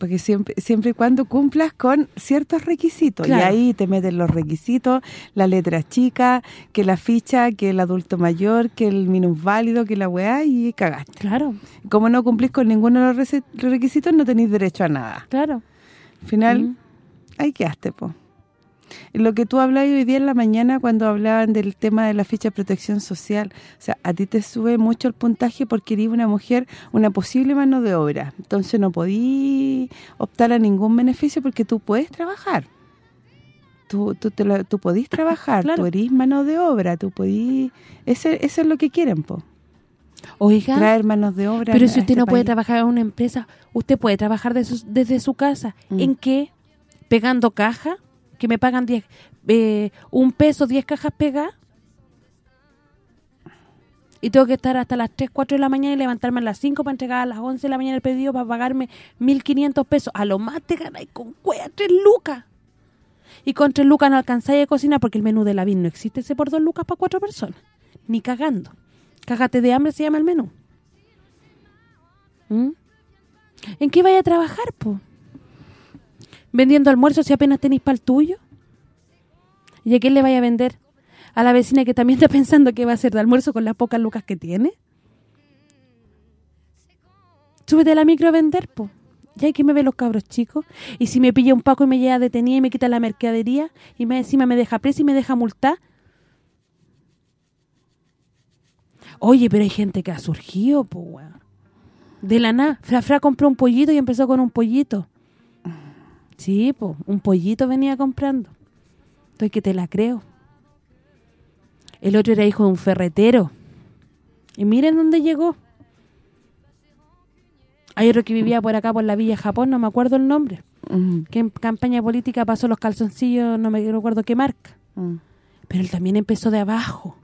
Porque siempre siempre y cuando cumplas con ciertos requisitos. Claro. Y ahí te meten los requisitos, la letra chica, que la ficha, que el adulto mayor, que el minusválido, que la weá, y cagaste. Claro, Como no cumplís con ninguno de los requisitos, no tenéis derecho a nada. claro. Al final, Mm. ahí quedaste, po. Lo que tú hablabas hoy día en la mañana cuando hablaban del tema de la ficha de protección social, o sea, a ti te sube mucho el puntaje porque eres una mujer, una posible mano de obra. Entonces no podí optar a ningún beneficio porque tú puedes trabajar. Tú, tú, te lo- tú podís [LAUGHS] trabajar, Claro. tú eres mano de obra, tú podís... Ese, eso es lo que quieren, po. Oiga, Traer manos de obra pero si usted este no puede trabajar en una empresa, usted puede trabajar de su- desde su casa. Mm. ¿En qué? ¿Pegando caja? ¿Que me pagan 10 eh, un peso, 10 cajas pegadas? Y tengo que estar hasta las 3, 4 de la mañana y levantarme a las 5 para entregar a las 11 de la mañana el pedido para pagarme 1.500 pesos. A lo más te ganáis con cueva 3 lucas. Y con 3 lucas no alcanzáis a cocinar porque el menú de la VIN no existe ese por 2 lucas para 4 personas. Ni cagando. Cágate de hambre se llama el menú. ¿Mm? ¿En qué vaya a trabajar, po? ¿Vendiendo almuerzos si apenas tenéis para el tuyo? ¿Y a quién le vaya a vender? ¿A la vecina que también está pensando que va a hacer de almuerzo con las pocas lucas que tiene? súbete a la micro a vender, po. Ya hay que me ve los cabros chicos. Y si me pilla un paco y me lleva detenida y me quita la mercadería y me encima me deja presa y me deja multar. Oye, pero hay gente que ha surgido, po, weón. De la nada. Fra Fra compró un pollito y empezó con un pollito. Sí, po, un pollito venía comprando. Estoy que te la creo. El otro era hijo de un ferretero. Y miren dónde llegó. Hay otro que vivía por acá, por la Villa Japón, no me acuerdo el nombre. Mm, Que en campaña política pasó los calzoncillos, no me recuerdo qué marca. Pero él también empezó de abajo.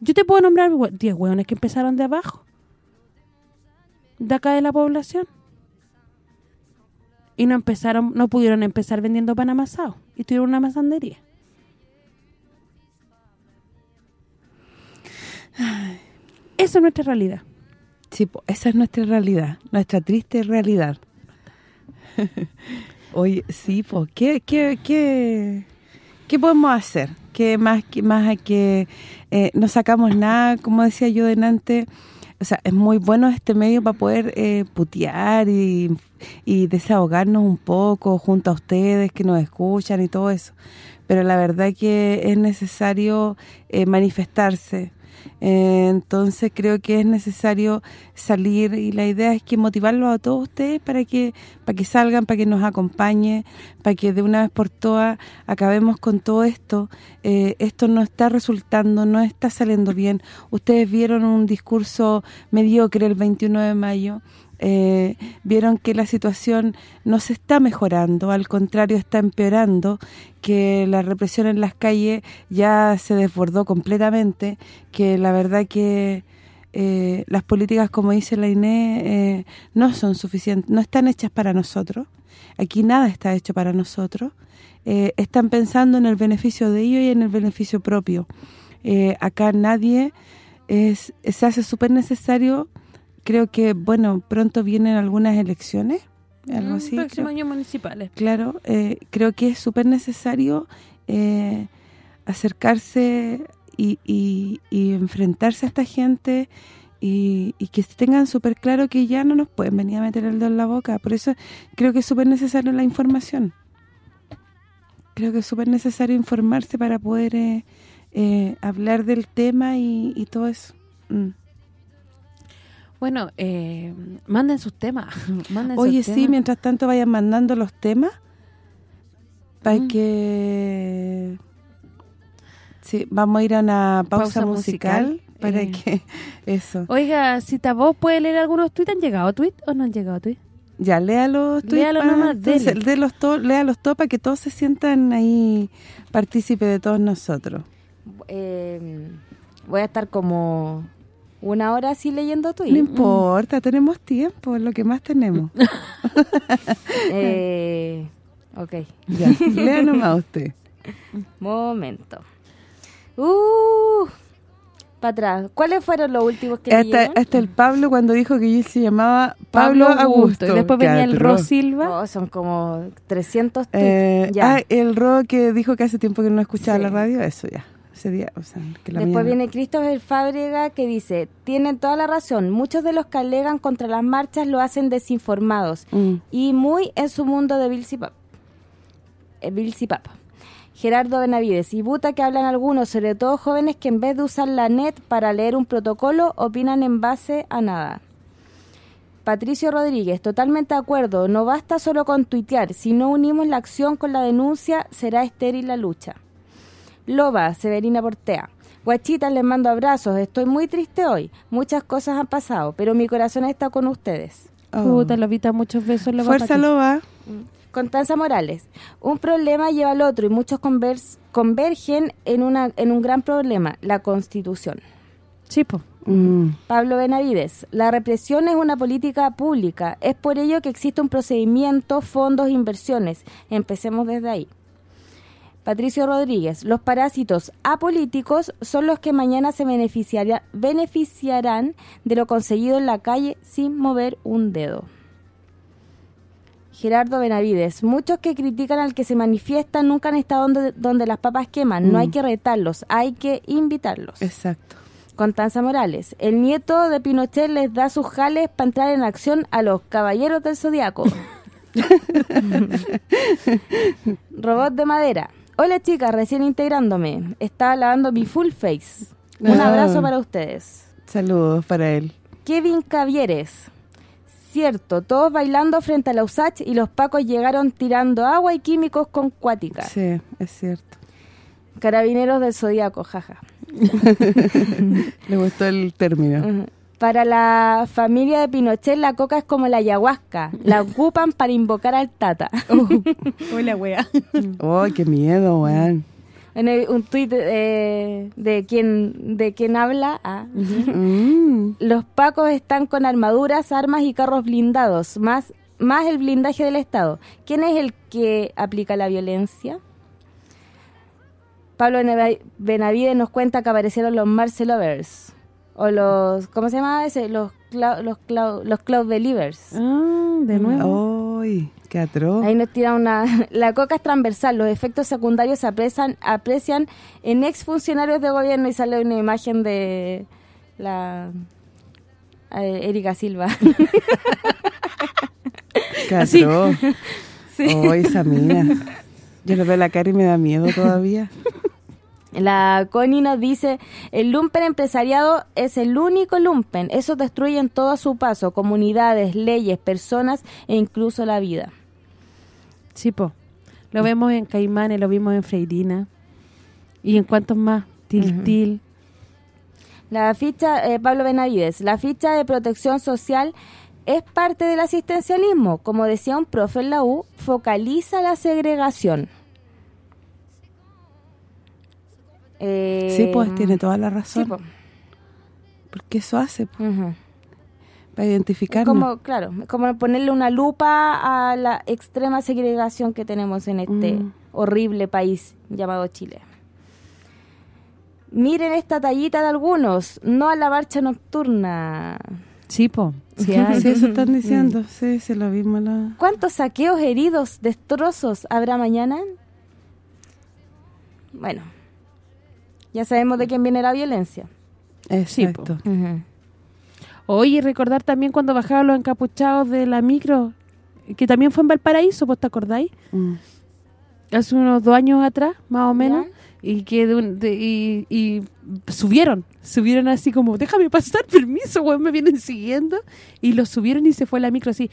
Yo te puedo nombrar 10 hueones que empezaron de abajo. De acá de la población. Y no empezaron, no pudieron empezar vendiendo pan amasado. Y tuvieron una masandería. Eso es nuestra realidad. Sí, esa es nuestra realidad, nuestra triste realidad. [LAUGHS] Oye, sí, pues, ¿qué, qué, qué, qué podemos hacer? ¿Qué más, qué más hay que... eh, no sacamos nada, como decía yo delante, o sea, es muy bueno este medio para poder eh, putear y, desahogarnos un poco junto a ustedes que nos escuchan y todo eso. Pero la verdad que es necesario eh, manifestarse, eh, entonces creo que es necesario salir y la idea es que motivarlos a todos ustedes para que para que salgan, para que nos acompañen, para que de una vez por todas acabemos con todo esto. Eh, esto no está resultando, no está saliendo bien. Ustedes vieron un discurso mediocre el 21 de mayo, eh, vieron que la situación no se está mejorando, al contrario está empeorando, que la represión en las calles ya se desbordó completamente, que la verdad que eh, las políticas, como dice la Inés, eh, no son suficientes, no están hechas para nosotros, aquí nada está hecho para nosotros, eh, están pensando en el beneficio de ellos y en el beneficio propio. Acá nadie se hace súper necesario creo que, bueno, pronto vienen algunas elecciones, algo así. Próximo creo. año municipales. Claro, eh, creo que es súper necesario eh, acercarse y, y- y enfrentarse a esta gente y, y que tengan súper claro que ya no nos pueden venir a meter el dedo en la boca. Por eso creo que es súper necesario la información. Creo que es súper necesario informarse para poder eh, eh, hablar del tema y, y todo eso. Mm. Bueno, eh, manden sus temas. [LAUGHS] manden Oye, sus sí, temas. mientras tanto vayan mandando los temas para Mm. que... Sí, vamos a ir a una pausa, Pausa musical, musical, para eh. que... [LAUGHS] Eso. Oiga, Cita, ¿vos puede leer algunos tweets? ¿Han llegado tweets o no han llegado tweets? Ya, léalos. Léalo para- nomás, léalos todos, léalos todos para que todos se sientan ahí partícipes de todos nosotros. Eh, voy a estar como una hora así leyendo tu No importa, tenemos tiempo, es lo que más tenemos. [LAUGHS] eh, Ok, ya, [LAUGHS] lea nomás usted. momento. Uh, para atrás. ¿Cuáles fueron los últimos que Hasta, leyeron? hasta el Pablo cuando dijo que se llamaba Pablo, Augusto. Y después Qué venía el. Ro Silva. Oh, son como 300 tweets. Eh, ya. ah, el Ro que dijo que hace tiempo que no escuchaba Sí. la radio, eso ya. Ese día, o sea, que la Después mía viene Christopher Fábrega que dice, tienen toda la razón, muchos de los que alegan contra las marchas lo hacen desinformados Mm. y muy en su mundo de Bill Cipap. Eh, Bill Cipap. Gerardo Benavides y Buta que hablan algunos, sobre todo jóvenes que en vez de usar la net para leer un protocolo, opinan en base a nada. Patricio Rodríguez, totalmente de acuerdo, no basta solo con tuitear, si no unimos la acción con la denuncia, será estéril la lucha. Loba, Severina Portea. Guachitas, les mando abrazos. Estoy muy triste hoy. Muchas cosas han pasado, pero mi corazón está con ustedes. Oh. Puta, Lobita, muchos besos. Loba, Fuerza. Loba. Constanza Morales. Un problema lleva al otro y muchos convers- convergen en, una, en un gran problema, la Constitución. Sí, po. Mm. Pablo Benavides. La represión es una política pública. Es por ello que existe un procedimiento, fondos, inversiones. Empecemos desde ahí. Patricio Rodríguez. Los parásitos apolíticos son los que mañana se beneficiaria- beneficiarán de lo conseguido en la calle sin mover un dedo. Gerardo Benavides. Muchos que critican al que se manifiesta nunca han estado donde, donde las papas queman. No Mm. hay que retarlos, hay que invitarlos. Exacto. Constanza Morales. El nieto de Pinochet les da sus jales para entrar en acción a los caballeros del zodiaco. [LAUGHS] Robot de madera. Hola chicas, recién integrándome. Estaba lavando mi full face. Un Ah. abrazo para ustedes. Saludos para él. Kevin Cavieres. Cierto, todos bailando frente a la USACH y los pacos llegaron tirando agua y químicos con cuática. Sí, es cierto. Carabineros del Zodíaco, jaja. [LAUGHS] Le gustó el término. Para la familia de Pinochet, la coca es como la ayahuasca. La [LAUGHS] ocupan para invocar al tata. [LAUGHS] Hola, wea. [LAUGHS] Oh, qué miedo, weón. En el- un tuit eh, de quien de quien habla, ah, Mm. los pacos están con armaduras, armas y carros blindados, más más el blindaje del Estado. ¿Quién es el que aplica la violencia? Pablo Benavides nos cuenta que aparecieron los Marcelovers o los ¿cómo se llama ese? Los clou- los clou- los Cloud Believers. Ah, de nuevo. Ay, qué atroz. Ahí nos tira una... [LAUGHS] La coca es transversal, los efectos secundarios se aprecian, aprecian en exfuncionarios de gobierno y sale una imagen de la... eh, Erika Silva. [LAUGHS] Qué atroz. [LAUGHS] Oh, esa mina. Yo le veo la cara y me da miedo todavía. La Connie nos dice, el lumpen empresariado es el único lumpen. Eso destruye en todo a su paso, comunidades, leyes, personas e incluso la vida. Sí, po. Lo vemos en Caimanes, lo vimos en Freirina. ¿Y en cuántos más? Tiltil. La ficha, eh, Pablo Benavides, la ficha de protección social es parte del asistencialismo. Como decía un profe en la U, focaliza la segregación. Eh, Sí, pues tiene toda la sí, razón. po. Porque eso hace, para identificarnos. como, claro, como ponerle una lupa a la extrema segregación que tenemos en este Mm. horrible país llamado Chile. Miren esta tallita de algunos, no a la marcha nocturna. Sí, po. Sí. [LAUGHS] Sí, eso están [LAUGHS] diciendo. Sí, se lo vimos la... ¿Cuántos saqueos, heridos, destrozos habrá mañana? Bueno, ya sabemos de quién viene la violencia. Exacto. Oye, recordar también cuando bajaban los encapuchados de la micro, que también fue en Valparaíso, ¿vos te acordáis? Mm. Hace unos dos años atrás, más o menos, ¿Ya? y que de un- de- y, y subieron, subieron así como, déjame pasar, permiso, weón, me vienen siguiendo, y los subieron y se fue la micro así.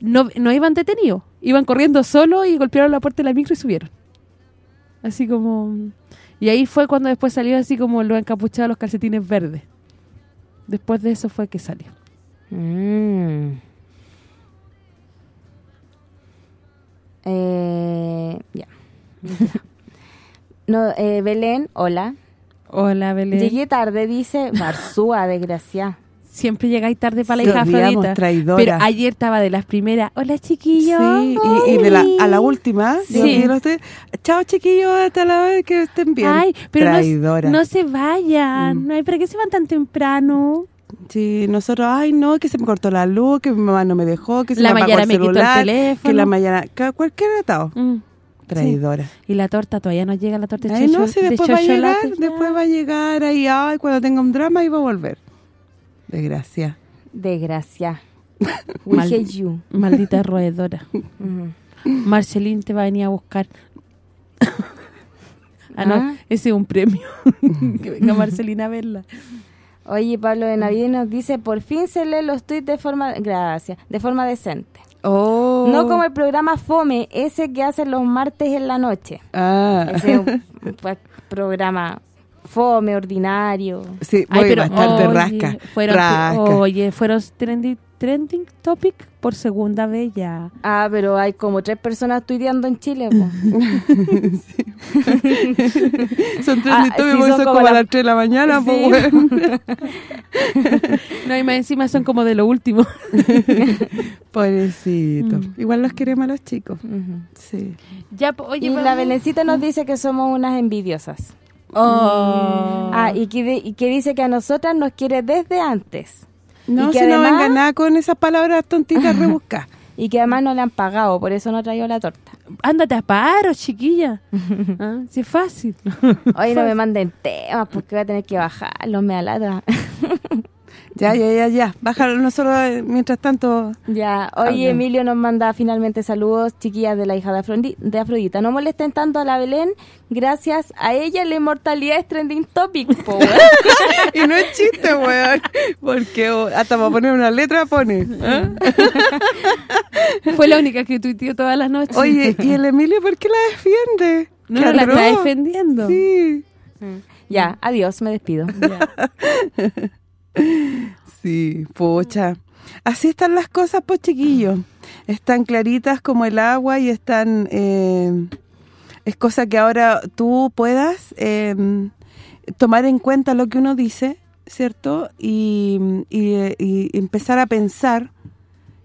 No, no iban detenidos, iban corriendo solo y golpearon la puerta de la micro y subieron. Así como... Y ahí fue cuando después salió así como los encapuchados, los calcetines verdes. Después de eso fue que salió. Mm. Eh, ya. no, eh, Belén, hola. Hola, Belén. Llegué tarde, dice Barzúa, desgracia. Siempre llegáis tarde para la hija Afrodita. traidora. Pero ayer estaba de las primeras. Hola, chiquillos. Sí, y, y de la, a la última, Sí. chao chiquillos, hasta la vez que estén bien. Ay, pero no, Traidora. no se vayan. Mm. Ay, ¿para qué se van tan temprano? Sí, nosotros, ay no, que se me cortó la luz, que mi mamá no me dejó, que se La me apagó el me quitó el celular, teléfono. que la Mayara, que cualquier atado. Mm. Traidora. Y la torta todavía no llega, la torta de Ay, no, si de después va a llegar, después va a llegar ahí, ay, cuando tenga un drama, va a volver. Desgracia. Desgracia. [LAUGHS] Mal- you. Maldita roedora. [LAUGHS] Ujú. Marcelín te va a venir a buscar. [LAUGHS] ah, no, Ah. ese es un premio. que venga Marcelina a verla. Oye, Pablo de Navidad nos dice, por fin se leen los tweets de forma, gracias, de forma decente. Oh. No como el programa Fome, ese que hacen los martes en la noche. Ah. Ese es un pues, programa fome, ordinario. Sí, Ay, voy pero, bastante oye, rasca. Fueron, rasca. Oye, fueron trending, trending topic por segunda vez ya. Ah, pero hay como tres personas tuiteando en Chile. [LAUGHS] Son tres Ah, minutos sí, son son como como a la- las 3 de la mañana, Sí. pues. [LAUGHS] No, y más encima son como de lo último. [LAUGHS] Pobrecito. Mm. Igual los queremos a los chicos. Sí. ya, oye, Y la Belencita nos dice que somos unas envidiosas. Oh. Ah, y que, y que dice que a nosotras nos quiere desde antes. No, Y que si no además- venga nada con esas palabras tontitas [LAUGHS] rebuscadas. y que además no le han pagado, por eso no ha traído la torta. Ándate a paro, chiquilla. [LAUGHS] ¿Ah? Si es fácil. Hoy no me manden temas porque voy a tener que bajarlos, me alata. [LAUGHS] Ya, ya, ya, ya. Bájalo nosotros eh, mientras tanto. Ya, oye. Emilio nos manda finalmente saludos, chiquillas de la hija de, Afrodi- de Afrodita. No molesten tanto a la Belén, gracias a ella la inmortalidad es trending topic, po, [LAUGHS] y no es chiste, weón. Porque oh, hasta para poner una letra pone. ¿eh? [LAUGHS] Fue la única que tuiteó todas las noches. Oye, ¿y el Emilio por qué la defiende? no, no la está defendiendo. Sí. Ya, adiós, me despido. [LAUGHS] Sí, pocha. Así están las cosas, pues chiquillos. Están claritas como el agua y están... eh, es cosa que ahora tú puedas eh, tomar en cuenta lo que uno dice, ¿cierto? Y, y, y empezar a pensar,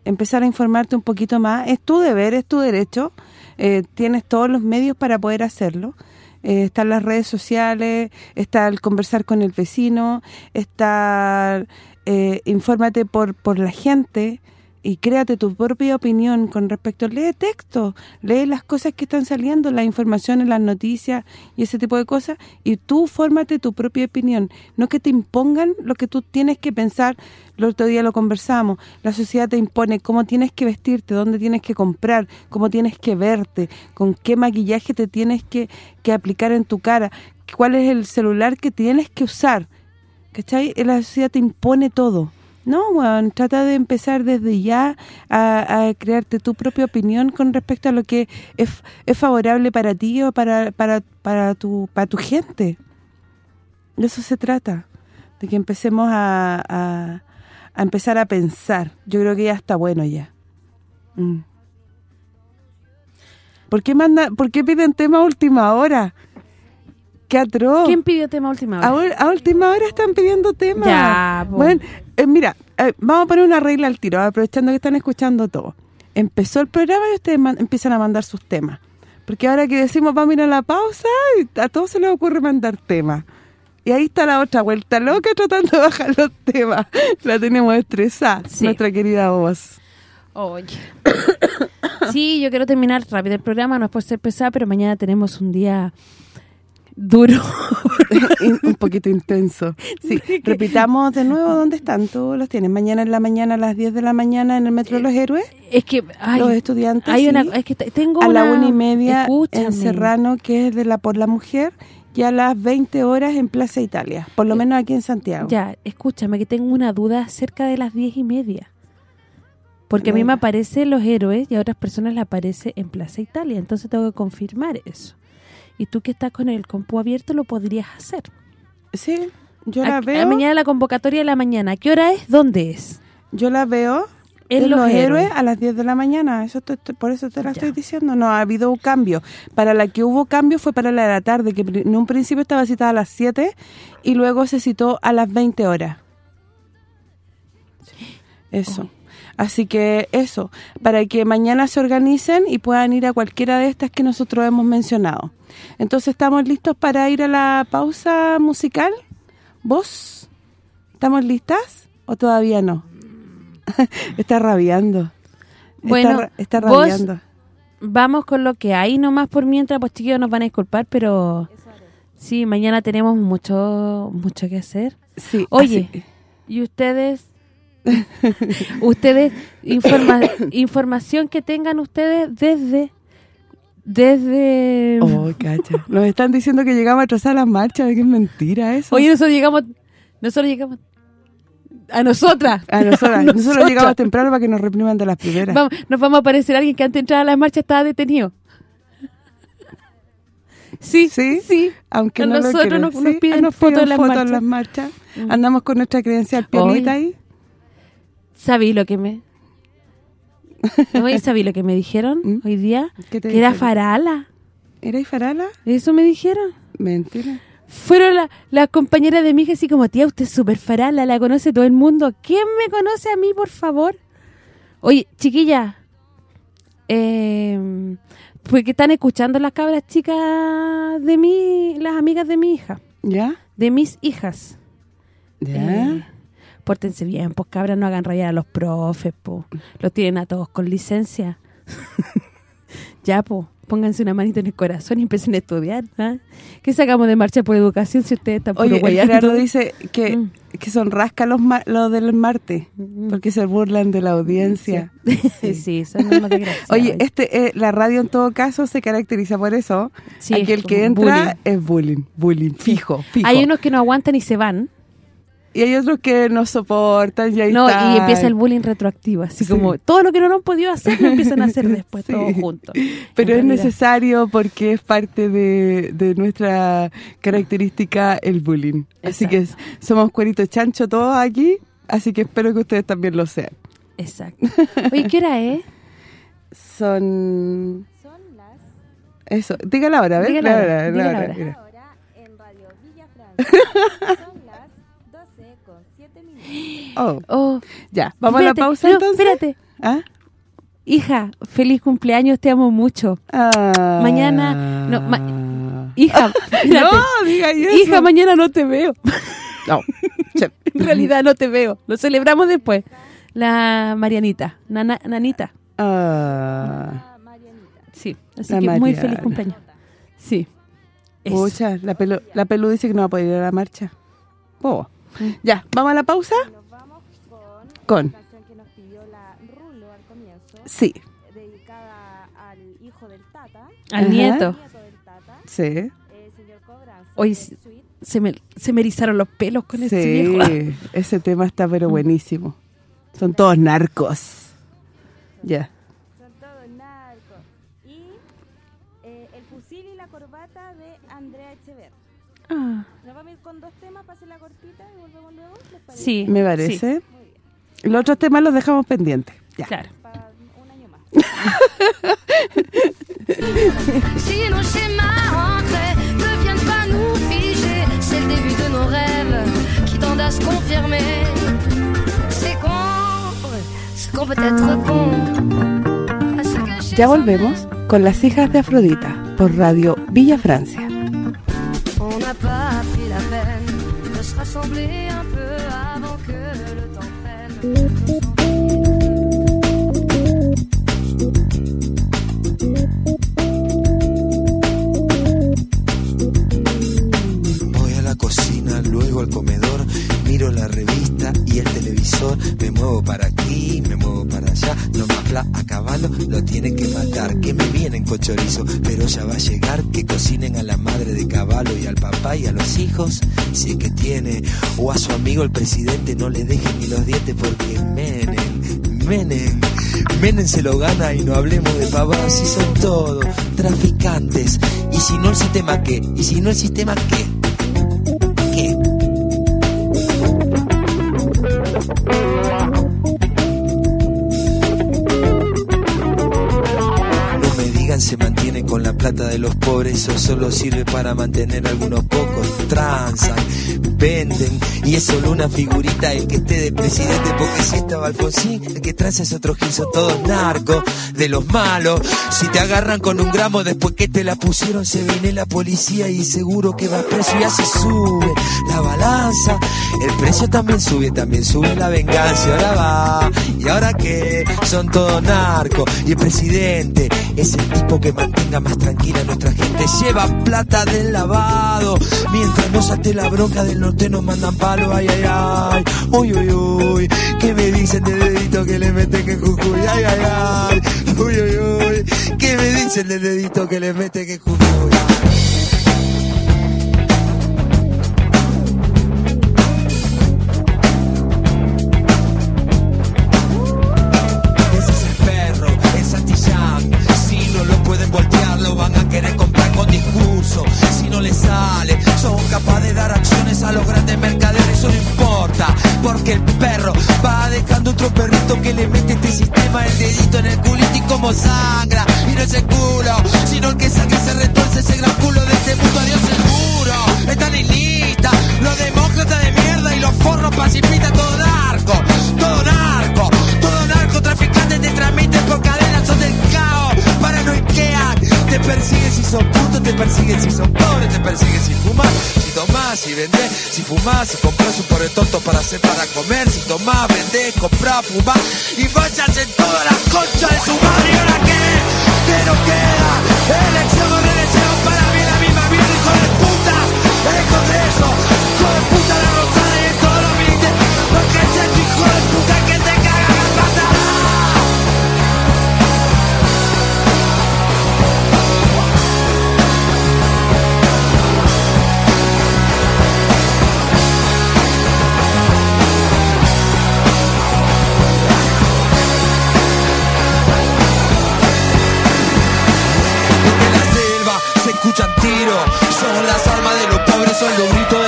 empezar a informarte un poquito más. Es tu deber, es tu derecho. eh, tienes todos los medios para poder hacerlo. Eh, están las redes sociales, está el conversar con el vecino, está eh, infórmate por por la gente y créate tu propia opinión con respecto, lee texto, lee las cosas que están saliendo, las informaciones, las noticias y ese tipo de cosas y tú fórmate tu propia opinión, no que te impongan lo que tú tienes que pensar, el otro día lo conversamos, la sociedad te impone cómo tienes que vestirte, dónde tienes que comprar, cómo tienes que verte, con qué maquillaje te tienes que, que aplicar en tu cara, cuál es el celular que tienes que usar, ¿cachai? La sociedad te impone todo. No, weón, trata de empezar desde ya a, crearte tu propia opinión con respecto a lo que es, favorable para ti o para, para, para, tu, para tu gente. De eso se trata, de que empecemos a, a, empezar a pensar. Yo creo que ya está bueno ya. Mm. ¿Por qué, manda, ¿Por qué piden tema última hora? ¡Qué atroz! ¿Quién pidió tema última A, hora? ul- a última hora están pidiendo temas. Ya, po. Bueno, eh, mira, eh, vamos a poner una regla al tiro, aprovechando que están escuchando todo. Empezó el programa y ustedes empiezan a mandar sus temas. Porque ahora que decimos vamos a ir a la pausa, a todos se les ocurre mandar temas. Y ahí está la otra vuelta loca tratando de bajar los temas. La tenemos estresada, Sí. nuestra querida voz. Oye. [COUGHS] sí, yo quiero terminar rápido el programa, no es por ser pesada, pero mañana tenemos un día duro. [LAUGHS] Un poquito intenso. [LAUGHS] Sí, repitamos de nuevo dónde están. ¿Tú los tienes? Mañana en la mañana a las 10 de la mañana en el Metro de los Héroes. es que ay, los estudiantes, hay una sí. es que tengo a la una- una y media Escúchame. en Serrano, que es de la por la mujer, y a las 20 horas en Plaza Italia, por lo menos aquí en Santiago. Ya, escúchame, que tengo una duda acerca de las diez y media. Porque a mí me aparece Los Héroes y a otras personas le aparece en Plaza Italia. Entonces tengo que confirmar eso. Y tú que estás con el compu abierto lo podrías hacer. Sí, yo la A- a veo, mañana la convocatoria de la mañana. ¿Qué hora es? ¿Dónde es? yo la veo En Los Los, Héroes. Héroes a las 10 de la mañana, eso te- te- por eso te la Ya. estoy diciendo, no ha habido un cambio. Para la que hubo cambio fue para la de la tarde, que en un principio estaba citada a las 7 y luego se citó a las 20 horas. Eso. Así que eso, para que mañana se organicen y puedan ir a cualquiera de estas que nosotros hemos mencionado. Entonces, ¿estamos listos para ir a la pausa musical? ¿Vos? ¿Estamos listas o todavía no? [LAUGHS] está rabiando. Bueno, está, vos- rabiando. Vamos con lo que hay nomás por mientras, pues chiquillos nos van a disculpar, pero sí, mañana tenemos mucho mucho que hacer. Sí, Oye, así- Y ustedes, [LAUGHS] ustedes, informa, [COUGHS] información que tengan ustedes desde, desde... Oh, cacha. Nos están diciendo que llegamos a atrasar las marchas, que es mentira eso. Oye, nosotros llegamos, nosotros llegamos a nosotras. a nosotras, [LAUGHS] nosotros Nosotras. llegamos temprano para que nos repriman de las primeras. Vamos, nos vamos a aparecer alguien que antes de entrar a la marcha estaba detenido. Sí, ¿Sí? sí. Aunque A no lo nosotros creo. nos- nos Sí, piden nos fotos en las fotos en marchas. las marchas. Mm. Andamos con nuestra credencial piernita ahí. ¿Sabí lo que me... [LAUGHS] ¿sabí lo que me dijeron ¿Mm? hoy día? ¿Qué te Que era farala. ¿Era Farala? Eso me dijeron. Mentira. Fueron la- las compañeras de mi hija así como, tía, usted es súper farala, la conoce todo el mundo. ¿Quién me conoce a mí, por favor? Oye, chiquilla, eh, porque están escuchando las cabras chicas de mí, las amigas de mi hija, ¿Ya? de mis hijas. ¿Ya? Eh, Pórtense bien, pues cabras, no hagan rayar a los profes, pues. Los tienen a todos con licencia. [LAUGHS] ya, pues, pónganse una manita en el corazón y empiecen a estudiar. ¿ah? ¿Qué sacamos de marcha por educación si ustedes están Oye, puro? Gerardo dice que, Mm. que son rasca los, los del martes, Mm. porque se burlan de la audiencia. Sí, sí, [LAUGHS] son unos desgraciados. Oye, este eh, la radio en todo caso se caracteriza por eso. Sí, Aquí es que entra bullying. es bullying, bullying, fijo, fijo. Hay unos que no aguantan y se van. Y hay otros que no soportan y ahí No, están. y empieza el bullying retroactivo, así Sí. como todo lo que no han podido hacer lo empiezan a hacer [LAUGHS] después Sí. todos juntos. Pero es necesario porque es parte de, de nuestra característica el bullying. Así que somos cueritos chancho todos aquí, así que espero que ustedes también lo sean. Exacto. Oye, ¿qué hora es? Son... [LAUGHS] Son las Eso, diga la hora, a ver. Diga la hora, diga la hora. en Radio Villa Francia. [LAUGHS] Oh, Oh, ya, vamos a la pausa no, entonces. espérate. ¿Ah? Hija, feliz cumpleaños, te amo mucho. Ah. Mañana- no, ma- Hija, [LAUGHS] espérate. no, diga eso. Hija, mañana no te veo. No. [LAUGHS] En realidad no te veo. Lo celebramos después. La Marianita, nana- Nanita. Ah. Sí, así La que muy feliz cumpleaños. Sí. Pucha, la pelu, la pelu dice que no va a poder ir a la marcha. Oh. Ya, ¿vamos a la pausa? Nos vamos con, Con. una canción que nos pidió la Rulo al comienzo, Sí, dedicada al hijo del Tata, Al Ajá. nieto. nieto del Tata, sí. eh, señor Cobranza. Hoy. Se me, se me erizaron los pelos con ese Sí, viejo. [LAUGHS] ese tema está pero buenísimo. Son todos narcos. Ya. Son todos narcos. Y eh, El fusil y la corbata de Andrea Echever. Ah, Nos vamos a ir con dos temas para hacer la cortita y volvemos luego. ¿les parece? Sí. Me parece. Los otros temas los dejamos pendientes. Ya. Claro. Para un año más. [LAUGHS] Si nos schémas ancrés ne viennent pas nous figer, c'est le début de nos rêves qui tendent à se confirmer. C'est con, c'est con peut-être con. À ce que j'ai Ya volvemos con las hijas de Afrodita por Radio Villa Francia. On n'a pas pris la peine de se rassembler un peu Voy a la cocina, luego al comedor, miro la revista y el televisor, me muevo para aquí, me muevo para allá, no más a caballo, lo tienen que matar, que me vienen con chorizo, pero ya va a llegar, que cocinen a la madre de caballo y al papá y a los hijos, si es que tiene, o a su amigo el presidente, no le dejen ni los dientes porque menen, menen, menen se lo gana y no hablemos de pavadas, si son todos traficantes, y si no el sistema qué, y si no el sistema ¿Qué? De los pobres, eso solo sirve para mantener algunos pocos. Transan, venden, y es solo una figurita el que esté de presidente, porque si estaba Alfonsín, el que transa es otro gil, son todos narcos, de los malos. Si te agarran con un gramo después que te la pusieron, se viene la policía y seguro que va preso y así sube la balanza. El precio también sube, también sube la venganza, ahora va. ¿Y ahora qué? Son todos narcos. Y el presidente es el tipo que mantenga más tranquila nuestra gente. Lleva plata del lavado. Mientras no salte la bronca del norte nos mandan palo. Ay, ay, ay. Uy, uy, uy. ¿Qué me dicen del dedito que le meten que Jujuy? Ay, ay, ay. Uy, uy, uy. ¿Qué me dicen del dedito que le meten que Jujuy? Ese mete este sistema el dedito en el culito y como sangra. Y no es el culo, sino el que saque se retuerce ese gran culo de este mundo. Adiós seguro, están en lista. Los demócratas de mierda y los forros pacifistas, todo persiguen si son putos, te persiguen si son pobres, te persiguen si fumas, si tomas, si vendés, si fumás, si compras un pobre tonto para hacer para comer, si tomás, vendés, comprás, fumás y vayas en todas las conchas de su madre. ¿Y ahora qué? ¿Qué nos queda? Elección o son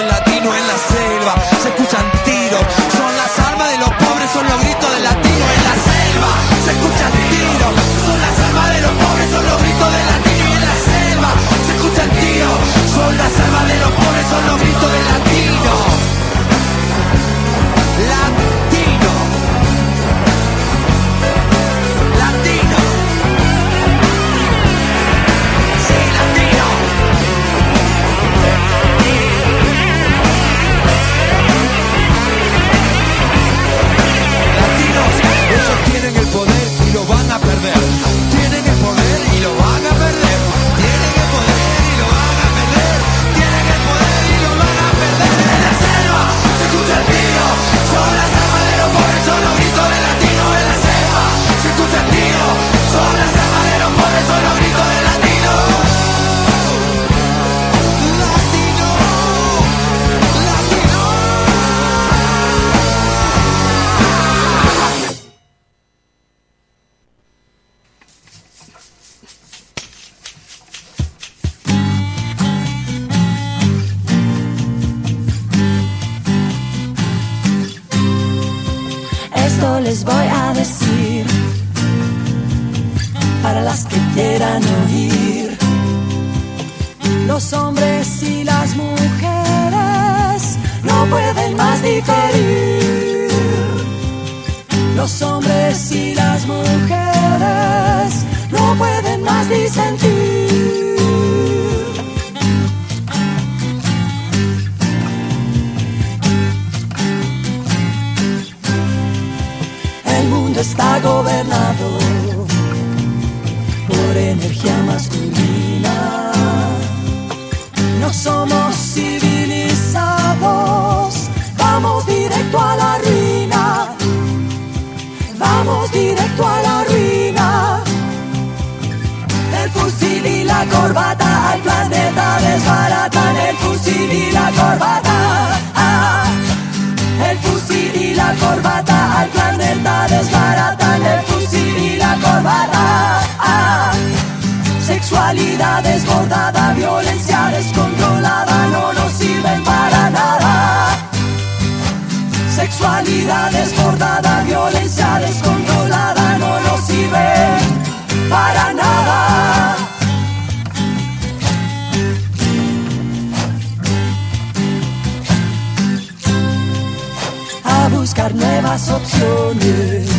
nuevas opciones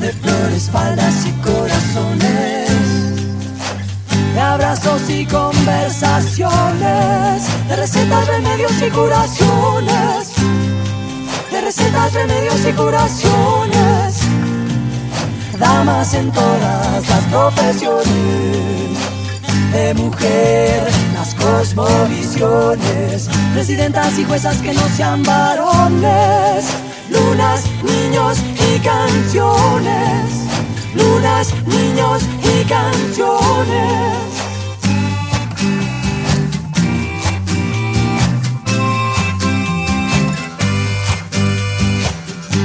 de flores, faldas y corazones, de abrazos y conversaciones, de recetas, remedios y curaciones, de recetas, remedios y curaciones, damas en todas las profesiones de mujer, las cosmovisiones, presidentas y juezas que no sean varones, lunas, niños y canciones, lunas, niños y canciones.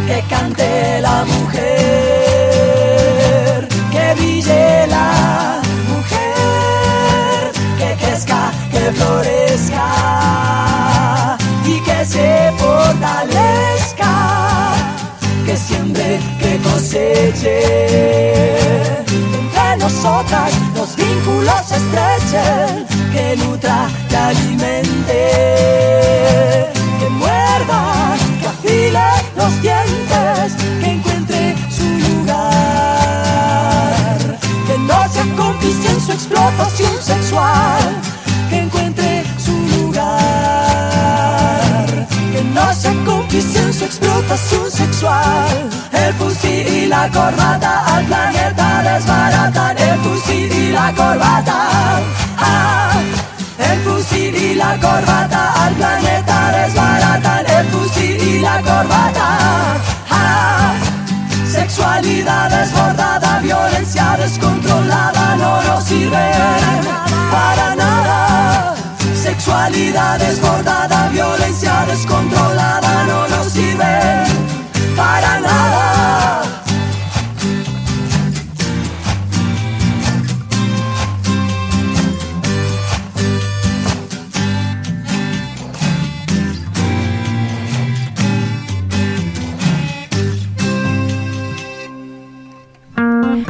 Que cante la mujer, que brille la mujer, que crezca, que florezca y que se fortalezca, deseche. Entre nosotras los vínculos estrechen, que nutra y alimente. Que muerda, que afile los dientes, que encuentre su lugar. Que no se cómplice en su explotación sexual, que encuentre su lugar. Que no sea cómplice en su explotación la corbata al planeta desbaratan el fusil y la corbata. Ah, el fusil y la corbata al planeta desbaratan el fusil y la corbata. Ah, sexualidad desbordada, violencia descontrolada no nos sirve para nada. Sexualidad desbordada, violencia descontrolada no nos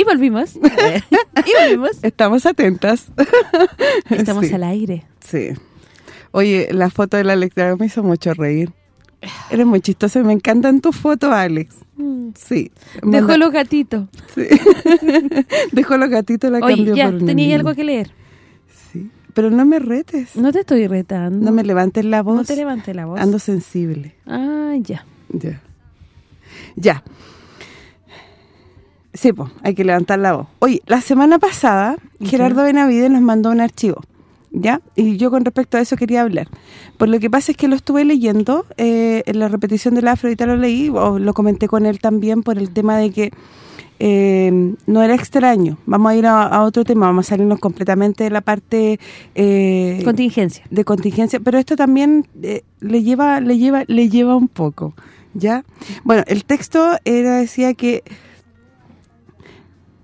Y volvimos. [LAUGHS] y volvimos. Estamos atentas. [LAUGHS] Estamos Sí, al aire. Sí. Oye, la foto de la lectora me hizo mucho reír. Eres muy chistosa, me encantan tus fotos, Alex. Sí. Dejó los gatitos. sí. [LAUGHS] Dejó los gatitos, la Oye, cambió ya, por tenía algo que leer. Sí. Pero no me retes. No te estoy retando. No me levantes la voz. No te levantes la voz. Ando sensible. Ah, ya. Ya. Ya. Sí, pues, hay que levantar la voz. Oye, la semana pasada, Gerardo Benavides nos mandó un archivo, ¿ya? Y yo con respecto a eso quería hablar. Por lo que pasa es que lo estuve leyendo, eh, en la repetición de la Afrodita lo leí, o lo comenté con él también por el tema de que eh, no era extraño. Vamos a ir a, a otro tema, vamos a salirnos completamente de la parte... eh, Contingencia. de contingencia, pero esto también eh, le lleva le lleva le lleva un poco, ¿ya? Bueno, el texto era decía que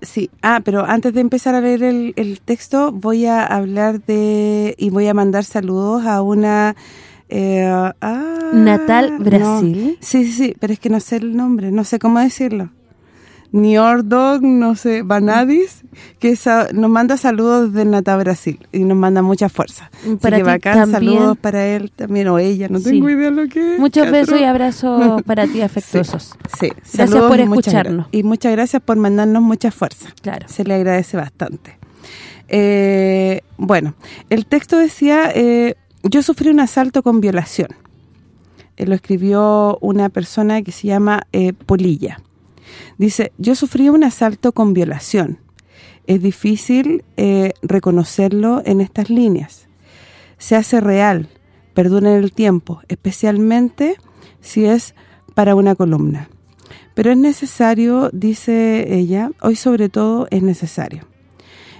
Sí, ah, pero antes de empezar a leer el, el texto voy a hablar de y voy a mandar saludos a una eh, ah, Natal no. Brasil. Sí, sí, sí, pero es que no sé el nombre, no sé cómo decirlo. Niordog, no sé, Banadis, que nos manda saludos desde Natal Brasil y nos manda mucha fuerza. Así Para que bacán, también. saludos para él también, o ella, no Sí. tengo idea lo que es. Muchos besos y abrazos [LAUGHS] para ti afectuosos. Sí, Gracias saludos por muchas escucharnos. Y muchas gracias por mandarnos mucha fuerza. Claro. Se le agradece bastante. Eh, bueno, el texto decía, eh, yo sufrí un asalto con violación. Eh, lo escribió una persona que se llama eh, Polilla. Dice, yo sufrí un asalto con violación. Es difícil eh, reconocerlo en estas líneas. Se hace real, perdura en el tiempo, especialmente si es para una columna. Pero es necesario, dice ella, hoy sobre todo es necesario.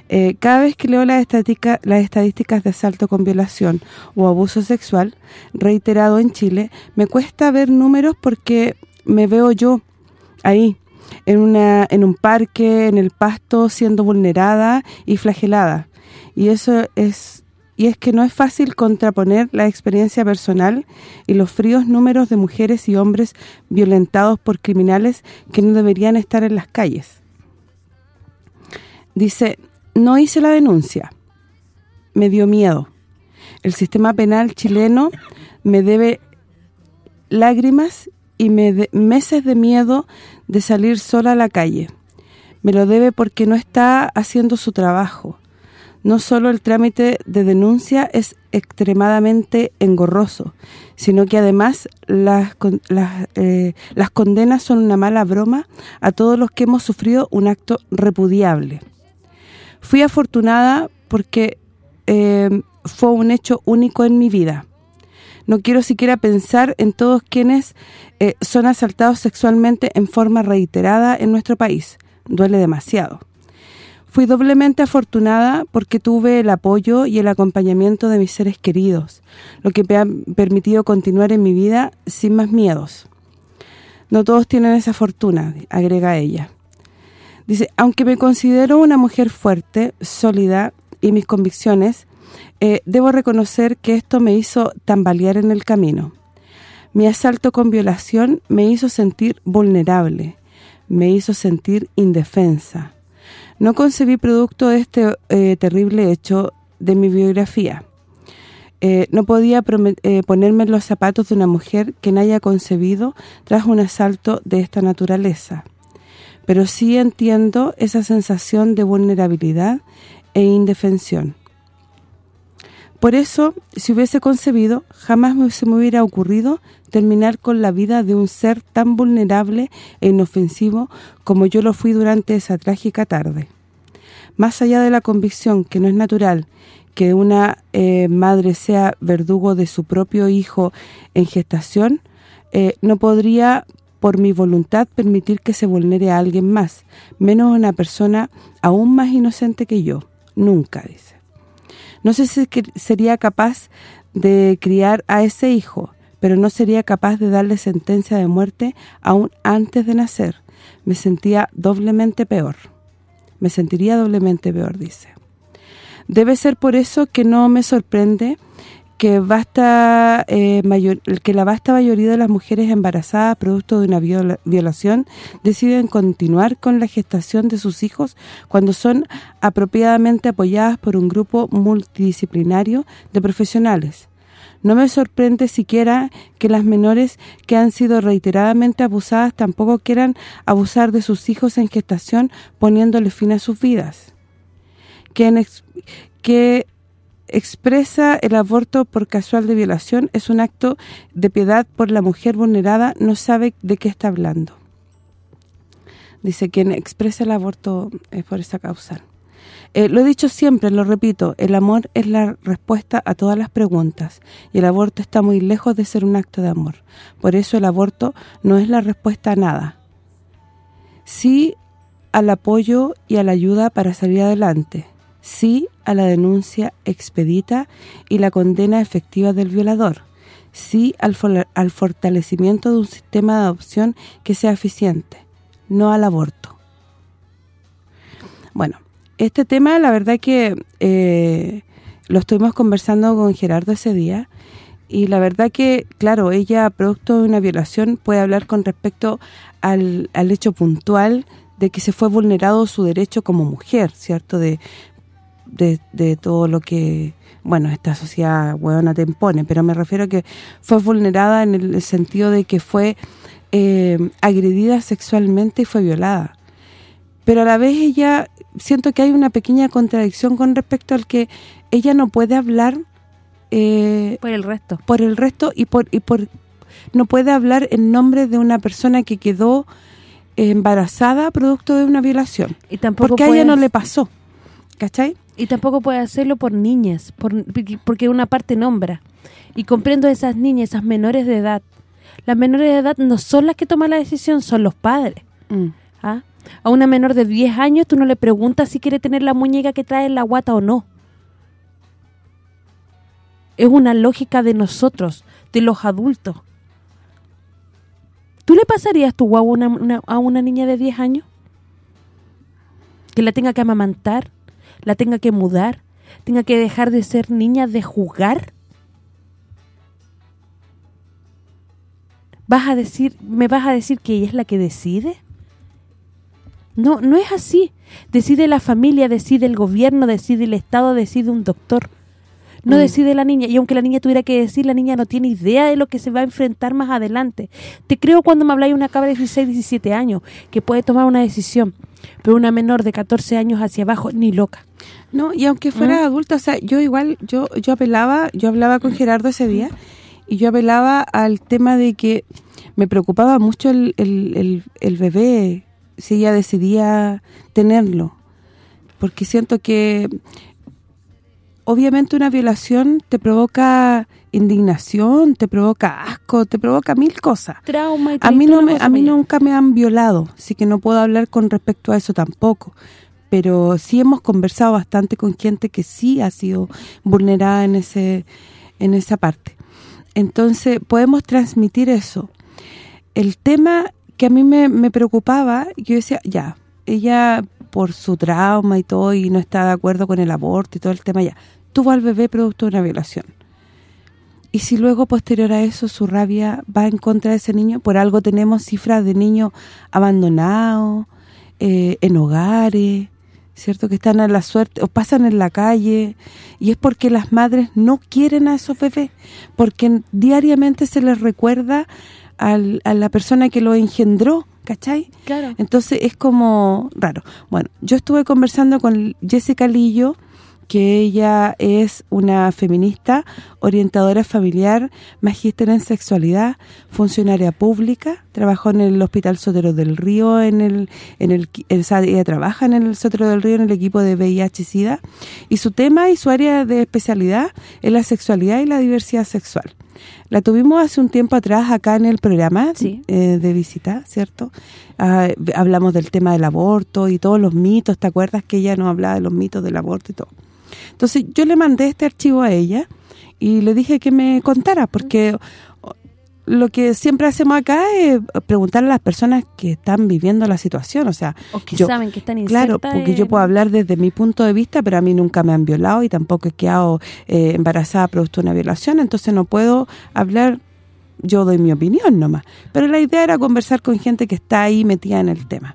Eh, cada vez que leo las estadísticas de asalto con violación o abuso sexual reiterado en Chile, me cuesta ver números porque me veo yo ahí, en una en un parque, en el pasto, siendo vulnerada y flagelada. Y eso es y es que no es fácil contraponer la experiencia personal y los fríos números de mujeres y hombres violentados por criminales que no deberían estar en las calles. Dice, no hice la denuncia, me dio miedo. El sistema penal chileno me debe lágrimas y me de- meses de miedo de salir sola a la calle. Me lo debe porque no está haciendo su trabajo. No solo el trámite de denuncia es extremadamente engorroso, sino que además las, las, eh, las condenas son una mala broma a todos los que hemos sufrido un acto repudiable. Fui afortunada porque eh, fue un hecho único en mi vida. No quiero siquiera pensar en todos quienes eh, son asaltados sexualmente en forma reiterada en nuestro país. Duele demasiado. Fui doblemente afortunada porque tuve el apoyo y el acompañamiento de mis seres queridos, lo que me ha permitido continuar en mi vida sin más miedos. No todos tienen esa fortuna, agrega ella. Dice, aunque me considero una mujer fuerte, sólida y mis convicciones, eh, debo reconocer que esto me hizo tambalear en el camino. Mi asalto con violación me hizo sentir vulnerable, me hizo sentir indefensa. No concebí producto de este eh, terrible hecho de mi biografía. Eh, no podía ponerme en los zapatos de una mujer que no haya concebido tras un asalto de esta naturaleza. Pero sí entiendo esa sensación de vulnerabilidad e indefensión. Por eso, si hubiese concebido, jamás se me hubiera ocurrido terminar con la vida de un ser tan vulnerable e inofensivo como yo lo fui durante esa trágica tarde. Más allá de la convicción que no es natural que una eh, madre sea verdugo de su propio hijo en gestación, eh, no podría por mi voluntad permitir que se vulnere a alguien más, menos una persona aún más inocente que yo. Nunca, dice. No sé si sería capaz de criar a ese hijo, pero no sería capaz de darle sentencia de muerte aún antes de nacer. Me sentía doblemente peor. Me sentiría doblemente peor, dice. Debe ser por eso que no me sorprende eh, que la vasta mayoría de las mujeres embarazadas producto de una viola- violación deciden continuar con la gestación de sus hijos cuando son apropiadamente apoyadas por un grupo multidisciplinario de profesionales. No me sorprende siquiera que las menores que han sido reiteradamente abusadas tampoco quieran abusar de sus hijos en gestación poniéndole fin a sus vidas. Que expresa el aborto por casual de violación es un acto de piedad por la mujer vulnerada, no sabe de qué está hablando. Dice, quien expresa el aborto es por esa causa. Eh, lo he dicho siempre, lo repito, el amor es la respuesta a todas las preguntas y el aborto está muy lejos de ser un acto de amor. Por eso el aborto no es la respuesta a nada. Sí al apoyo y a la ayuda para salir adelante. Sí a la denuncia expedita y la condena efectiva del violador. Sí al, fo- al fortalecimiento de un sistema de adopción que sea eficiente, no al aborto. Bueno, este tema la verdad que eh, lo estuvimos conversando con Gerardo ese día y la verdad que, claro, ella, producto de una violación, puede hablar con respecto al, al hecho puntual de que se fue vulnerado su derecho como mujer, ¿cierto? De, de, de todo lo que, bueno, esta sociedad huevona te impone, pero me refiero a que fue vulnerada en el sentido de que fue eh, agredida sexualmente y fue violada. Pero a la vez ella, siento que hay una pequeña contradicción con respecto al que ella no puede hablar eh, Por el resto. por el resto y por y por no puede hablar en nombre de una persona que quedó embarazada producto de una violación. Y tampoco Porque a ella no le pasó. ¿Cachai? Y tampoco puede hacerlo por niñas, por porque una parte nombra. Y comprendo esas niñas, esas menores de edad. Las menores de edad no son las que toman la decisión, son los padres. Mm. ¿ah? A una menor de 10 años tú no le preguntas si quiere tener la muñeca que trae en la guata o no. Es una lógica de nosotros, de los adultos. ¿Tú le pasarías tu guagua a una, una- a una niña de 10 años? Que la tenga que amamantar, la tenga que mudar, tenga que dejar de ser niña de jugar. ¿Vas a decir, me vas a decir que ella es la que decide? No, no es así. Decide la familia, decide el gobierno, decide el Estado, decide un doctor. No Mm. decide la niña. Y aunque la niña tuviera que decir, la niña no tiene idea de lo que se va a enfrentar más adelante. Te creo cuando me habláis de una cabra de 16, 17 años, que puede tomar una decisión. Pero una menor de 14 años hacia abajo, ni loca. No, y aunque fuera adulta, o sea, yo igual, yo yo apelaba, yo hablaba con Gerardo ese día, y yo apelaba al tema de que me preocupaba mucho el, el, el, el bebé, si ella decidía tenerlo. Porque siento que obviamente una violación te provoca indignación, te provoca asco, te provoca mil cosas. Trauma y A mí no me, a mí nunca me han violado, así que no puedo hablar con respecto a eso tampoco. Pero sí hemos conversado bastante con gente que sí ha sido vulnerada en ese en esa parte. Entonces, podemos transmitir eso. El tema que a mí me, me preocupaba, yo decía, ya, ella por su trauma y todo y no está de acuerdo con el aborto y todo el tema ya, tuvo al bebé producto de una violación. y si luego posterior a eso su rabia va en contra de ese niño, por algo tenemos cifras de niños abandonados, eh, en hogares, ¿cierto? Que están a la suerte o pasan en la calle y es porque las madres no quieren a esos bebés, porque diariamente se les recuerda al- a la persona que lo engendró, ¿cachai? Claro. Entonces es como raro. Bueno, yo estuve conversando con Jessica Lillo, que ella es una feminista, orientadora familiar, magíster en sexualidad, funcionaria pública, trabajó en el Hospital Sotero del Río, en el en el ella trabaja en el Sotero del Río en el equipo de VIH/SIDA y su tema y su área de especialidad es la sexualidad y la diversidad sexual. La tuvimos hace un tiempo atrás acá en el programa Sí. eh, de visita, ¿cierto? Ah, hablamos del tema del aborto y todos los mitos, ¿te acuerdas que ella nos hablaba de los mitos del aborto y todo? Entonces yo le mandé este archivo a ella y le dije que me contara, porque lo que siempre hacemos acá es preguntarle a las personas que están viviendo la situación, o sea, O que yo- saben que están Claro, porque yo puedo hablar desde mi punto de vista, pero a mí nunca me han violado y tampoco he quedado eh, embarazada producto de una violación, entonces no puedo hablar, yo doy mi opinión nomás. Pero la idea era conversar con gente que está ahí metida en el tema.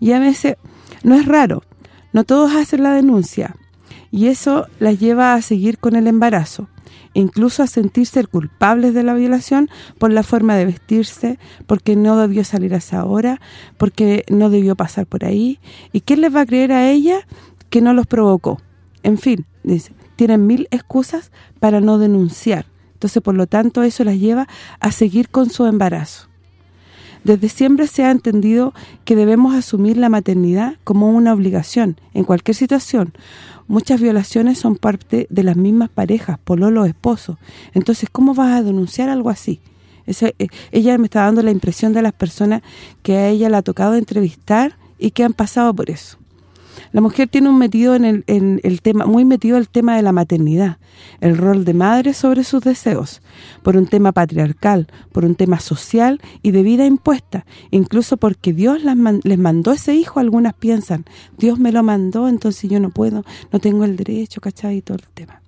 Y a veces, no es raro, no todos hacen la denuncia y eso las lleva a seguir con el embarazo incluso a sentirse culpables de la violación por la forma de vestirse, porque no debió salir a esa hora, porque no debió pasar por ahí. ¿Y quién les va a creer a ella que no los provocó? En fin, dice, tienen mil excusas para no denunciar. Entonces, por lo tanto, eso las lleva a seguir con su embarazo. Desde siempre se ha entendido que debemos asumir la maternidad como una obligación en cualquier situación. Muchas violaciones son parte de las mismas parejas, pololo, esposo. Entonces, ¿cómo vas a denunciar algo así? Ese, eh, ella me está dando la impresión de las personas que a ella le ha tocado entrevistar y que han pasado por eso. La mujer tiene un metido en el, en el tema, muy metido el tema de la maternidad, el rol de madre sobre sus deseos, por un tema patriarcal, por un tema social y de vida impuesta, incluso porque Dios las man- les mandó ese hijo, algunas piensan, Dios me lo mandó, entonces yo no puedo, no tengo el derecho, ¿cachai? Y todo el tema.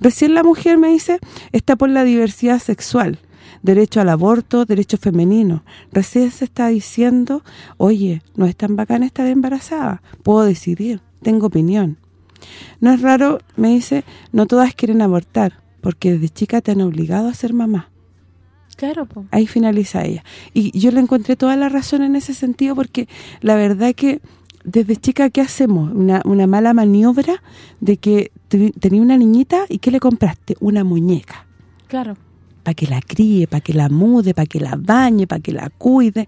Recién la mujer, me dice, está por la diversidad sexual, derecho al aborto, derecho femenino. Recién se está diciendo, oye, no es tan bacana estar embarazada, puedo decidir, tengo opinión. No es raro, me dice, no todas quieren abortar, porque desde chica te han obligado a ser mamá. Claro, po. Ahí finaliza ella. Y yo le encontré toda la razón en ese sentido porque la verdad que desde chica, ¿qué hacemos? Una, una mala maniobra de que te- tenía una niñita y ¿qué le compraste? Una muñeca Claro. Para que la críe, para que la mude, para que la bañe, para que la cuide.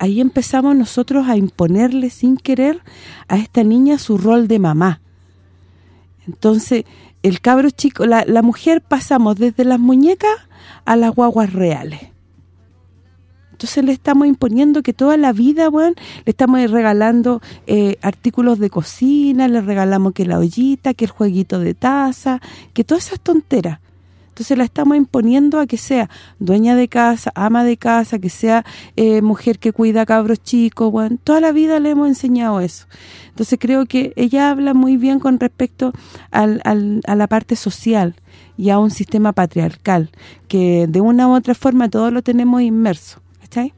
Ahí empezamos nosotros a imponerle sin querer a esta niña su rol de mamá. Entonces, el cabro chico, la, la mujer pasamos desde las muñecas a las guaguas reales. Entonces le estamos imponiendo que toda la vida, le estamos regalando eh, artículos de cocina, le regalamos que la ollita, que el jueguito de taza, que todas esas tonteras. Entonces la estamos imponiendo a que sea dueña de casa, ama de casa, que sea eh, mujer que cuida a cabros chicos, bueno, toda la vida le hemos enseñado eso. Entonces creo que ella habla muy bien con respecto al, a la parte social y a un sistema patriarcal, que de una u otra forma todo lo tenemos inmerso, ¿cachai?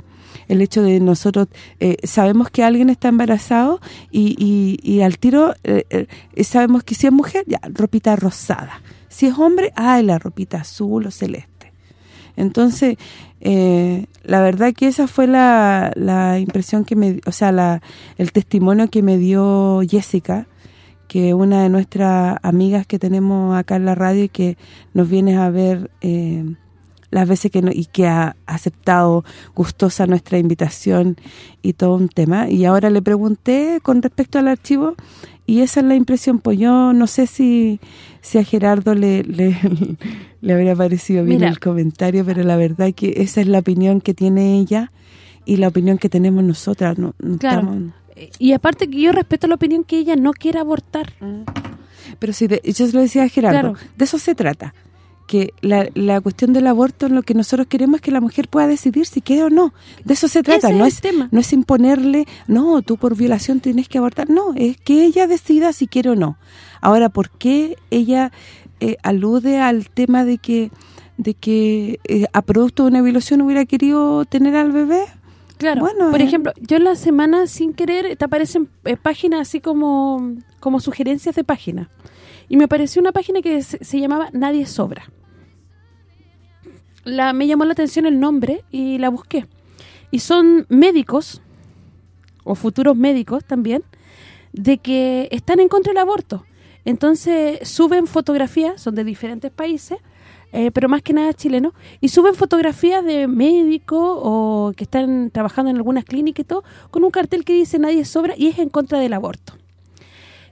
El hecho de nosotros eh, sabemos que alguien está embarazado y, y, al tiro eh, eh, sabemos que si es mujer, ya, ropita rosada. Si es hombre, ay, la ropita azul o celeste. Entonces, eh, la verdad que esa fue la, la impresión que me, o sea, la, el testimonio que me dio Jessica, que una de nuestras amigas que tenemos acá en la radio y que nos viene a ver las veces que no, y que ha aceptado gustosa nuestra invitación y todo un tema. Y ahora le pregunté con respecto al archivo y esa es la impresión, pues yo no sé si, si a Gerardo le, le, [LAUGHS] le habría parecido bien Mira. el comentario, pero la verdad que esa es la opinión que tiene ella y la opinión que tenemos nosotras. No, no Claro. estamos- Y aparte que yo respeto la opinión que ella no quiere abortar. Pero si de- yo se lo decía a Gerardo, Claro. de eso se trata. Que la, la cuestión del aborto, lo que nosotros queremos es que la mujer pueda decidir si quiere o no. De eso se trata, Ese no es es el tema. no es imponerle, no, tú por violación tienes que abortar. No, es que ella decida si quiere o no. Ahora, ¿por qué ella eh, alude al tema de que de que eh, a producto de una violación hubiera querido tener al bebé. Claro, Bueno, por eh. ejemplo, yo en la semana sin querer te aparecen páginas así como como sugerencias de páginas. Y me apareció una página que se, se llamaba Nadie Sobra. La Me llamó la atención el nombre y la busqué. Y son médicos, o futuros médicos también, de que están en contra del aborto. Entonces suben fotografías, son de diferentes países, eh, pero más que nada chilenos, y suben fotografías de médicos o que están trabajando en algunas clínicas y todo, con un cartel que dice nadie sobra y es en contra del aborto.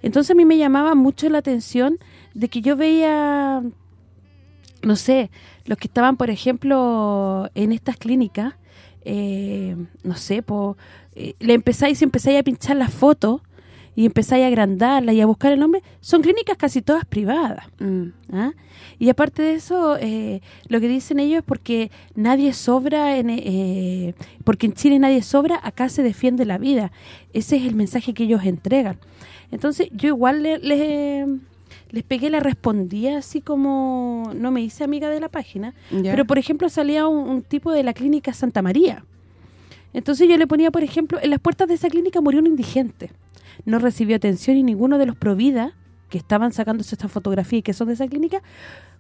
Entonces a mí me llamaba mucho la atención de que yo veía, no sé, los que estaban, por ejemplo, en estas clínicas, eh, no sé, po, eh, le empezáis, empezáis a pinchar la foto y empezáis a agrandarla y a buscar el nombre, son clínicas casi todas privadas. ¿ah? Y aparte de eso, eh, lo que dicen ellos es porque nadie sobra, en, eh, porque en Chile nadie sobra, acá se defiende la vida. Ese es el mensaje que ellos entregan. Entonces, yo igual le, le- les pegué, la respondía así como, no me hice amiga de la página, pero por ejemplo salía un, un tipo de la clínica Santa María. Entonces yo le ponía, por ejemplo, en las puertas de esa clínica murió un indigente. No recibió atención y ninguno de los Provida que estaban sacándose esta fotografía y que son de esa clínica,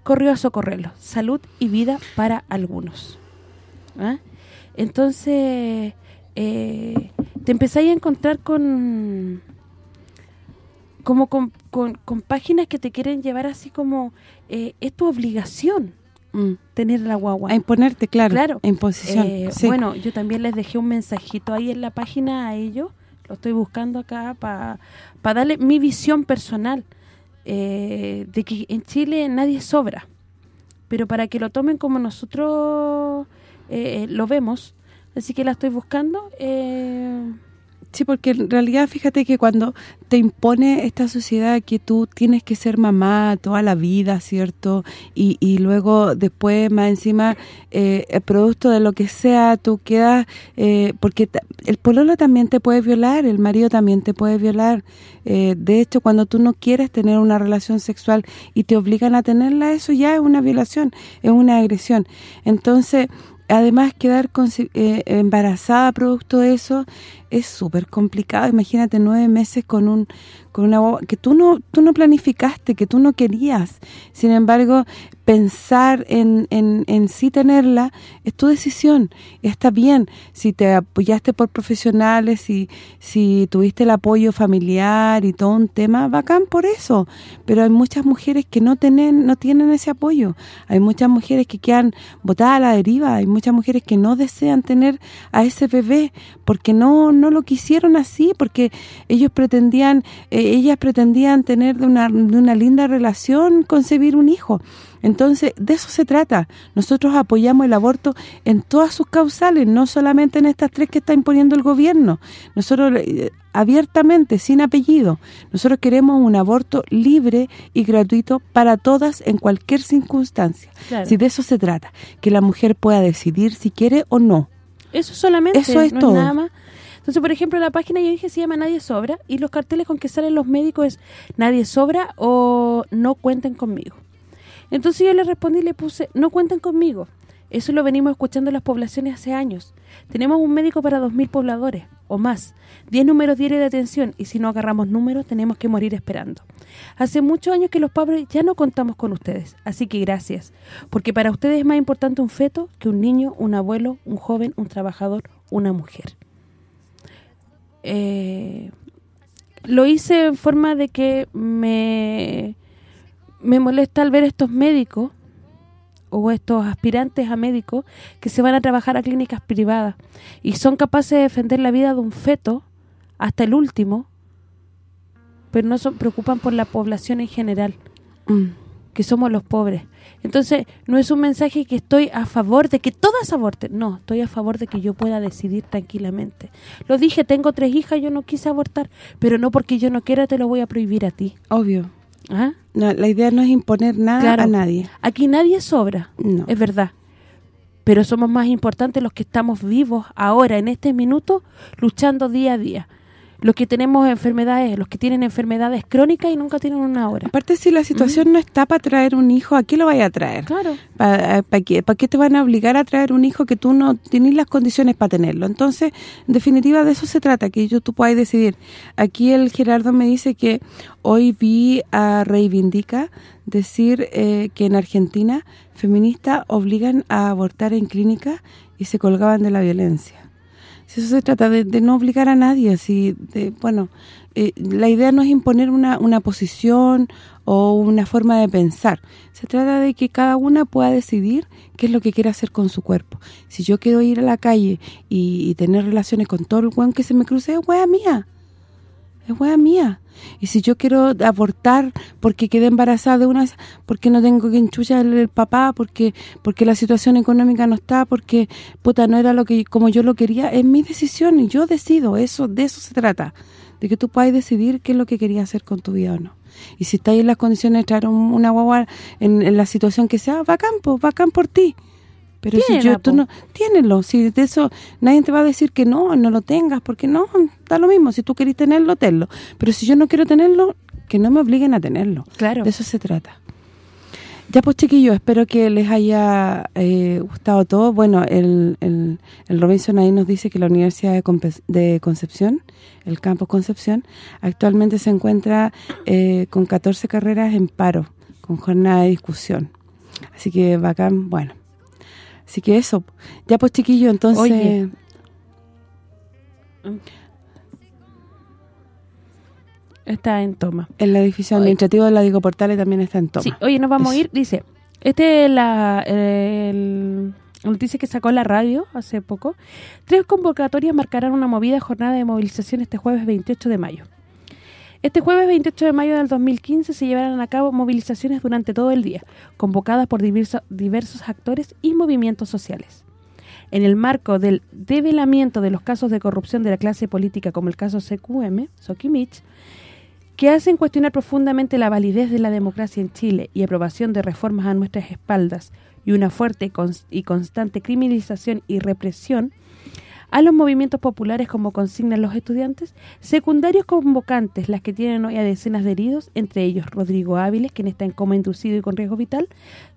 corrió a socorrerlo. Salud y vida para algunos. ¿Ah? Entonces, eh, te empezáis a encontrar con como con, con- con páginas que te quieren llevar así como eh, es tu obligación Mm. tener la guagua. A imponerte, claro, Claro. a imposición. Eh, sí. Bueno, yo también les dejé un mensajito ahí en la página a ellos, lo estoy buscando acá para darle mi visión personal eh, de que en Chile nadie sobra, pero para que lo tomen como nosotros eh, lo vemos, así que la estoy buscando. Eh, Sí, porque en realidad fíjate que cuando te impone esta sociedad que tú tienes que ser mamá toda la vida, ¿cierto? Y, y luego después más encima eh, el producto de lo que sea tú quedas eh, porque el pololo también te puede violar, el marido también te puede violar. Eh, de hecho, cuando tú no quieres tener una relación sexual y te obligan a tenerla, eso ya es una violación, es una agresión. Entonces, además quedar conci- eh, embarazada producto de eso es súper complicado. Imagínate nueve meses con un con una guagua que tú no tú no planificaste, que tú no querías. Sin embargo, pensar en, en, en sí tenerla es tu decisión. Está bien si te apoyaste por profesionales, si, si tuviste el apoyo familiar y todo un tema, bacán por eso. Pero hay muchas mujeres que no tienen no tienen ese apoyo. Hay muchas mujeres que quedan botadas a la deriva. Hay muchas mujeres que no desean tener a ese bebé porque no no lo quisieron así, porque ellos pretendían eh, ellas pretendían tener de una, de una linda relación, concebir un hijo. Entonces, de eso se trata. Nosotros apoyamos el aborto en todas sus causales, no solamente en estas tres que está imponiendo el gobierno. Nosotros, eh, abiertamente, sin apellido, nosotros queremos un aborto libre y gratuito para todas en cualquier circunstancia. Claro. Si de eso se trata, que la mujer pueda decidir si quiere o no. Eso solamente, Eso es no todo. nada más. Entonces, por ejemplo, la página yo dije se llama Nadie Sobra y los carteles con que salen los médicos es Nadie Sobra o No Cuenten Conmigo. Entonces yo le respondí y le puse No Cuenten Conmigo. Eso lo venimos escuchando las poblaciones hace años. Tenemos un médico para 2.000 pobladores o más. 10 números diarios de atención y si no agarramos números tenemos que morir esperando. Hace muchos años que los padres ya no contamos con ustedes, así que gracias. Porque para ustedes es más importante un feto que un niño, un abuelo, un joven, un trabajador, una mujer. Eh, lo hice en forma de que me, me molesta al ver estos médicos o estos aspirantes a médicos que se van a trabajar a clínicas privadas y son capaces de defender la vida de un feto hasta el último, pero no se preocupan por la población en general, Mm. que somos los pobres. Entonces, no es un mensaje que estoy a favor de que todas aborten, no, estoy a favor de que yo pueda decidir tranquilamente. Lo dije, tengo tres hijas, yo no quise abortar, pero no porque yo no quiera te lo voy a prohibir a ti. Obvio. ¿Ah? No, la idea no es imponer nada Claro. a nadie. Aquí nadie sobra, No. es verdad. Pero somos más importantes los que estamos vivos ahora, en este minuto, luchando día a día. Los que tenemos enfermedades, los que tienen enfermedades crónicas y nunca tienen una hora. Aparte, si la situación no está para traer un hijo, ¿a qué lo vaya a traer? Claro. ¿Para qué? ¿Para qué te van a obligar a traer un hijo que tú no tienes las condiciones para tenerlo? Entonces, en definitiva, de eso se trata, que yo, tú puedas decidir. Aquí el Gerardo me dice que hoy vi a Reivindica decir eh, que en Argentina feministas obligan a abortar en clínica y se colgaban de la violencia. Si eso se trata de, no obligar a nadie, así de bueno, eh, la idea no es imponer una, una posición o una forma de pensar. Se trata de que cada una pueda decidir qué es lo que quiere hacer con su cuerpo. Si yo quiero ir a la calle y, y tener relaciones con todo el weón que se me cruce, es wea mía. Es wea mía. Y si yo quiero abortar porque quedé embarazada de una porque no tengo que enchuchar el papá, porque porque la situación económica no está, porque puta no era lo que como yo lo quería, es mi decisión y yo decido, eso de eso se trata, de que tú puedas decidir qué es lo que querías hacer con tu vida o no. Y si estáis en las condiciones de traer un- una guagua en, en la situación que sea, bacán, pues, bacán por ti. Pero si yo, tú no, tiénelo, si de eso nadie te va a decir que no, no lo tengas, porque no, da lo mismo, si tú querés tenerlo, tenlo. Pero si yo no quiero tenerlo, que no me obliguen a tenerlo. Claro. De eso se trata. Ya pues chiquillos, espero que les haya eh, gustado todo. Bueno, el, el, el Robinson ahí nos dice que la Universidad de, de Concepción, el campus Concepción, actualmente se encuentra eh, con 14 carreras en paro, con jornada de discusión. Así que bacán, bueno. Así que eso. Ya pues chiquillos, entonces... Oye. Está en toma. El edificio Oye. administrativo de la Diego Portales también está en toma. Sí, oye, nos vamos a ir, dice, este es la el, la noticia que sacó la radio hace poco. Tres convocatorias marcarán una movida jornada de movilización este jueves 28 de mayo. Este jueves 28 de mayo del 2015 se llevarán a cabo movilizaciones durante todo el día, convocadas por diverso- diversos actores y movimientos sociales. En el marco del develamiento de los casos de corrupción de la clase política como el caso CQM, Sokimich, que hacen cuestionar profundamente la validez de la democracia en Chile y aprobación de reformas a nuestras espaldas y una fuerte y constante criminalización y represión a los movimientos populares como consignan los estudiantes, secundarios convocantes, las que tienen hoy a decenas de heridos, entre ellos Rodrigo Áviles, quien está en coma inducido y con riesgo vital,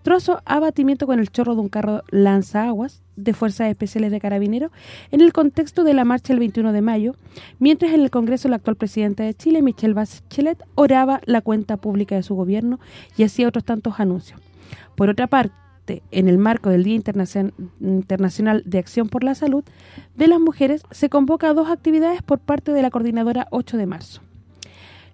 trozo abatimiento con el chorro de un carro lanzaguas de Fuerzas Especiales de Carabineros en el contexto de la marcha el 21 de mayo, mientras en el Congreso el actual presidente de Chile, Michelle Bachelet, oraba la cuenta pública de su gobierno y hacía otros tantos anuncios. Por otra parte, en el marco del Día Internacion- Internacional de Acción por la Salud de las Mujeres, se convoca a dos actividades por parte de la Coordinadora 8 de marzo.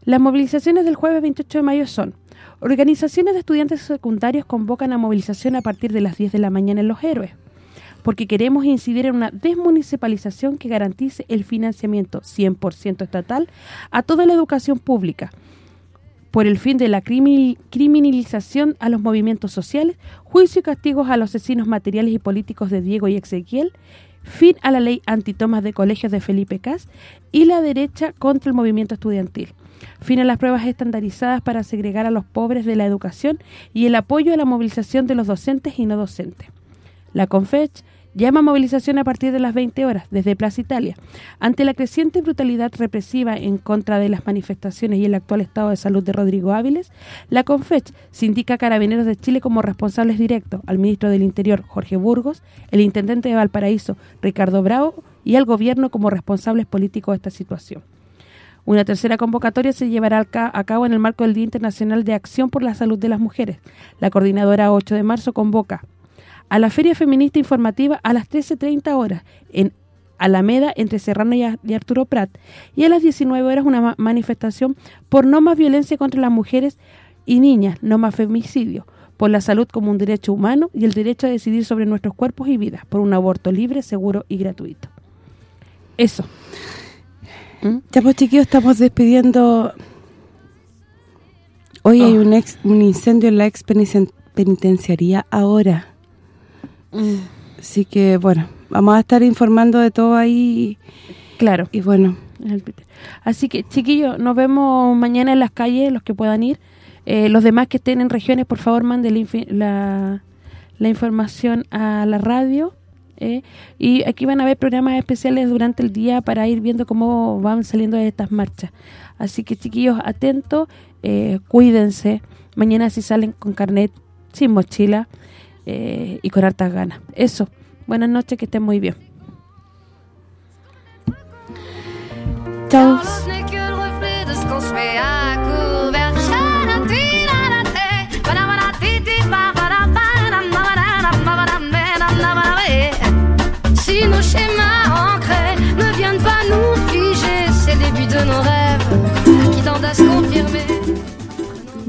Las movilizaciones del jueves 28 de mayo son Organizaciones de estudiantes secundarios convocan a movilización a partir de las 10 de la mañana en Los Héroes, porque queremos incidir en una desmunicipalización que garantice el financiamiento 100% estatal a toda la educación pública, por el fin de la crimi- criminalización a los movimientos sociales, juicio y castigos a los asesinos materiales y políticos de Diego y Ezequiel, fin a la ley antitomas de colegios de Felipe Cas y la derecha contra el movimiento estudiantil, fin a las pruebas estandarizadas para segregar a los pobres de la educación y el apoyo a la movilización de los docentes y no docentes. La CONFECH llama a movilización a partir de las 20 horas desde Plaza Italia. Ante la creciente brutalidad represiva en contra de las manifestaciones y el actual estado de salud de Rodrigo Áviles, la CONFECH se indica a Carabineros de Chile como responsables directos al ministro del Interior, Jorge Burgos, el intendente de Valparaíso, Ricardo Bravo, y al gobierno como responsables políticos de esta situación. Una tercera convocatoria se llevará a cabo en el marco del Día Internacional de Acción por la Salud de las Mujeres. La coordinadora 8 de marzo convoca a la Feria Feminista Informativa a las 13.30 horas en Alameda entre Serrano y, Ar- y Arturo Prat y a las 19 horas una ma- manifestación por no más violencia contra las mujeres y niñas, no más femicidio, por la salud como un derecho humano y el derecho a decidir sobre nuestros cuerpos y vidas, por un aborto libre, seguro y gratuito. Eso. ¿Mm? Ya pues chiquillos, estamos despidiendo. Hoy hay un ex, un incendio en la ex peniten- penitenciaría ahora. Así que, bueno, vamos a estar informando de todo ahí Claro. y bueno. Así que, chiquillos, nos vemos mañana en las calles, los que puedan ir. Eh, los demás que estén en regiones, por favor, manden la, la, la información a la radio ¿eh? y aquí van a haber programas especiales durante el día para ir viendo cómo van saliendo estas marchas. Así que chiquillos, atentos, eh, cuídense. Mañana si salen con carnet, sin mochila eh, y con hartas ganas. Eso. Buenas noches, que estén muy bien. Chao. Si nos schémas ancrés ne viennent pas nous figer, c'est le début de nos rêves qui tendent à se confirmer.